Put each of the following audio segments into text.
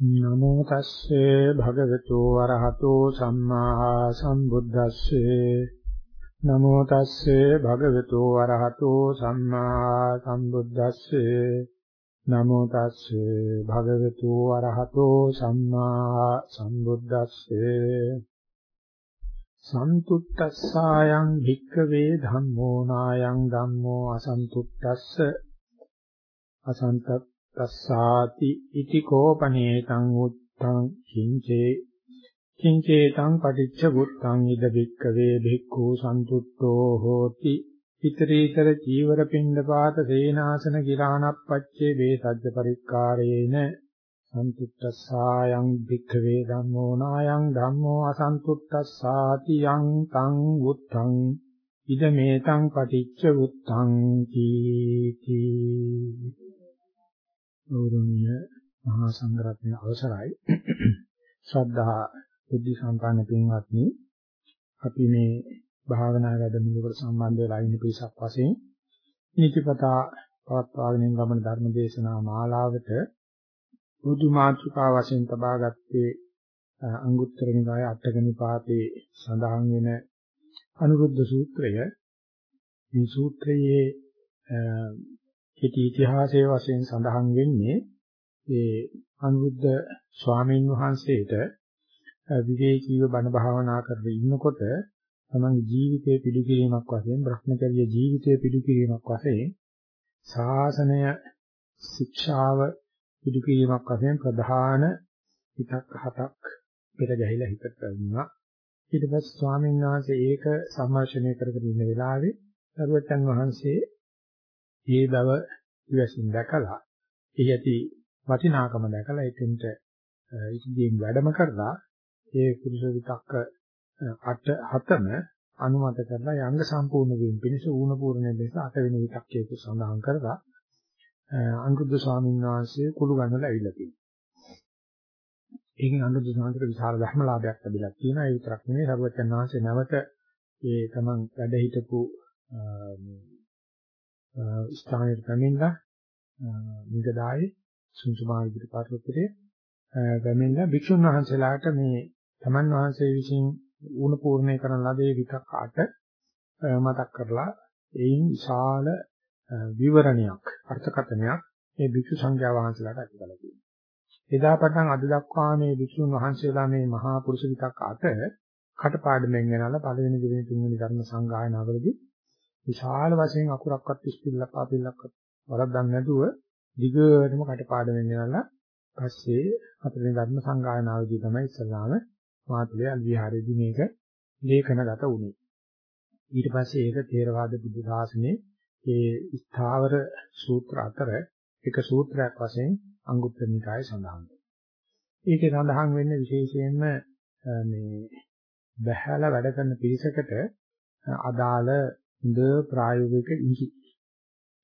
නමෝ තස්සේ භගවතු වරහතෝ සම්මා සම්බුද්දස්සේ නමෝ තස්සේ භගවතු වරහතෝ සම්මා සම්බුද්දස්සේ නමෝ තස්සේ භගවතු වරහතෝ සම්මා සම්බුද්දස්සේ සන්තුට්ඨස්සායං භික්ඛවේ ධම්මෝ නායං ධම්මෝ අසන්තුට්ඨස්ස අසන්තත් තස්සාති ඉති කෝපනේතං උත්තං කිංචේ කිංචේතං පටිච්ච බුත්තං ඉද බික්කවේ භික්ඛු සන්තුට්ඨෝ හෝති ිතරීතර චීවර පිණ්ඩපාත සේනාසන ගිරාණප්පච්චේ වේසජ්ජ පරික්කාරේන සන්තුට්ඨස්සායං භික්ඛවේ ධම්මෝ නායං ධම්මෝ අසන්තුට්ඨස්සාති යං තං උත්තං ඉද මේතං පටිච්ච උත්තං කීති ගෞරවනීය මහා සංඝරත්නයේ අවසරයි. ශ්‍රද්ධා බුද්ධ සම්පන්න පින්වත්නි අපි මේ භාවනා වැඩමුළුවකට සම්බන්ධ වෙලා ඉන්න පිරිසක් වශයෙන් නීතිපතා පවත්වාගෙන ගමන ධර්ම දේශනා මාලාවට බුදු මාතෘකා වශයෙන් තබාගත්තේ අංගුත්තර නිකාය අටක නිපාතේ සඳහන් වෙන අනුරුද්ධ සූත්‍රය. මේ සූත්‍රයේ කෙටි ඉතිහාසයේ වශයෙන් සඳහන් වෙන්නේ ඒ අනුරුද්ධ ස්වාමීන් වහන්සේට විවේකීව බණ භාවනා කරගෙන ඉන්නකොට තමන්ගේ ජීවිතයේ පිළිකිරීමක් වශයෙන් Brahmacharya ජීවිතයේ පිළිකිරීමක් වශයෙන් ශාසනය ශික්ෂාව පිළිකිරීමක් වශයෙන් ප්‍රධාන හිතක් හතක් පෙර ගැහිලා හිතට ගන්නවා ඊට පස්සේ ස්වාමීන් වහන්සේ ඒක සම්මර්ෂණය කරගෙන ඉන්න වෙලාවේ සරුවචන් වහන්සේ ඒ බව ඉවසින් දැකලා එහි ඇති වටිනාකම දැකලා එතෙන්ට ඉතින් වැඩම කරලා ඒ පුරුෂ විතක්ක අට හතම අනුමත කරලා යංග සම්පූර්ණ වීම පිණිස ඌණ පූර්ණ ලෙස අට වෙන විතක්කයක සඳහන් කරලා අනුරුද්ධ ස්වාමීන් වහන්සේ කුළු ගන්නලා ඇවිල්ලා තියෙනවා. ඒකෙන් අනුරුද්ධ ස්වාමීන්ට විශාල ධර්මලාභයක් ලැබිලා තියෙනවා. ඒ විතරක් නෙමෙයි සරුවචන් වහන්සේ නැවත ඒ තමන් වැඩ හිටපු ස්ථානයට පැමිණලා නිගදායේ සුංසුමා විදිහට පාර්වතරයේ පැමිණලා භික්ෂුන් වහන්සේලාට මේ තමන් වහන්සේ විසින් ඌණ පූර්ණේ කරන ලදේ විතක් ආට මතක් කරලා එයින් විශාල විවරණයක් අර්ථකථනයක් මේ භික්ෂු සංඝයා වහන්සේලාට ඇති කළා කියනවා. එදා පටන් අද දක්වා මේ භික්ෂුන් වහන්සේලා මේ මහා පුරුෂ විතක් ආට කටපාඩමෙන් ගෙනලා පළවෙනි දෙවෙනි තුන්වෙනි ධර්ම සංගායනාවලදී විශාල වශයෙන් අකුරක්වත් ඉස්පිල්ලක් ආපිල්ලක්වත් වරද්දක් නැතුව දිගටම කටපාඩමෙන් ගෙනලා පස්සේ හතරවෙනි ධර්ම සංගායනාවේදී තමයි ඉස්සලාම මාතුලේ අල්විහාරයේදී මේක ලේඛනගත වුණේ. ඊට පස්සේ ඒක තේරවාද බුද්ධ ශාසනයේ ඒ ස්ථාවර සූත්‍ර අතර එක සූත්‍රයක් වශයෙන් අංගුත්තර නිකායේ සඳහන් වෙනවා. ඒකේ සඳහන් වෙන්නේ විශේෂයෙන්ම මේ බහැලා වැඩ කරන පිරිසකට අදාළ හොඳ ප්‍රායෝගික ඉඟි.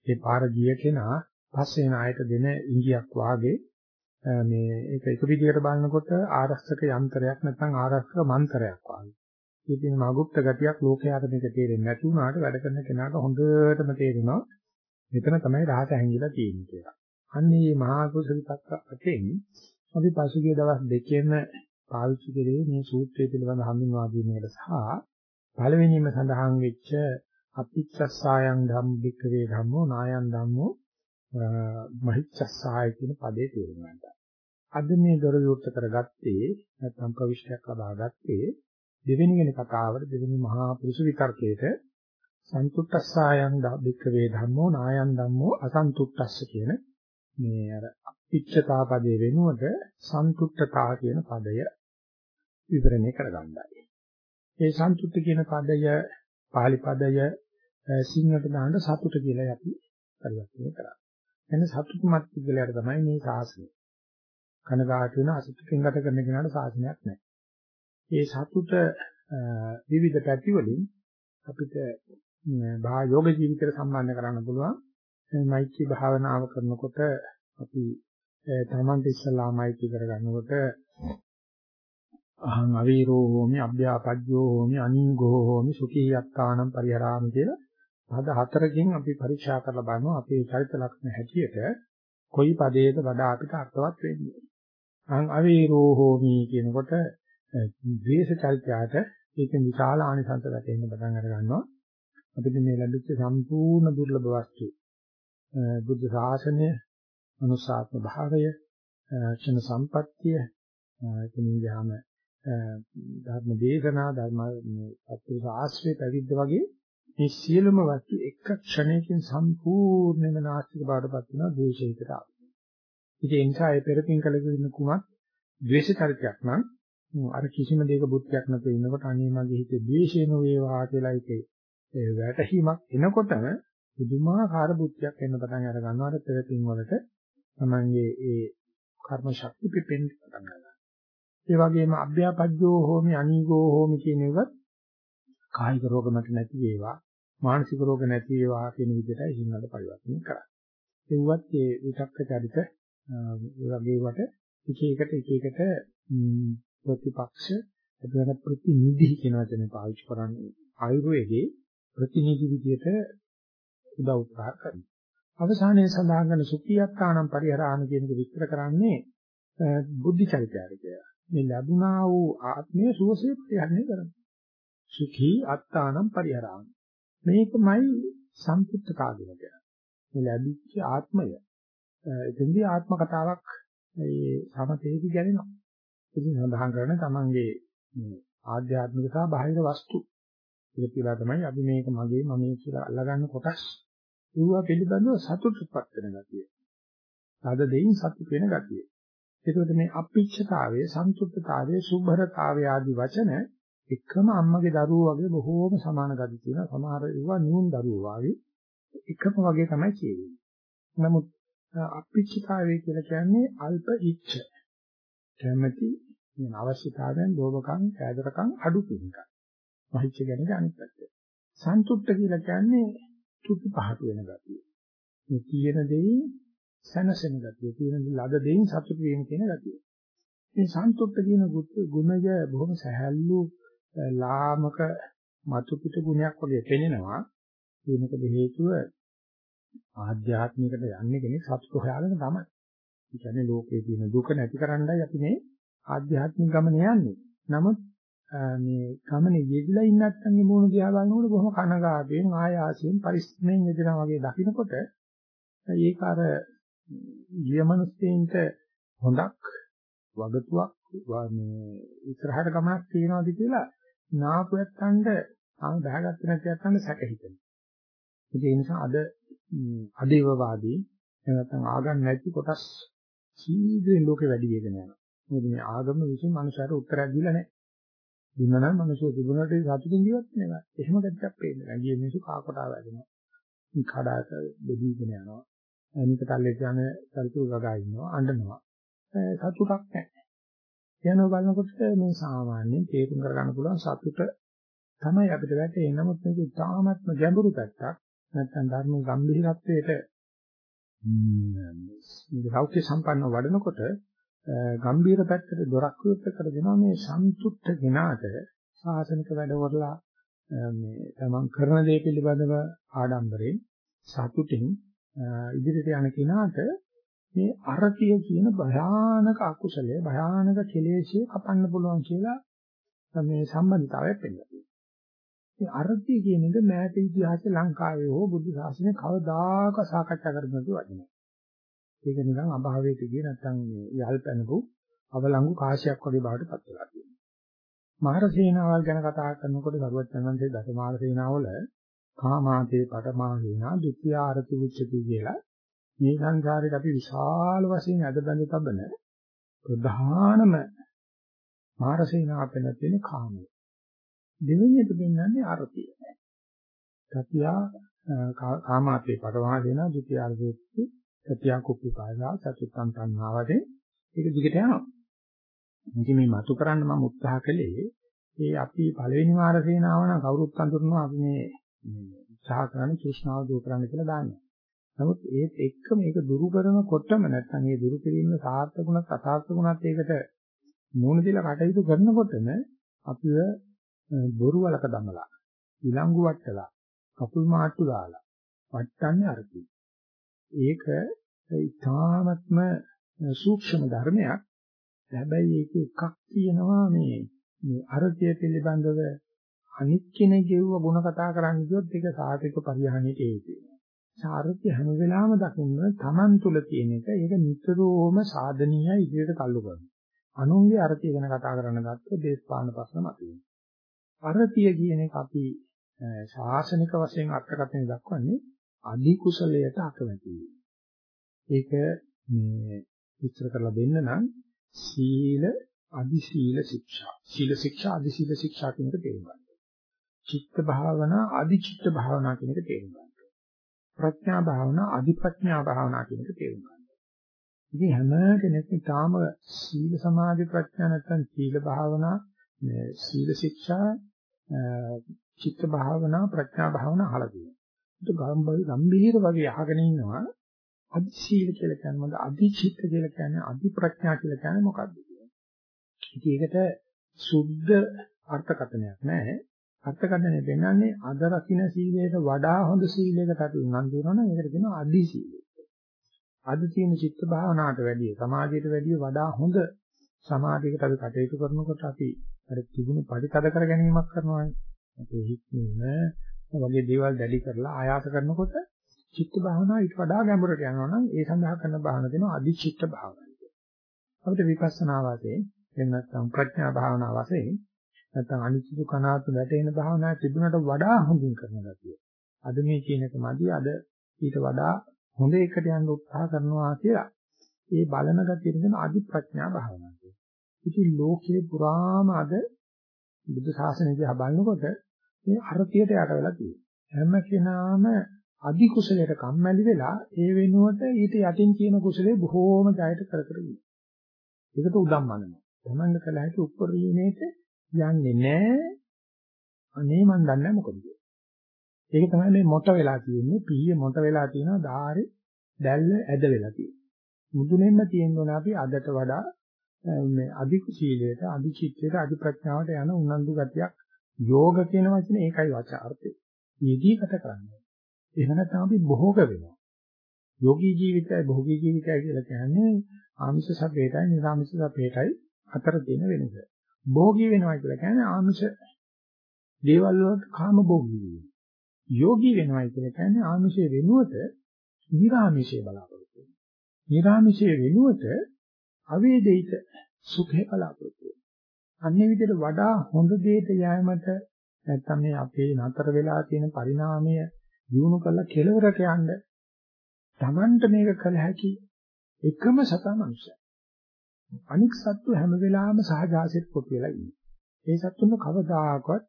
ඒ පාර ගිය කෙනා පස්සේ නායට දෙන ඉඟියක් වාගේ මේ ඒක එක විදිහකට බලනකොට ආරක්ෂක යන්ත්‍රයක් නැත්නම් ආරක්ෂක මන්ත්‍රයක් වාගේ. ඉතින් මගුප්ත ගතියක් ලෝකයාට මේක තේරෙන්නේ නැති වුණාට වැඩ කරන කෙනාට හොඳටම තේරෙනවා මෙතන තමයි රහස හැංගිලා තියෙන්නේ කියලා. අන්න මේ මහා කුසලිතක් අතෙන් අපි පසුගිය දවස් දෙකෙම පාවිච්චි කරේ මේ සූත්‍රය පිළිබඳ හඳුන්වා දීමකට සහ පළවෙනිම සඳහන් වෙච්ච අපිච්චස්සායන් ධම්මිකවේ ධම්මෝ නායන් ධම්මෝ මහිච්චස්සාය කියන පදේ තේරුම් ගන්නට. අද මේ දොර විවෘත කරගත්තේ නැත්නම් ප්‍රවිෂ්ඨයක් ලබාගත්තේ දෙවෙනි වෙනි කතාවට දෙවෙනි මහා පුරුෂ විතර්කයේට සන්තුට්ඨස්සායන් ධම්මිකවේ ධම්මෝ නායන් ධම්මෝ අසන්තුට්ඨස්ස කියන මේ අර අපිච්චතා පදේ වෙනුවට සන්තුට්ඨතා කියන පදය විවරණය කරගන්නයි. ඒ සන්තුට්ඨ කියන පදය පාලි පදය සිංහලට දාන්න සතුට කියලා අපි පරිවර්තනය කරා. එන්නේ සතුටුමත් පුද්ගලයාට තමයි මේ ශාසනය. කනගාටු වෙන අසතුටින් ගත කරන කෙනාට ශාසනයක් නැහැ. මේ සතුට විවිධ පැති වලින් අපිට භා යෝග ජීවිතයට සම්බන්ධ කරන්න පුළුවන්. මෛත්‍රී භාවනාව කරනකොට අපි තමන්ට ඉස්සලා මෛත්‍රී කරගන්නකොට අහං අවීරෝ හෝමි අභ්‍යාපජ්ජෝ හෝමි අනීගෝ හෝමි සුඛී යත්තානම් පරිහරාමි කියලා පද හතරකින් අපි පරීක්ෂා කරලා බලනවා අපේ චරිත ලක්ෂණ හැටියට කොයි පදයේද වඩා අපිට අර්ථවත් වෙන්නේ. අං අවීරෝ හෝමි කියනකොට ද්වේෂ චරිතයට ඒකෙන් විශාල ආනිසංස වැටෙන්න පටන් අර ගන්නවා. අපිට මේ ලැබිච්ච සම්පූර්ණ දුර්ලභ වස්තු බුද්ධ ශාසනය, මනුෂ්‍යාත්ම භාවය, ක්ෂණ සම්පත්තිය, එතනින් ගියාම ධර්ම දේශනා, ධර්ම අත්‍යවශ්‍ය ආශ්‍රය පැවිද්ද වගේ මේ සියලුම වස්තු එක ක්ෂණයකින් සම්පූර්ණයෙන්ම නාස්තික බවටපත් වෙනවා ද්වේෂයකට ආව. ඉතින් ඒ නිසා ඒ පෙරපින් කළ දෙන කුමක් ද්වේෂ චරිතයක් නම් අර කිසිම දෙයක බුද්ධයක් නැතුව ඉන්නකොට අනේ මගේ හිතේ ද්වේෂය නොවේවා කියලා ඒකේ ඒ වැටහීමක් එනකොටම පුදුමාකාර බුද්ධයක් එන්න පටන් අර ගන්නවා අර පෙරපින් වලට තමන්ගේ ඒ කර්ම ශක්ති පිපෙන්න පටන් ගන්නවා. ඒ වගේම අභ්‍යාපජ්ජෝ හෝමි අනීගෝ හෝමි කියන ඒවත් කායික රෝග මත නැති වේවා මානසික රෝග නැති වේවා කියන විදිහටයි සිංහලට පරිවර්තන කරන්නේ. ඒවත් ඒ විචක්ක චරිත ඒ වගේ වට එක එකට එක එකට ප්‍රතිපක්ෂ එතන ප්‍රතිනිධි කියන වචනේ පාවිච්චි කරන්නේ ආයුර්වේදයේ ප්‍රතිනිධි විදියට උදව් උත්සාහ කරනවා. අවසානයේ සඳහන් කරන සුඛියත්තානම් පරිහරාණ කියන එක විස්තර කරන්නේ බුද්ධ චරිතය කියලා. මේ ලැබුණා වූ ආත්මයේ සුවසේ පරිහරණය කරනවා. සුඛී අත්තානම් පරිහරාණ. මේකමයි සම්පූර්ණතාවය කියන්නේ. මේ ලැබිච්ච ආත්මය. එතෙන්දී ආත්ම කතාවක් මේ සමතේදී ගැලෙනවා. ඉතින් සඳහන් කරන තමන්ගේ ආධ්‍යාත්මික සහ බාහිර වස්තු ඒක කියලා තමයි අපි මේක මගේ මම කියලා අල්ලගන්න කොටස් ඒවා පිළිබඳව සතුටුපත් වෙන ගතිය. තද දෙයින් සතුට වෙන ගතිය. ඒකෝද මේ අපිච්ඡතාවයේ සන්තුෂ්ඨතාවයේ සුභරතාවය ආදී වචන එකම අම්මගේ දරුවෝ වගේ බොහෝම සමාන ගති තියෙනවා. සමහර ඒවා නියුන් දරුවෝ වගේ එකම වගේ තමයි කියන්නේ. නමුත් අපිච්ඡතාවය කියලා කියන්නේ අල්ප ඉච්ඡ. කැමැති කියන අවශ්‍යතාවයන් ලෝභකම්, ඈදරකම් අඩු කිනක. මහිච්ච කියන්නේ අනිත් පැත්ත. සන්තුෂ්ඨ කියලා කියන්නේ තුති පහට වෙන ගතිය. මේ තියෙන දෙයින් සනසෙන ගතිය, තියෙන ලද දෙයින් සතුට වීම කියන ගතිය. මේ සන්තුෂ්ඨ කියන ගුණය බොහොම සහැල්ලු ලාමක මතු පිට ගුණයක් වගේ පෙනෙනවා. ඒනකද හේතුව ආධ්‍යාත්මිකට යන්නේ කෙනෙක් සතුට හොයාගෙන තමයි. ඒ කියන්නේ ලෝකයේ තියෙන දුක නැති කරන්නයි අපි මේ ආධ්‍යාත්මික ගමන යන්නේ. නමුත් මේ ගමනේ යෙදලා ඉන්න නැත්නම් මේ මොන දිහා බලනකොට බොහොම කනගාටුවෙන් ආයාසයෙන් පරිස්සමෙන් යෙදෙනා වගේ දකින්නකොට ඒක අර ඊයමනස්තේන්ට හොඳක් වගතුවක් මේ ඉස්සරහට ගමනක් තියනවාද කියලා නාපුවත්තන්ට ආම බහගත්තේ නැති යත්තන්ට සැක හිතෙනවා. ඒ නිසා අද අදේවවාදී නැත්නම් ආගම් නැති කොටස් සීඝ්‍රයෙන් ලෝකෙ වැඩි වෙගෙන යනවා. මොකද මේ ආගම විසින් මනුෂ්‍යයට උත්තරයක් දීලා නැහැ. දුන්නා නම් මනුෂ්‍ය තිබුණාට සතුටින් ජීවත් වෙනවා. එහෙම ගැටයක් පේන්නේ නැහැ. ගියේ මිනිස්සු කාකොටා වැදෙනවා. කඩාට බෙදීගෙන යනවා. අනිකට අල්ලේ යන සල්තු ගගා ඉන්නවා, අඬනවා. සතුටක් නැහැ. යනවා බලනකොට මේ සාමාන්‍යයෙන් තේරුම් කරගන්න පුළුවන් සතුට තමයි අපිට වැටෙන්නේ. නමුත් මේක ඉතාමත්ම ගැඹුරු පැත්තක්. නැත්නම් ධර්ම ගැඹිරත්වයට මේ සෞඛ්‍ය සම්පන්න වඩනකොට ගම්බීර පැත්තට දොරක් විවෘත කර දෙනවා මේ සන්තුෂ්ඨ කෙනාට සාසනික වැඩවලලා මේ තමන් කරන දේ පිළිබඳව ආඩම්බරෙන් සතුටින් ඉදිරියට යන කෙනාට මේ අරතිය කියන භයානක අකුසලයේ භයානක කෙලෙෂය කපන්න පුළුවන් කියලා මේ සම්බන්ධතාවයක් වෙනවා. මේ අරතිය කියන එක මෑත ඉතිහාසයේ ලංකාවේ හෝ බුද්ධ ශාසනය කවදාක සාකච්ඡා කරන්න නැති වචනයක්. ඒක නිකන් අභාවයට ගියේ නැත්නම් මේ යල් පැනපු අවලංගු කාශයක් වගේ බවට පත් වෙලා තියෙනවා. මහර සේනාවල් ගැන කතා කරනකොට සරුවචනන්සේ දසමාල සේනාවල කාමාතේ පටමා සේනා ဒုတိ ය ආරති උච්චති කියලා මේ සංසාරේට අපි විශාල වශයෙන් අද බඳ තබන ප්‍රධානම මහර සේනාව වෙන තියෙන කාමය. දෙවෙනියට පෙන්වන්නේ ආරතිය. තතියා කාමාතේ පටමා සේනා ဒုတိ ය ආරති සතිය කුප්පිපාදා සතුත්තං තණ්හාවදී ඒක දිගට යනවා. ඉතින් මේ මතු කරන්න මම උත්සාහ කළේ ඒ අපි පළවෙනි වාර සේනාව නම් කවුරුත් අඳුරනවා අපි මේ උත්සාහ කරන තෘෂ්ණාව දුරු කරන්න කියලා දාන්නේ. නමුත් ඒත් එක්ක මේක දුරු කරනකොටම නැත්නම් මේ දුරු කිරීම සාර්ථකුණත් අසාර්ථකුණත් ඒකට මූණ දීලා කටයුතු කරනකොටම අපිව බොරු වලක දමලා ඊළඟු වට්ටලා කකුල් මාට්ටු දාලා වට්ටන්නේ අරකී. ඒක ඉතාමත්ම සූක්ෂම ධර්මයක්. හැබැයි ඒක එකක් තියෙනවා මේ මේ අරතිය පිළිබඳව අනිත් කෙනෙක් ගෙව්ව ಗುಣ කතා කරන්න ගියොත් ඒක සාහිතික පරිහානියට හේතු වෙනවා. සාරත්‍ය හැම වෙලාවෙම දකින්න Taman තුල තියෙන එක ඒක නිතරම සාධනීය ඉදිරියට කල්ලු කරනවා. අනුන්ගේ අරතිය ගැන කතා කරන්න ගත්තොත් දේශපාලන ප්‍රශ්න මතුවෙනවා. අරතිය කියන එක අපි ශාසනික වශයෙන් අර්ථකථනය දක්වන්නේ අධි කුසලයට අකමැති වීම. ඒක මේ විස්තර කරලා දෙන්න නම් සීල අධි සීල ශික්ෂා. සීල ශික්ෂා අධි සීල ශික්ෂා කියන එක තේරුම් ගන්න. චිත්ත භාවනා අධි චිත්ත භාවනා කියන එක තේරුම් ගන්න. ප්‍රඥා භාවනා අධි ප්‍රඥා භාවනා කියන එක තේරුම් ගන්න. ඉතින් හැම කෙනෙක්ම තාම සීල සමාධි ප්‍රඥා නැත්නම් සීල භාවනා සීල ශික්ෂා චිත්ත භාවනා ප්‍රඥා භාවනා අහලා තියෙනවා. ඒක ගම්බීර වගේ අහගෙන ඉන්නවා. අදි සීල කියලා කියන්නේ මොකද? අදි චිත්ත කියලා කියන්නේ අදි ප්‍රඥා කියලා කියන්නේ මොකක්ද කියන්නේ? ඉතින් ඒකට සුද්ධ අර්ථකථනයක් නැහැ. අර්ථකථනය දෙන්නන්නේ අද රකින්න සීලයට වඩා හොඳ සීලයකට අපි උනන්දු වෙනවා නම් ඒකට කියනවා අදි සීලය. අද තියෙන චිත්ත භාවනාවට වැඩිය සමාධියට වැඩිය වඩා හොඳ සමාධියකට අපි කටයුතු කරනකොට අපි අර තිබුණු පරිතද කර ගැනීමක් කරනවානේ. අපේ හිතේ වගේ දේවල් දැඩි කරලා ආයාස කරනකොට චිත්ත භාවනාව ඊට වඩා ගැඹුරට යනවා නම් ඒ සඳහා කරන භාවනාව දෙනවා අධිචිත්ත භාවනාව කියලා. අපිට විපස්සනා වාසේ එහෙම නැත්නම් ප්‍රඥා භාවනාව වශයෙන් නැත්නම් අනිත්‍ය කනාතු වැටෙන භාවනාව තිබුණට වඩා හොඳින් කරන ගැතිය. අද මේ කියන එක මදි අද ඊට වඩා හොඳ එකට යන්න උත්සාහ කරනවා කියලා. ඒ බලන ගැතිය කියන අධි ප්‍රඥා භාවනාව කියලා. ඉතින් ලෝකේ පුරාම අද බුද්ධ ශාසනය දිහා බලනකොට මේ අරතියට යට වෙලා තියෙනවා. හැම කෙනාම අධි කුසලයට කම්මැලි වෙලා ඒ වෙනුවට ඊට යටින් තියෙන කුසලේ බොහෝම ජයට කර කර ඉන්නවා. ඒකට උදම්මනවා. තමන්ගේ කල හැකි උප්පරීමේට යන්නේ නැහැ. අනේ මන් දන්නේ මොකද ඒක තමයි මේ මොට වෙලා තියෙන්නේ. පීය මොට වෙලා තියෙනවා. ධාරේ දැල්ල ඇද වෙලා තියෙනවා. මුදුනෙන්න තියෙන්න අපි අදට වඩා මේ අධි කුසීලයට, අධි චිත්තයට, අධි ප්‍රඥාවට යන උනන්දු ගතියක් යෝග කියන වචනේ ඒකයි වචාර්ථය. යෙදී ගත කරන්නේ. එහෙම නැත්නම් අපි භෝග වෙනවා. යෝගී ජීවිතයයි භෝගී ජීවිතයයි කියලා කියන්නේ ආමිෂ සපේටයි නිර්ආමිෂ සපේටයි අතර තියෙන වෙනස. භෝගී වෙනවා කියලා කියන්නේ ආමිෂ දේවල් වලට කාම භෝගී වෙනවා. යෝගී වෙනවා කියලා කියන්නේ ආමිෂයේ වෙනුවට නිර්ආමිෂය බලාපොරොත්තු වෙනවා. නිර්ආමිෂයේ වෙනුවට අවේදිත සුඛේ බලාපොරොත්තු වෙනවා. අන්නේ විදිහට වඩා හොඳ දෙයට යෑමට නැත්නම් මේ අපේ නතර වෙලා තියෙන පරිණාමය දිනු කළ කෙලවරට යන්න Tamanට මේක කළ හැකි එකම සතා මනුෂ්‍යය. අනික් සත්තු හැම වෙලාවෙම සහජාසෙත් කොට වෙලා ඉන්නේ. ඒ සත්තුන්ව කවදාකවත්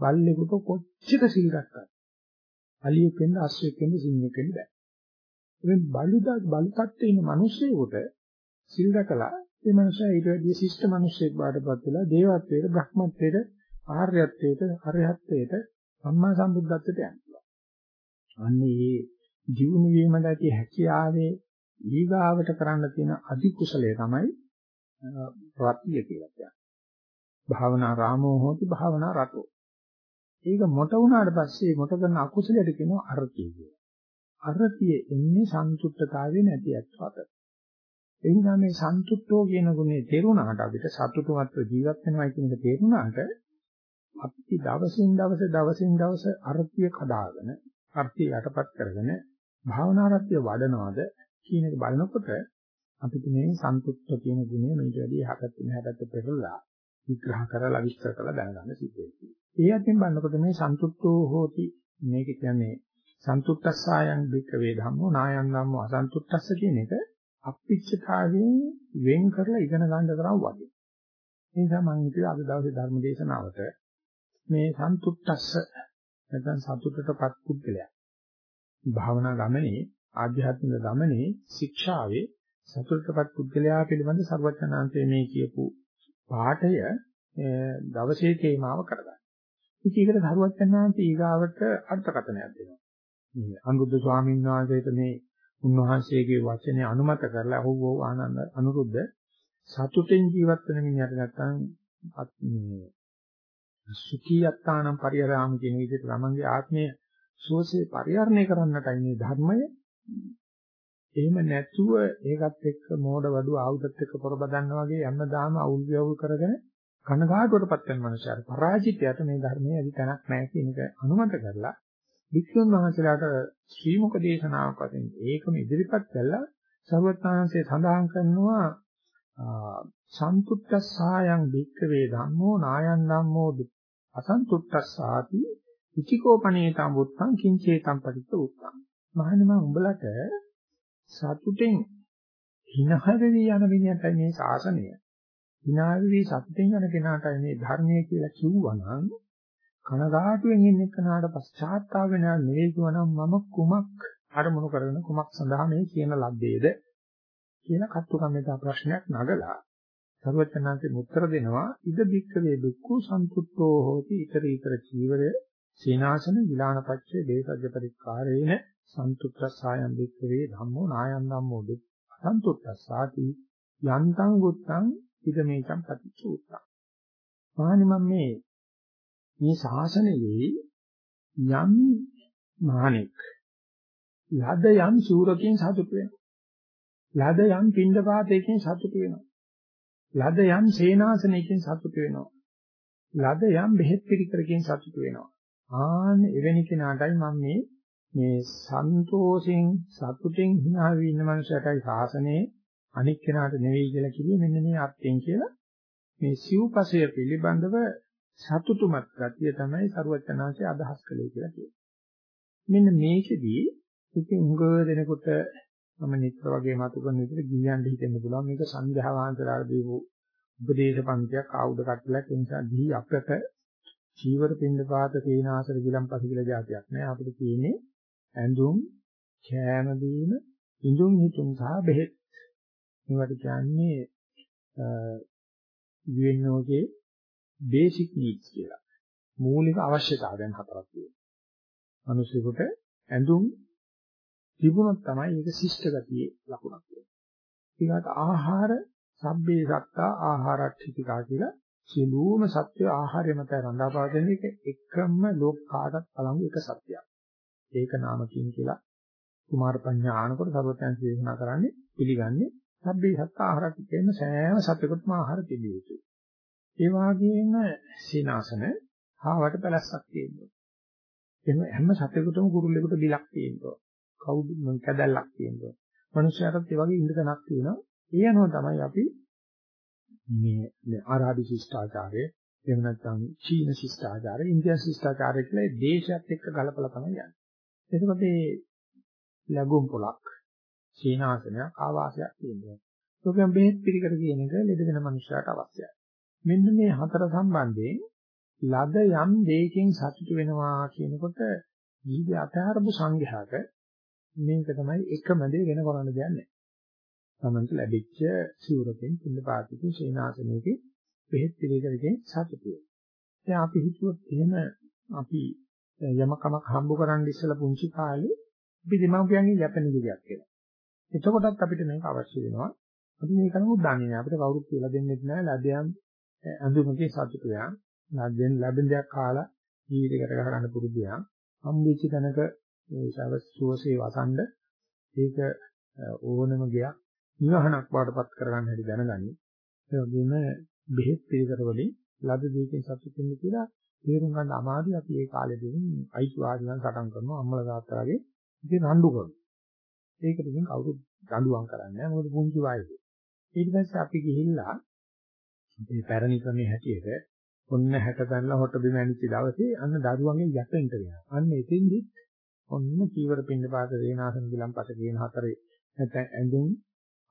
බල්ලෙකුට කොච්චර සිල් ගත්තත් අලියෙක් වෙන්න අස්සෙක් වෙන්න සිංහෙක් වෙන්න බෑ. එවෙන් බලුදා බලු තත්ත්වයේ ඉන්න මිනිස්සුෙකුට සිල් රැකලා ඒ මනුස්සයා ඊට වැඩිය ශිෂ්ට මිනිස්සෙක් බාටපත් වෙලා දේවත්වයට බ්‍රහ්මත්වයට ආර්යත්වයට අරහත්වයට සම්මා සම්බුද්ධත්වයට යනවා. අන්නේ මේ ජීවුන වීමට ඇති හැකියාවේ ඊගාවට කරන්න තියෙන අධි කුසලය තමයි රත්ය කියලා කියන්නේ. භාවනා රාමෝ හෝති භාවනා රතෝ. ඒක මොට වුණාට පස්සේ මොට කරන අකුසලයට කියනවා අරතිය කියලා. අරතිය එන්නේ සන්තුෂ්ඨතාවයේ නැති අත්පත. ඒ නිසා මේ සන්තුෂ්ඨෝ කියන ගුණේ තේරුණාට අපිට සතුටුමත්ව ජීවත් වෙනවා කියන එක තේරුණාට අපි දවසින් දවස දවසින් දවස අර්ථිය කඩාගෙන අර්ථිය යටපත් කරගෙන භාවනාරත්‍ය වඩනවාද කියන එක බලනකොට අපිට මේ සන්තුෂ්ඨ කියන ගුණය මේට වැඩි යහපත් වෙන හැටත් පෙරලා විග්‍රහ කරලා විස්තර කරලා දැනගන්න සිද්ධ වෙනවා. ඒ අතින් බලනකොට මේ සන්තුෂ්ඨෝ හෝති මේක කියන්නේ සන්තුෂ්ඨස්සායන් බික වේධම්මෝ නායන් ධම්මෝ අසන්තුෂ්ඨස්ස කියන එක අපිච්චතාවයෙන් වෙන් කරලා ඉගෙන ගන්න තරම් වගේ. ඒ නිසා මම හිතුවා අද දවසේ ධර්ම දේශනාවට මේ සන්තුට්ඨස්ස නැත්නම් සතුටටපත් පුද්ගලයා. භාවනා ගමනේ ආධ්‍යාත්මික ගමනේ ශික්ෂාවේ සතුටටපත් පුද්ගලයා පිළිබඳ සර්වඥාන්තයේ මේ කියපු පාඩය දවසේ තේමාව කරගන්න. ඉතින් ඒකට සර්වඥාන්තය ඊගාවට අර්ථකථනයක් දෙනවා. මේ අනුරුද්ධ ස්වාමීන් වහන්සේට මේ උන්වහන්සේගේ වචනේ අනුමත කරලා ඔව් ඔව් ආනන්ද අනුරුද්ධ සතුටෙන් ජීවත් වෙන මිනිහට නැත්තම් මේ සුඛී යත්තානම් පරිහරාම කියන විදිහට ළමංගේ ආත්මය සුවසේ පරිහරණය කරන්නටයි මේ ධර්මය එහෙම නැතුව ඒකත් එක්ක මෝඩ වඩු ආයුධත් එක්ක පොරබදන්න වගේ හැමදාම අවුල් වියවුල් කරගෙන කනගාටුවටපත් වෙන මනුස්සයර පරාජිතයට මේ ධර්මයේ ඇති තැනක් නැහැ කියන එක අනුමත කරලා වික්ෂුන් වහන්සේලාට ශ්‍රී මුක දේශනාවක් වශයෙන් ඒකම ඉදිරිපත් කළා. සර්වඥාන්සේ සඳහන් කරනවා සන්තුට්ඨස්සායන් භික්ඛවේ ධම්මෝ නායන් ධම්මෝ අසන්තුට්ඨස්සාති ඉතිකෝපනේතම් වුත්තං කිංචේතම් පටිච්ච උත්තං මහන්නේ මම උඹලට සතුටෙන් හිනහරවි යන විදියටයි මේ ශාසනය. හිනාවි සතුටෙන් යන කෙනාටයි මේ ධර්මය කියලා කිව්වනම් කනගාටුවෙන් ඉන්න කෙනාට පශ්චාත්තාප වෙනා නෙවෙයි කියවනම් මම කුමක් අරමුණු කරගෙන කුමක් සඳහා මේ කියන ලද්දේද කියලා කත්තුකම්මිතා ප්‍රශ්නයක් නගලා සර්වඥාන්සේ උත්තර දෙනවා ඉද බික්කවේ දුක්ඛ සන්තුට්ඨෝ හෝති. ඊතර ඊතර චීවරය සීනාසන විලානපච්චේ දේසජ්‍ය පරික්කාරේන සන්තුට්ඨසායම් බික්කවේ ධම්මෝ නායම් ධම්මෝ දුක් සන්තුට්ඨසාති යන්තං ගුත්තං ඉද මේකම් පටිච්චෝත්තං මහනි මම මේ මේ ශාසනයේ යම් මානෙක් ලද යම් සූරකින් සතුට වෙනවා. ලද යම් පින්ඩපාතයකින් සතුට වෙනවා. ලද යම් සේනාසනයකින් සතුට වෙනවා. ලද යම් බෙහෙත් පිළිකරකින් සතුට වෙනවා. ආන්න එවැනි කෙනාටයි මම මේ මේ සන්තෝෂෙන් සතුටෙන් hina වී ඉන්න මනුස්සයටයි ශාසනයේ අනික් කෙනාට නෙවෙයි කියලා කිව්වේ මෙන්න මේ අත්යෙන් කියලා. මේ සිව්පසය පිළිබඳව සතුටුමත් ගතිය තමයි සරුවචනාංශය අදහස් කළේ කියලා කියනවා. මෙන්න මේකෙදී ඉතින් උඟ දෙනකොට මම නිතර වගේ මතු කරන විදිහට ගියන්න හිතෙන්න පුළුවන්. මේක සංඝයා වහන්සේලාට දීපු උපදේශ පන්තියක් ආයුධ කටලක් ඒ නිසා දී අපට චීවර පින්නපාත තේනාසර ගිලම්පස කියලා જાතියක් නෑ. අපිට තියෙන්නේ ඇඳුම් කෑම බීම ඉඳුම් හිටුම් සහ බෙහෙත් මේවට කියන්නේ UNOගේ බේසික් නීඩ්ස් කියලා. මූලික අවශ්‍යතාවයන් හතරක් තියෙනවා. මිනිසෙකුට ඇඳුම් තිබුණොත් තමයි ඒක ශිෂ්ට ගතියේ ලකුණක් වෙන්නේ. ඊළඟට ආහාර සබ්බේ සත්තා ආහාරච්චිතිකා කියලා සියලුම සත්‍ය ආහාරය මත රඳාපවතින එක එකම ලෝක කාටත් බලමු එක සත්‍යයක්. ඒක නාමකින් කියලා කුමාර පඤ්ඤානකොට සර්වඥයන් දේශනා කරන්නේ පිළිගන්නේ සබ්බේ සත්තා ආහාරච්චිතේම සෑම සත්‍යකටම ආහාර තිබිය යුතුයි. ඒ වගේම සීනාසන හාවට පැලස්සක් තියෙනවා. එහෙම හැම සතෙකුටම කුරුල්ලෙකුට බිලක් තියෙනවා. කවුද කැදල්ලක් තියෙනවා. මනුෂ්‍යයාටත් ඒ වගේ ඉන්ද්‍රකණක් තියෙනවා. ඒ අනුව තමයි අපි මේ මේ ආරාධි ශිෂ්ටාචාරය එහෙම නැත්නම් චීන ශිෂ්ටාචාරය, ඉන්දියානු ශිෂ්ටාචාරය කියලා දේශයත් එක්ක ගලපලා තමයි යන්නේ. එතකොට මේ ලැබුම් පොලක්, සීනාසනයක්, ආවාසයක් තියෙනවා. ඒකෙන් බෙහෙත් පිළිකර කියන එක ලෙඩ වෙන මනුෂ්‍යයාට අවශ්‍යයි. මෙන්න මේ හතර සම්බන්ධයෙන් ලද යම් දෙයකින් සතුට වෙනවා කියනකොට ජීවිතය අතහරපු සංඝයාට මේක තමයි එකම දේ වෙන කරන්න දෙයක් නැහැ. තමන්ට ලැබිච්ච සිවුරකින් පිළිපාතිකින් ශේනාසනයකින් බෙහෙත් පිළිකරකින් සතුට වෙනවා. දැන් අපි හිතුවොත් එහෙම අපි යමකමක් හම්බ කරන්න ඉස්සලා පුංචි කාලේ අපි දෙමව්පියන්ගෙන් යැපෙන දෙයක් කියලා. එතකොටත් අපිට මේක අවශ්‍ය වෙනවා. අපි මේක නමුත් දන්නේ නැහැ. අපිට කවුරුත් කියලා දෙන්නෙත් නැහැ. ලැබයන් ඇඳුමකින් සතුටු වෙනවා. ලැබෙන ලැබෙන දෙයක් කාලා ජීවිතයකට ගන්න පුරුදු වෙනවා. හම්බෙච්ච තැනක මේ සවස් සුවසේ වසන්ඩ ඒක ඕනම ගයක් නිවහනක් වඩපත් කරගන්න හැටි දැනගනි. ඒ වගේම බෙහෙත් පිළිකර වලින් ලද දෙයකින් සතුටු වෙන්න කියලා තේරුම් ගන්න අමාරුයි අපි ඒ කාලෙදී අයිතිවාදිකම් සටන් කරනවා අම්මලා තාත්තා වගේ ඉතින් රණ්ඩු කරනවා. ඒකට ඉතින් කවුරුත් දඬුවම් කරන්නේ නැහැ මොකද පුංචි වයසේ. ඊට පස්සේ අපි ගිහිල්ලා මේ පැරණි ක්‍රමයේ හැටියට ඔන්න හැට ගන්නලා හොට බිම ඇනිච්ච දවසේ අන්න දරුවන්ගේ යැපෙන්න වෙනවා. අන්න එතෙන්දි ඔන්න චීවර පින්න පාත වේනාසන ගිලම්පස කියන හතරේ නැත්නම් ඇඳුම්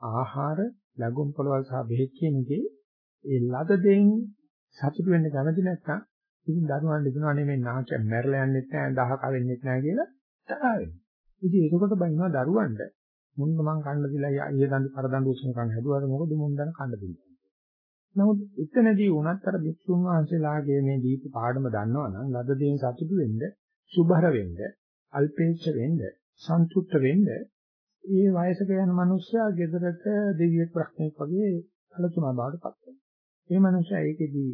ආහාර ලැබුම් පොළවල් සහ බෙහෙත් කියන එකේ ඒ ලද දෙයින් සතුට වෙන්න කැමති නැත්නම් ඉතින් දරුවන් දෙනවා නෙමෙයි නාකිය මැරලා යන්නෙත් නැහැ දහ කවෙන්නෙත් නැහැ කියලා තරහ වෙනවා. ඉතින් ඒකකොට බයිනවා දරුවන්ට මුන්න මං කන්න දිලා ඊයේ දඬු කරදඬු උසනකම් හැදුවාද මොකද මුන් දන කන්න දෙන්නේ. නමුත් එතනදී වුණත් අර භික්ෂුන් වහන්සේලාගේ මේ දීප පාඩම දන්නවනම් ලද දේෙන් සතුටු වෙන්න, සුභර වෙන්න, අල්පේච්ඡ වෙන්න, සන්තුෂ්ත වෙන්න, ඒ වයසක යන මිනිස්සයා ගෙදරට දෙවියෙක් ප්‍රශ්නයක් වගේ කලතුණා බවට පත් වෙනවා. ඒ මිනිස්සයා ඒකෙදී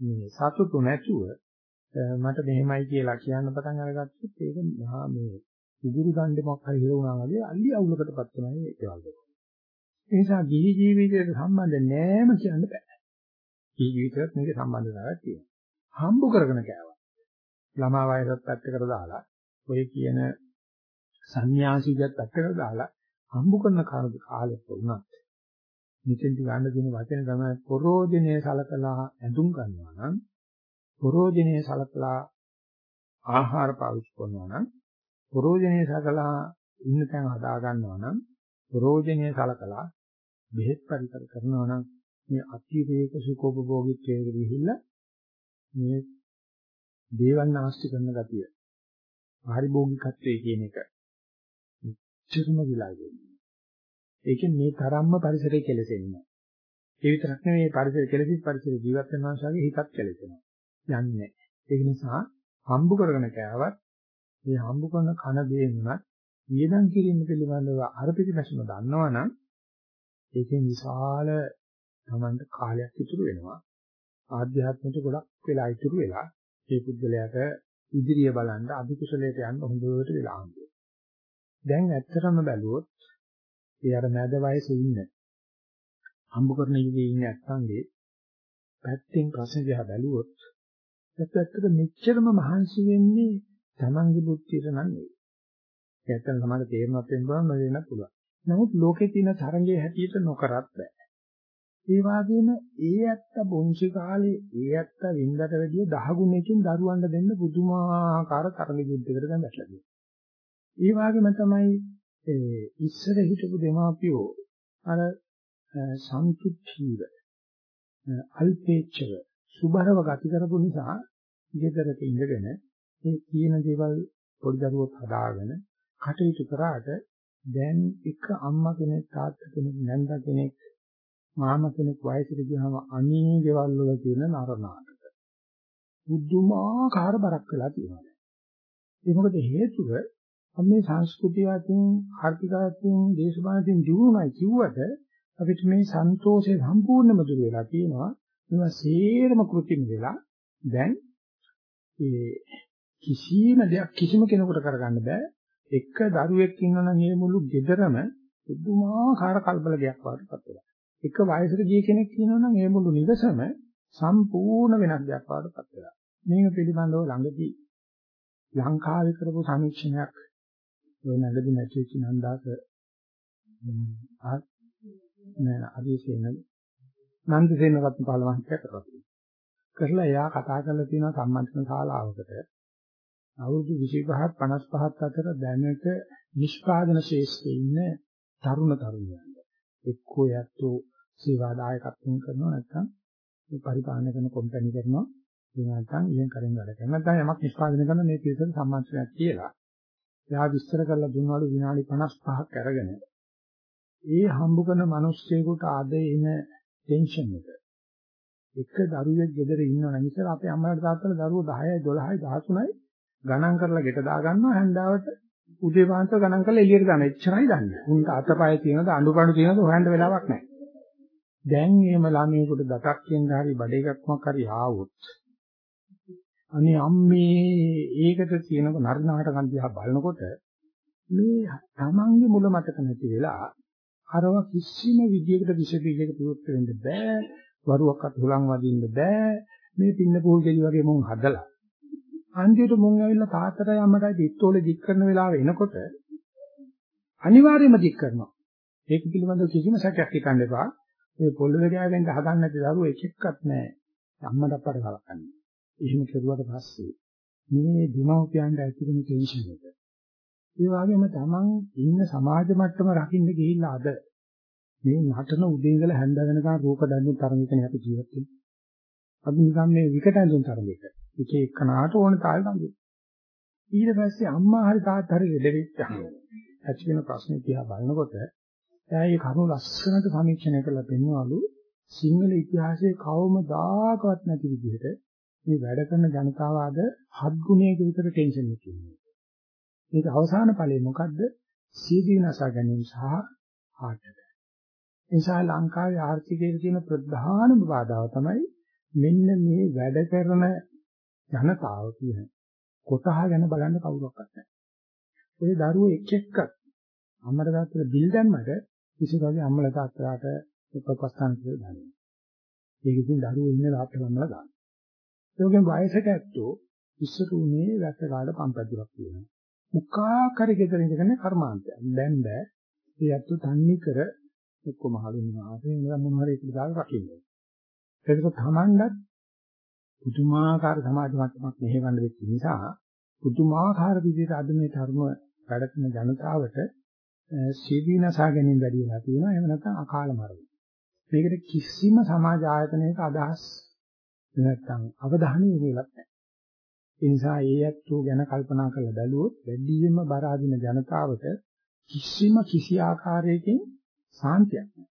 මේ සතුටු නැතුව මට මෙහෙමයි කියලා කියන්න පටන් අරගත්තොත් ඒක මහා මේ උගුරු දණ්ඩේ මොකක් හරි හිරුණා වගේ අල්ලි අවුලකටපත් වෙනවා මේ ඒවල් දෙක. ඒ නිසා ගිහි ජීවිතයට සම්බන්ධ නෑම කියන්න බෑ. ගිහි ජීවිතයත් මේකේ සම්බන්ධතාවයක් තියෙනවා. හම්බු කරගෙන කෑවා. ළමා වයසත් පැත්තකට දාලා ඔය කියන සංന്യാසිකයත් පැත්තකට දාලා හම්බු කරන කාලෙත් වුණත් මෙතෙන්දි ගන්න දෙන වචනේ තමයි පරෝධිනේ සලකලා ඇඳුම් ගන්නවා නම් පරෝධිනේ සලකලා ආහාර පාවිච්චි කරනවා නම් පරෝධිනේ සලකලා ඉන්න තැන් හදා ගන්නවා නම් පරෝධිනේ සලකලා බෙහෙත් පරිකර කරනවා නම් මේ අතිරේක සුඛෝපභෝගීත්වයට ගිහිල්ලා මේ දේවල් නාස්ති කරන ගතිය පාරිභෝගිකත්වයේ කියන එක චිරම විලා වෙන්නේ. ඒකෙන් මේ තරම්ම පරිසරය කෙලෙසෙන්නේ නැහැ. ඒ විතරක් නෙවෙයි පරිසරය කෙලෙසිත් පරිසරය ජීවත් වෙන මානසාගේ හිතත් කෙලෙසෙනවා. යන්නේ නැහැ. ඒක නිසා හම්බ කරගෙන කෑවත් මේ හම්බ කරන කන දේනුණත් වියදම් කිරීම පිළිබඳව අර පිටිපස්සම දන්නවනම් ඒකෙන් විශාල තමන්ට කාලයක් ඉතුරු වෙනවා. ආධ්‍යාත්මික ගොඩක් වෙලා ඉතුරු වෙලා ඒ පුද්ගලයාට ඉදිරිය බලන්න අධිකුසලයට යන්න හොඳට වෙලා හම්බෙනවා. දැන් ඇත්තටම බැලුවොත් ඒ අර මැද වයසේ ඉන්න හම්බ කරන ඉන්නේ ඉන්න නැත්නම්ගේ පැත්තෙන් ප්‍රශ්න දිහා බැලුවොත් ඇත්තට මෙච්චරම මහන්සි වෙන්නේ Tamange බුද්ධියට නෙවෙයි. ඇත්තටම තමයි තේරුමක් වෙන්න පුළුවන් නොවෙන්නත් පුළුවන්. නමුත් ලෝකේ තියෙන තරංගයේ හැටියට නොකරත් බෑ. ඒ වගේම ඒ ඇත්ත බොන්සි කාලේ ඒ ඇත්ත වින්දට වැඩිය 10 ගුණයකින් දරුවන්ට දෙන්න පුදුමාකාර තරංග යුද්ධයකට දැන් වැටලා තියෙනවා. ඒ වගේම තමයි ඒ ඉස්සර හිටපු දෙමාපියෝ අර සන්තුෂ්ඨීව අල්පේච්ඡව සුබරව ගති කරපු නිසා ගෙදරක ඉඳගෙන ඒ කියන දේවල් පොඩි දරුවෝ හදාගෙන කටයුතු කරාට දැන් එක අම්මා කෙනෙක් තාත්තා කෙනෙක් නැන්දා කෙනෙක් මාමා කෙනෙක් වයසට ගියාම අනේ ගෙවල් වල තියෙන නරනාටක බුදුමාකාර බරක් වෙලා තියෙනවා. ඒ මොකද හේතුව මේ සංස්කෘතියකින් ආර්ථිකයකින් දේශපාලනකින් දිනුනයි කිව්වට අපිට මේ සන්තෝෂය සම්පූර්ණයෙන්ම දුර වෙලා තියෙනවා. මේවා සේරම કૃතිම වෙලා දැන් ඒ කිසිම දෙයක් කිසිම කෙනෙකුට කරගන්න බෑ. එක දරුවෙක් ඉන්නවනම් මේ මුළු ගෙදරම පුදුමාකාර කල්බලයක් වඩපත් වෙලා. එක වයසට ගිය කෙනෙක් ඉන්නවනම් මේ මුළු නිවසම සම්පූර්ණ වෙනස් දෙයක් වඩපත් වෙලා. මේක පිළිබඳව ළඟදී ලංකාවේ කරපු සමීක්ෂණයක් ඔය නැගදී නැතිවෙච්ච නන්දාක ආ නෑ අදිසේන නන්දසේන රත්න පාලවන්තය කරලා කරලා එයා කතා කරලා තියෙනවා සම්මන්ත්‍රණ ශාලාවකට. අවුරුදු 25ත් 55ත් අතර දැනට නිෂ්පාදන ශේෂ්ත්‍රයේ ඉන්න තරුණ තරුණියන්ට. එක්කෝ යැත්තෝ සේවා දායකත්වයෙන් කරනවා නැත්නම් මේ පරිපාලනය කරන කම්පැනි කරනවා. එහෙම නැත්නම් ඉහෙන් කරින් වැඩ කරනවා. නැත්නම් යමක් නිෂ්පාදනය කරන මේ පිළිසෙන් සම්මන්ත්‍රණයක් කියලා. එයා විස්තර කරලා දුන්නවලු විනාඩි 55ක් අරගෙන ඒ හම්බ කරන මිනිස්සෙකුට ආද එන ටෙන්ෂන් එක එක දරුවෙක් ගෙදර ඉන්නවනම් ඉතින් අපේ අම්මලාට තාත්තලා දරුවෝ 10යි 12යි 13යි ගණන් කරලා ගෙට දා ගන්නවා හැන්දාවට උදේ පාන්දර ගණන් කරලා එළියට දාන එච්චරයි දන්නේ. උන්ට අතපය තියෙනවද අඬපණු තියෙනවද හොයන්න වෙලාවක් නැහැ. දැන් එහෙම ළමයෙකුට දතක් කියන හරි බඩ එකක්මක් හරි ආවොත් අනේ අම්මේ ඒකට තියෙන නරනාට කන්දියා බලනකොට මේ තමන්ගේ මුල මතක නැති වෙලා අරව කිසිම විදියකට විෂ බීජයක ප්‍රයුක්ත වෙන්න බෑ. වරුවක් අත හුලං වදින්න බෑ. මේ පින්න පොල් ගෙඩි වගේ මොන් හදලා. අන්තිමට මොන් ඇවිල්ලා තාත්තටයි අම්මටයි පිටෝලේ දික් කරන වෙලාව එනකොට අනිවාර්යයෙන්ම දික් කරනවා. ඒක පිළිබඳව කිසිම සැකයක් හිතන්න එපා. මේ පොළවේ ගෑවෙන්න හදන්න නැති දරුවෝ එක එක්කත් නැහැ අම්මට අපට කලකන්නේ එහෙම කෙරුවට පස්සේ මේ දිමෝපියන්ට ඇතිවෙන ටෙන්ෂන් එක. ඒ වගේම තමන් ඉන්න සමාජ මට්ටම රකින්න ගිහිල්ලා අද මේ නටන උදේ ඉඳලා හැන්ද වෙනකන් රූප දැනුම් තරමිකනේ අපි ජීවත් වෙන්නේ. අපි නිකන් මේ විකට ඇඳුම් තරමික. එක එකනාට ඕන තාලෙ තමයි. ඊට පස්සේ අම්මා හරි තාත්තා හරි දෙලෙවිච්චා. ඇති වෙන ප්‍රශ්නේ දිහා බලනකොට එයා මේ කරුණු ලස්සනට සමීක්ෂණය කරලා පෙන්වවලු සිංහල ඉතිහාසයේ කවමදාකවත් නැති විදිහට මේ වැඩ කරන ජනතාව අද හත් ගුණයක විතර ටෙන්ෂන් එකේ ඉන්නේ. මේක අවසාන ඵලය මොකද්ද? සීදී නසා ගැනීම සහ heart attack. නිසා ලංකාවේ ආර්ථිකයේ තියෙන ප්‍රධානම බාධාව තමයි මෙන්න මේ වැඩ කරන ජනතාව කියන කොටහ ගැන බලන්න කවුරක්වත් නැහැ. ඔය දරුවෝ එක් එක්ක අම්මට තාත්තට බිල් දැම්මට විශේෂයෙන් අම්මලා තාත්තලාට උපපස්ථාන කියලා දානවා. ඒක ඉතින් දරුවෝ ඉන්න තාත්තලා අම්මලා දානවා. ඒ වගේම වයසට ඇත්තෝ ඉස්සර උනේ වැස්ස කාලේ පම්පැදුරක් තියෙනවා. මුඛා කර ගෙදර ඉඳගෙන කර්මාන්තය. දැන් බෑ. ඒ ඇත්තෝ තන්නේ කර එක්කම හලුනවා. ඒ නිසා මොන හරි එකකට දාලා රකින්නේ. ඒක තමන්වත් පුදුමාකාර සමාජ මට්ටමක් මෙහෙවන්න වෙච්ච නිසා පුදුමාකාර විදිහට අද මේ ධර්ම වැඩ කරන ජනතාවට සීදීනසා ගැනීම වැඩි වෙලා තියෙනවා. එහෙම නැත්නම් අකාල මරණ. මේකට කිසිම සමාජ ආයතනයක අදහස් නැත්නම් අවධානය යොමු වෙලක් නැහැ. ඒ නිසා ඒ ඇත්තෝ ගැන කල්පනා කරලා බැලුවොත් වැඩියෙන්ම බර අදින ජනතාවට කිසිම කිසි ආකාරයකින් සාන්තියක් නැහැ.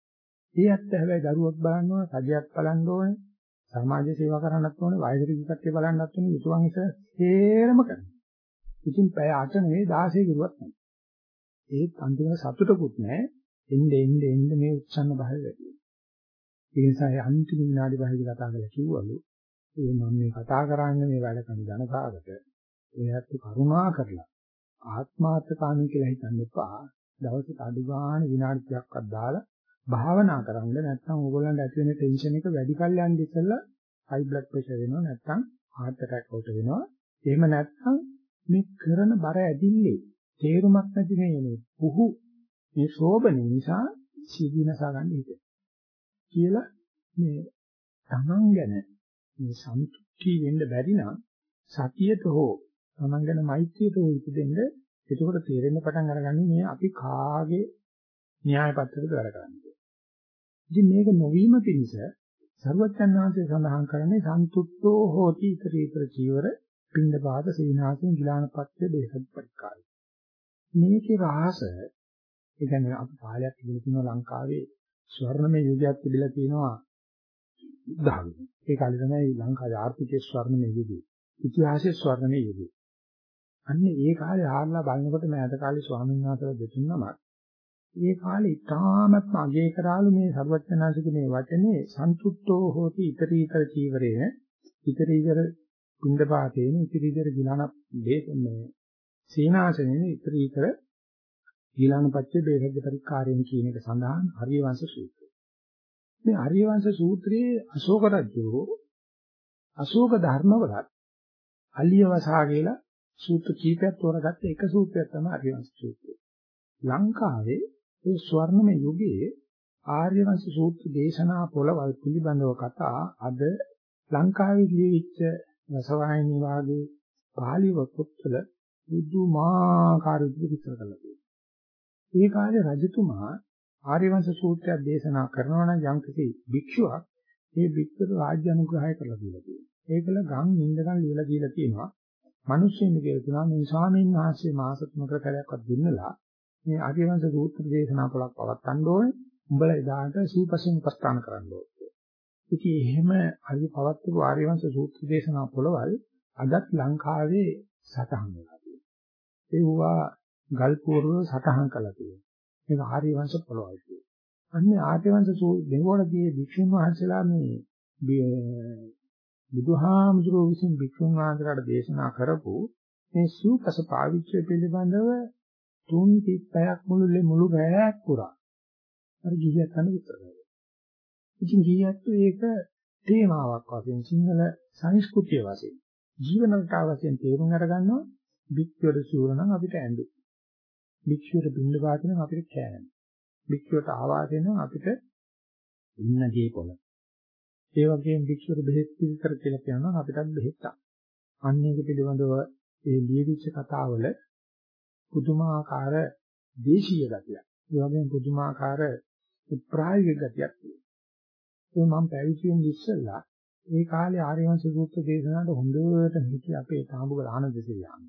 ඒ ඇත්ත හැබැයි දරුවක් බලන්න ඕන, සජයක් බලන්න ඕනේ, සමාජ සේවා කරන්නත් ඕනේ, වයසට කට්ටිය බලන්නත් ඕනේ, යුතුයන් ඉත හේරම කරනවා. ඉතින් පැය 8 නෙවෙයි 16 කිරුවත් නැහැ. ඒත් අන්තිමට සතුටකුත් නැහැ. එන්නේ එන්නේ එන්නේ මේ උත්සන්න භාවය වැඩි වෙනවා. ඒ නිසා ඒ අන්තිම විනාඩි පහක කතා කරලා කිව්වලු ඒ මම මේ කතා කරන්නේ මේ වැඩ කරන ජනතාවට එයාත් කරුණා කරලා ආත්මාර්ථකාමී කියලා හිතන්න එපා. දවසට අඩු ගන්න විනාඩි 30ක්වත් දාලා භාවනා කරන්න නැත්නම් ඕගොල්ලන්ට ඇති වෙන ටෙන්ෂන් එක වැඩි කල් යන්න ඉස්සෙල්ලා හයි බ්ලඩ් ප්‍රෙෂර් වෙනවා නැත්නම් heart attack වලට වෙනවා. එහෙම නැත්නම් මේ කරන බර ඇදින්නේ තේරුමක් නැති මේ පුහු මේ ශෝබන නිසා සීදීනසා ගන්න හිතේ. කියලා මේ තමන් ගැන මේ සන්තුෂ්ටි වෙන්න බැරි නම් සතියට හෝ තමන් ගැන මෛත්‍රියට හෝ ඉපදෙන්න එතකොට තේරෙන්න පටන් අරගන්නේ මේ අපි කාගේ න්‍යාය පත්‍රයකද වැඩ කරන්නේ. ඉතින් මේක නොවීම පිණිස සර්වඥාන් වහන්සේ සඳහන් කරන්නේ සන්තුෂ්ටෝ හෝති ඊතරීතර ජීවර පින්නපාත සීනාසෙන් ගිලානපත්‍ය දේහත් පරිකාරය. මේකේ රහස ඒ කියන්නේ අපි කාලයක් ඉඳලා තියෙනවා ලංකාවේ ස්වර්ණමය යුගයක් තිබිලා තියෙනවා ධර්ම. ඒ කාලේ තමයි ලංකාවේ ආර්ථිකයේ ස්වර්ණමය යුගය. ඉතිහාසයේ ස්වර්ණමය යුගය. අන්න ඒ කාලේ ආරලා බලනකොට මෑත කාලේ ස්වාමීන් වහන්සේලා දෙතුන් නමක් ඒ කාලේ ඉතාමත්ම අගය කරාලු මේ සර්වඥාන්සික මේ වචනේ සන්තුට්ඨෝ හෝති ඉතරීතර චීවරේන ඉතරීතර පින්දපාතේන ඉතරීතර ගිලන බේතන්නේ සීනාසනෙන ඉතරීතර ඊළානපච්චේ බේරද්ද පරිකාරයෙන් කියන එක සඳහන් හරිවංශ සූත්‍රය. මේ හරිවංශ සූත්‍රයේ අශෝක රජු අශෝක ධර්මවලත් අලියවසා කියලා සූත්‍ර කීපයක් තෝරගත්ත එක සූත්‍රයක් තමයි හරිවංශ සූත්‍රය. ලංකාවේ ඒ ස්වර්ණමය යුගයේ ආර්යවංශ සූත්‍ර දේශනා පොළවල් පිළිබඳව කතා අද ලංකාවේ ලියවිච්ච රසවාහිනී වාගේ පාලි පොත්වල බුදුමාකාර විදිහට විස්තර කරලා තියෙනවා. ඒ කාලේ රජතුමා ආර්යවංශ සූත්‍රයක් දේශනා කරනවා නම් යම්කිසි භික්ෂුවක් ඒ භික්ෂුවට රාජ්‍ය අනුග්‍රහය කරලා දීලා තියෙනවා. ඒකල ගම් නින්දකන් ලියලා දීලා තියෙනවා. මිනිස්සුන් කියලා කියනවා මේ ස්වාමීන් වහන්සේ මාස තුනකට කලයක්වත් දෙන්නලා මේ ආර්යවංශ සූත්‍ර දේශනා පොලක් පවත්වන්න ඕනේ. උඹලා එදාට සීපසෙන් උපස්ථාන කරන්න ඕනේ. ඉතින් එහෙම අරි පවත්වපු ආර්යවංශ සූත්‍ර දේශනා පොළවල් අදත් ලංකාවේ සටහන් වෙලා තියෙනවා. ඒවා ගල් පූර්ව සටහන් කළා තියෙනවා. මේක ආර්යවංශ පොළවල් කියනවා. අන්නේ ආර්යවංශ දෙවොලදී වික්ෂුන් වහන්සේලා මේ බුදුහාමුදුරුවෝ විසින් වික්ෂුන් වහන්සේලාට දේශනා කරපු මේ සූපස පාවිච්චය පිළිබඳව තුන් පිටයක් මුළු මුළු රැයක් පුරා අර ගිහියත් අන්න විතර කරනවා. ඉතින් ගිහියත් ඒක තේමාවක් වශයෙන් සිංහල සංස්කෘතිය වශයෙන් ජීවන රටාව වශයෙන් තේරුම් අරගන්නවා වික්ෂුවට සූර නම් අපිට ඇඳු. වික්ෂුවට බින්ද වාද නම් අපිට කෑම. වික්ෂුවට ආවාද නම් අපිට ඉන්න ගේ පොළ. ඒ වගේම වික්ෂුවට බෙහෙත් පිළිකර කියලා කියනවා අපිටත් බෙහෙත් අන්න ඒක පිළිබඳව ඒ ලියවිච්ච කතාවල පුදුමාකාර දේශීය ගතියක්. ඒ වගේම පුදුමාකාර ප්‍රායෝගික ගතියක් තියෙනවා. මම පැවිදි වෙන්න ඉස්සෙල්ලා ඒ කාලේ ආර්යවංශ සූත්‍ර දේශනාවට හොඳට හිතේ අපේ තාඹුගල ආනන්ද සිරියාම.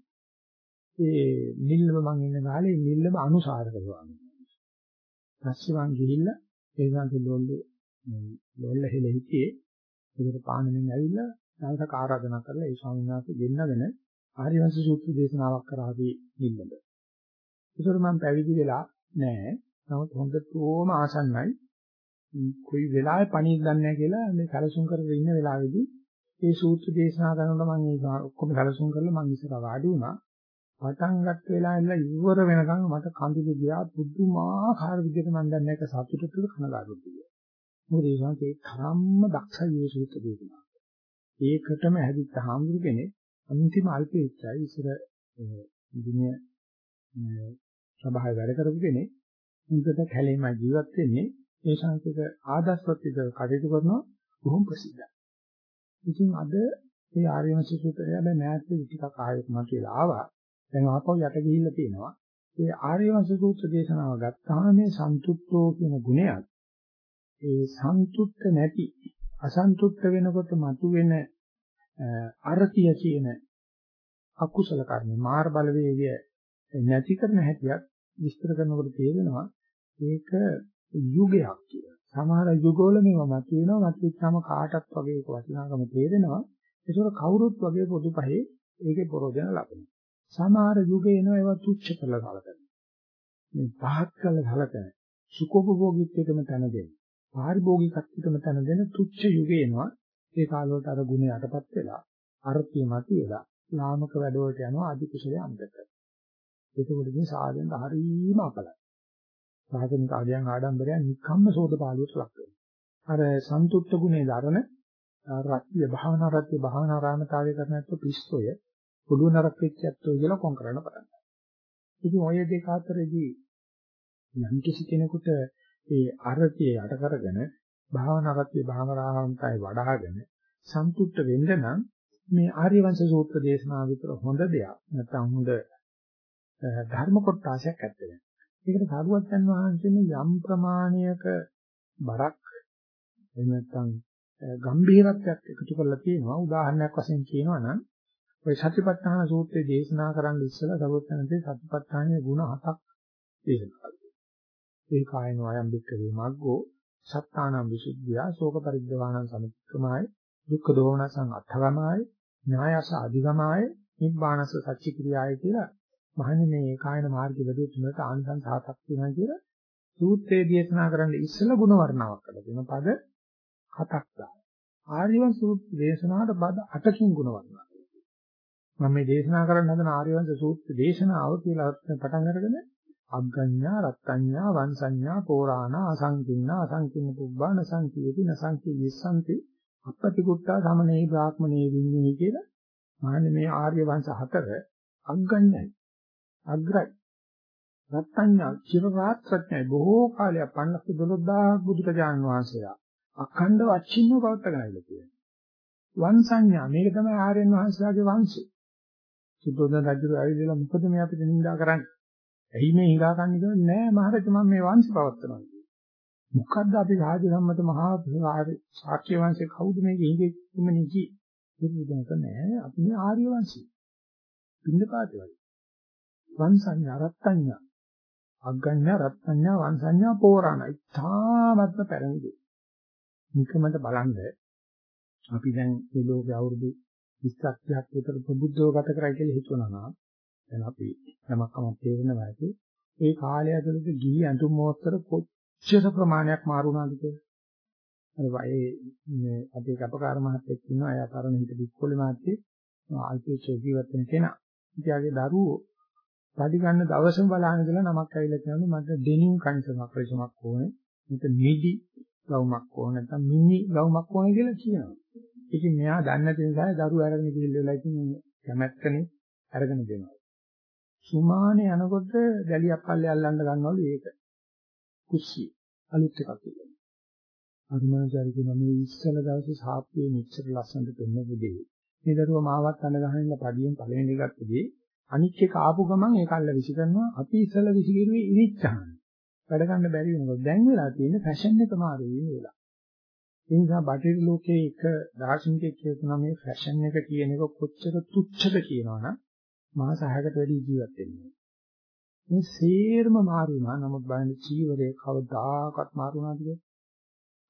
ඒ නිල්ලම මං ඉන්න කාලේ නිල්ලම අනුසාර කරනවා. පස්සේ මං ගිහිල්ලා ඒ ගාන්ති ලොල්ලේ ලොල්ල හෙල හිටියේ ඒකට පානෙමින් ඇවිල්ලා දවසක් ආරාධනා කරලා ඒ ස්වාමීන් වහන්සේ ගෙන්නගෙන ආර්යවංශ සූත්‍ර දේශනාවක් කරාදී නිල්ලම. ඒතර මම පැවිදි වෙලා නෑ. නමුත් හොඳටම ආසන්නයි. කොයි වෙලාවෙ පණිවිඩ දන්නේ නැහැ කියලා මේ සැලසුම් කරගෙන ඉන්න වෙලාවේදී ඒ සූත්‍ර දේශනා කරනකොට මම ඒක ඔක්කොම සැලසුම් කරලා මම ඉස්සරහ වාඩි වුණා. පටන් ගත්ත වෙලාවෙ ඉඳලා ඉවර වෙනකන් මට කඳුළු ගියා පුදුමාකාර විදිහට මම දැන් මේක සතුටුට කනගාටුත් ගියා. මොකද ඒ වගේ තරම්ම දක්ෂයි මේ සූත්‍ර දේශනාව. ඒකටම හැදිච්ච හාමුදුරු කෙනෙක් අන්තිම අල්පේච්චයි ඉස්සර දිනේ සභාවේ වැඩ කරපු කෙනෙක් උන්ට කැලේම ජීවත් වෙන්නේ ඒ ශාන්තික ආදර්ශවත් විදිහට කටයුතු කරනවා බොහොම ප්‍රසිද්ධයි. ඉතින් අද මේ ආර්යවංශ සූත්‍රය හැබැයි නැත්නම් ටිකක් ආයෙත් මතුවලා ආවා. දැන් ආපහු යට ගිහිල්ලා තියෙනවා. ඒ ආර්යවංශ සූත්‍ර දේශනාව ගත්තාම මේ සන්තුෂ්ඨෝ කියන ගුණයත් ඒ සන්තුෂ්ඨ නැති අසන්තුෂ්ඨ වෙනකොට මතුවෙන අරතිය කියන අකුසල කර්ම මාර බලවේගය නැති කරන හැටියක් විස්තර කරනකොට තේරෙනවා ඒක යුගයක් කියලා. සමහර යුගවල මේවා මතුවෙනවා මතුවෙච්චාම කාටත් වගේ ඒක වටිනාකම තේරෙනවා. ඒකවල කවුරුත් වගේ පොදු පහේ ඒකේ ප්‍රෝජන ලබනවා. සමහර යුගේ එනවා ඒවා තුච්ච කරලා සලකනවා. මේ පහත් කරලා සලකන සුඛෝපභෝගීත්වයටම තන දෙන. පාරිභෝගිකත්වයටම තන දෙන තුච්ච යුගේ එනවා. ඒ කාලවලට අර ගුණ යටපත් වෙලා අර්ථය මතුවලා ලාමක වැඩවලට යනවා අධි කුසලයේ අන්තක. ඒකවල ඉතින් සාධනෙට හරීම අපලයි. සාධනික ආගයන් ආඩම්බරයන් නිකම්ම සෝදපාලුවට ලක් වෙනවා. අර සන්තුෂ්ත ගුණේ දරන රත්ත්‍ය භාවනා රත්ත්‍ය භාවනා රාමතාවය කරනත් පිස්සොය පුළු නරක වෙච්චත්තෝ කියලා කොන් කරන්න පටන් ගන්නවා. ඉතින් ඔය දෙක අතරේදී යම් කිසි කෙනෙකුට ඒ අරතිය යට කරගෙන භාවනා රත්ත්‍ය භාවනා රාමතාවය වඩ아가ගෙන සන්තුෂ්ත වෙන්න නම් මේ ආර්යවංශ සූත්‍ර දේශනාව විතර හොඳ දෙයක් නැත්නම් හොඳ ධර්ම කොටසක් ඇත්තේ. ඒකට සාරුවත්යන් වහන්සේ යම් ප්‍රමාණයක බරක් එහෙම නැත්නම් ගම්භීරත්වයක් එකතු කරලා තියෙනවා. උදාහරණයක් වශයෙන් කියනවා නම් ඔය සතිපට්ඨාන සූත්‍රයේ දේශනා කරන්න ඉස්සෙල්ලා සරුවත්යන්සේ සතිපට්ඨානයේ ಗುಣ හතක් දේශනා කළා. ඒ කායන වයම් බික්කවේ මග්ගෝ සත්තානම් විසුද්ධිය ශෝක පරිද්දවාණං සමික්කමයි දුක්ඛ දෝමනසං අත්ථගමයි ඥායස අධිගමයි නිබ්බානස සච්චි ක්‍රියාය කියලා මහන්නේ මේ කායන මාර්ගය වැඩි තුනට ආනිසංස හතක් තියෙනවා කියලා සූත්‍රයේ දේශනා කරන්න ඉස්සෙල්ලා ಗುಣ වර්ණාවක් කරලා තියෙනවා. පද හතක් දාන. ආර්යවංශ සූත්‍ර දේශනාවට පද 8කින් ಗುಣ වර්ණනා මම මේ දේශනා කරන්න හදන ආර්යවංශ සූත්‍ර දේශනාව කියලා පටන් අරගෙන අග්ගඤ්ඤා රත්ත්‍ඤ්ඤා වංසඤ්ඤා පෝරාණ අසංකින්නා අසංකින්න පුබ්බාන සංකීති නසංකී විසන්ති අපපති කුට්ටා සමනේ බ්‍රාහ්මනේ විඤ්ඤේ කියලා. මාන්නේ මේ ආර්ය වංශ හතර අග්ගඤ්ඤයි අග්‍රයි. රත්ත්‍ඤ්ඤා චිරරාත්‍රඥයි බොහෝ කාලයක් 512000 බුදුරජාණන් වහන්සේලා අඛණ්ඩව අච්චින්නව පවත්වාගෙන ආවිලා තියෙනවා. වංසඤ්ඤා මේක තමයි ආර්යයන් වහන්සේලාගේ වංශය. සුද්ධෝදන රජු ආවිදලා මොකද මේ අපිට නිඳා කරන්නේ? ඇයි මේ හිඟා කන්නේ කියන්නේ නෑ මහරජා මම මේ වංශ පවත්වනවා කියන්නේ මොකද්ද අපි රාජ සම්මත මහා ශාක්‍ය වංශේ කවුද මේක හිඟේ ඉන්නේ කි ඒක නෑ. අපි මේ ආර්ය වංශය පින්නපාතේ වගේ. වංශඤ්ඤා රත්ත්‍ඤ්ඤා අග්ගඤ්ඤා රත්ත්‍ඤ්ඤා වංශඤ්ඤා පෝරාණයි තාමත්ම පැරණි දෙයක්. නිකමට බලන්න. අපි දැන් මේ ලෝකේ අවුරුදු 20ක් විතර ප්‍රබුද්ධව ගත කරයි කියලා හිතනවා නම් දැන් අපි යමක්ම තේරෙනවා ඇති ඒ කාලය ඇතුළත ගිහි ඇඳුම් මෝස්තර කොච්චර ප්‍රමාණයක් මාරු වුණාද කියලා. අර වයේ මේ අපේ කපකාර මහත්තයෙක් ඉන්නවා එයා තරණ හිටපු ඉස්කෝලේ මහත්තයෙක් අල්පේ ජීවත් වෙන කෙනා. ඉතියාගේ දරුවෝ පඩි ගන්න දවසම බලහන් ඉඳලා නමක් ඇවිල්ලා කියනවා මට ඩෙනිම් කන්සමක් රෙසමක් ඕනේ. මට මිඩි ගවුමක් ඕනේ නැත්නම් මිනි ගවුමක් ඕනේ කියලා කියනවා. ඉතින් මෙයා දන්නේ නැති නිසා දරුවෝ අරගෙන ගිහිල්ලා ඉතින් කැමැත්තනේ අරගෙන දෙනවා. සුමානේ යනකොට දැලියක් පල්ලේ අල්ලන්න ගන්නවලු ඒක. කුස්සිය. අලුත් එකක් කියලා. අරුමනචාරි කියනවා මේ ඉස්සල දවසේ සාප්පියේ මෙච්චර ලස්සනට පෙන්නපු දෙය. මේ දරුවා මාවත් අඳ ගහන්න පඩියෙන් පළවෙනි ගත්තදී අනික් එක ආපු ගමන් ඒක අල්ල විසි කරනවා අපි ඉස්සල විසි කරුවේ ඉරිච්චාන. වැඩ ගන්න බැරි වෙනකොට දැන් වෙලා තියෙන්නේ ෆැෂන් එක මාරු වෙන වෙලා. ඒ නිසා බටහිර ලෝකයේ එක දාර්ශනිකයෙක් කියනවා මේ ෆැෂන් එක කියන එක කොච්චර තුච්ඡද කියනවනම් මාස 6කට වැඩි ජීවත් වෙන්නේ. මේ සේරම මාරු වුණා. නමුත් බලන්න චීවරේ කවදාකවත් මාරු වුණාද කියලා?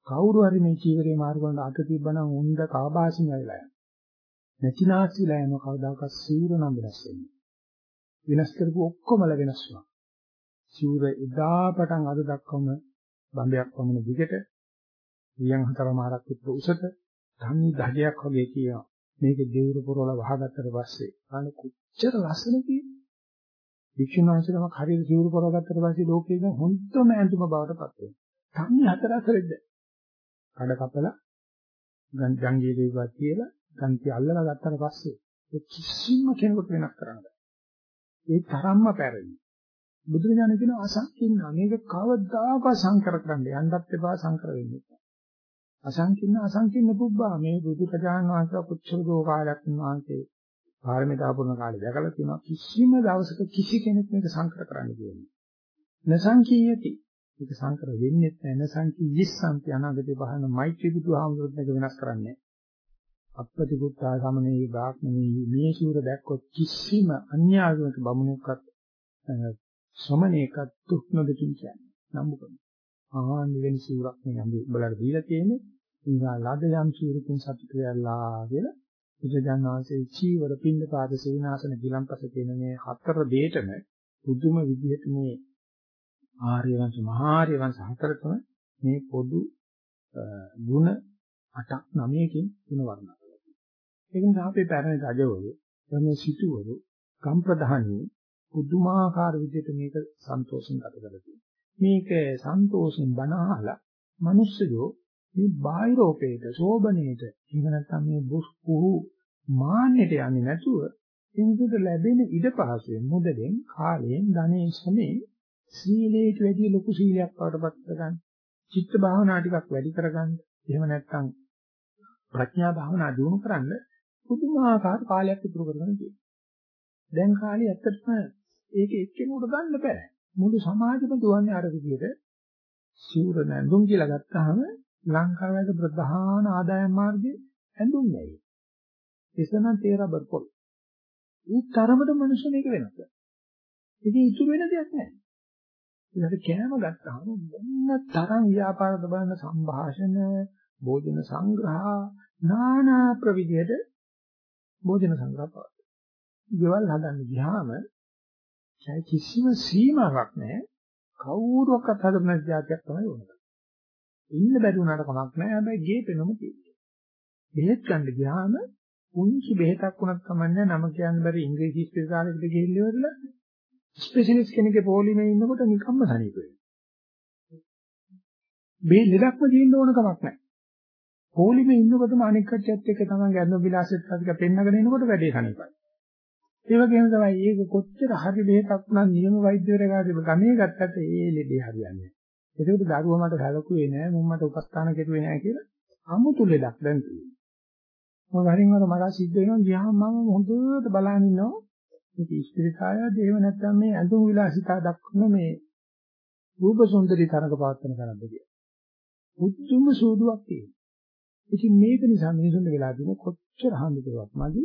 කවුරු හරි මේ චීවරේ මාරු කරන අත තිබ්බනම් උන්ද කාබාසින් වෙලා යනවා. නැතිනාස්සිලා යන කවදාකවත් සූර නම් වෙනස් වෙන්නේ. වෙනස් කරපු ඔක්කොමල වෙනස් වුණා. සූර එදා පටන් අද දක්වාම බම්බයක් වමන දිගට ඊයන් හතරමාරක් විතර උසට ධනි දහයක් වගේ කියනවා. මේක දෙවුරු පුරවල වහගත්තට පස්සේ අනේ කොච්චර ලස්සනද වික්ෂුන් වහන්සේලම හරියට සිවුරු පරවගත්තට පස්සේ ලෝකේ ඉන්න හොඳම ඇඳුම බවට පත් වෙනවා. තන්නේ හතර හතරෙද්ද. කඩ කපලා ගංගේ දේවත් කියලා ගන්ති අල්ලලා ගත්තට පස්සේ කිසිම කෙනෙකුට වෙනස් කරන්න බෑ. ඒ තරම්ම පැරණි. බුදුරජාණන් කියන අසංකින්න මේක කවදාකවත් සංකර කරන්න යන්නත් එපා සංකර වෙන්න එපා. අසංකින්න අසංකින්න පුබ්බා මේ බුදුරජාණන් වහන්සේ කොච්චර දෝ කාලයක් වහන්සේ පාරමිතා පුරන කාලේ දැකලා තියෙනවා කිසිම දවසක කිසි කෙනෙක් මේක සංකර කරන්න කියන්නේ. නසංකීයති. ඒක සංකර වෙන්නේ නැහැ. නසංකී යස්සන්ති අනාගතේ බහන මෛත්‍රී බුදුහාමුදුරුවෝ මේක වෙනස් කරන්නේ. අපපති පුත්තා සමනේ බ්‍රාහ්මණී මේ ශූර දැක්කොත් කිසිම අන්‍යාගමක බමුණෙක්වත් ශ්‍රමණේකත් දුක් නොදකින් කියන්නේ. නම්බු කරනවා. ආහන් වෙන ශූරක් මේ අපි උඹලට දීලා තියෙන්නේ. ඊගා ලද යම් සීලකින් සතුටු වෙලා කියලා බුදුජාණන් වහන්සේ චීවර පින්නපාද සේනාසන ගිලම්පස කියන මේ හතර දෙයටම පුදුම විදිහට මේ ආර්ය වංශ මහාර්ය වංශ හතරකම මේ පොදු ಗುಣ 8ක් 9කින් ಗುಣ වර්ණනා කරලා තියෙනවා. ඒක නිසා අපේ පැරණි රජවරු, මේ සිටුවරු, ගම් ප්‍රධානී පුදුමාකාර විදිහට මේක සන්තෝෂෙන් ගත කරලා තියෙනවා. මේක සන්තෝෂෙන් බණ අහලා මිනිස්සුયો මේ බාහිරෝපේට සෝබනේට එහෙම නැත්නම් මේ බුස් කුහු මාන්නයට යන්නේ නැතුව එනිසුද ලැබෙන ඉඩ පහසුවෙන් මුදෙන් කාලයෙන් ධනෙන් සමේ සීලයට වැඩි ලොකු සීලයක් වඩපත් කරගන්න චිත්ත භාවනා ටිකක් වැඩි කරගන්න එහෙම නැත්නම් ප්‍රඥා භාවනා දියුණු කරන්න පුදුමාකාර කාලයක් ඉතුරු කරගෙන තියෙනවා. දැන් කාලේ ඇත්තටම ඒක එක්කෙනෙකුට ගන්න බෑ. මුළු සමාජෙම දුවන්නේ අර විදිහට සිවුර නැඳුම් කියලා ගත්තාම ලංකාවේ ඇති ප්‍රධාන ආදායම් මාර්ගය ඇඳුම් ගැය. එසනම් තේ රබර් පොල්. ඒ තරමට මිනිස්සු මේක වෙනස් ඉතින් ඉතුරු වෙන දෙයක් නැහැ. ඊට කෑම ගත්තාම මොන තරම් ව්‍යාපාරද බලන සංഭാෂණ, භෝජන සංග්‍රහ, নানা ප්‍රවිධයට භෝජන සංග්‍රහ පවත්. ieval හදන්න ගියාම කිසිම සීමාවක් නැහැ. කවුරුවක්වත් හදන්න જાතියක් තමයි උනේ. ඉන්න බැරි වුණාට කමක් නැහැ. හැබැයි ගේ පෙනුම තියෙනවා. බෙහෙත් ගන්න ගියාම පුංචි බෙහෙතක් වුණත් කමන්නේ නම කියන්න බැරි ඉංග්‍රීසි ස්පෙෂාලිස්ට් දෙක ඉල්ලුවදලා ස්පෙෂලිස්ට් කෙනෙක්ගේ පොලිමේ ඉන්නකොට නිකම්ම සනීප වෙනවා. මේ ලෙඩක්ම තියෙන්න ඕන කමක් නැහැ. පොලිමේ ඉන්නකොටම අනික් කට්ටියත් එක්ක තමයි ගන්න විලාසෙත් ටික පෙන්නගෙන එනකොට වැඩේ සනීපයි. ඒ වගේම තමයි ඒක කොච්චර හරි බෙහෙතක් වුණා නියම වෛද්‍යවරයාගේ ගමේ ගත්තට ඒ ලෙඩේ හරියන්නේ ඒකට දරුවා මට සැලකුවේ නෑ මම මට උපස්ථාන කෙරුවේ නෑ කියලා අමුතු ලෙඩක් දැන් තියෙනවා. මොකද වරින් වර මට සිද්ධ වෙනවා ගියාම මම හොඳට බලන් ඉන්නවා. මේක ඉස්තිරිකාය දේව නැත්තම් මේ ඇඳුම් විලාසිතා දක්වන මේ රූප සුන්දරී තරඟ පවත්වන කරද්ද කියලා. මුතුම සූදුවක් තියෙනවා. ඉතින් මේක නිසා මිනිසුන්ට වෙලා තියෙන කොච්චර හඳුකවක් මදි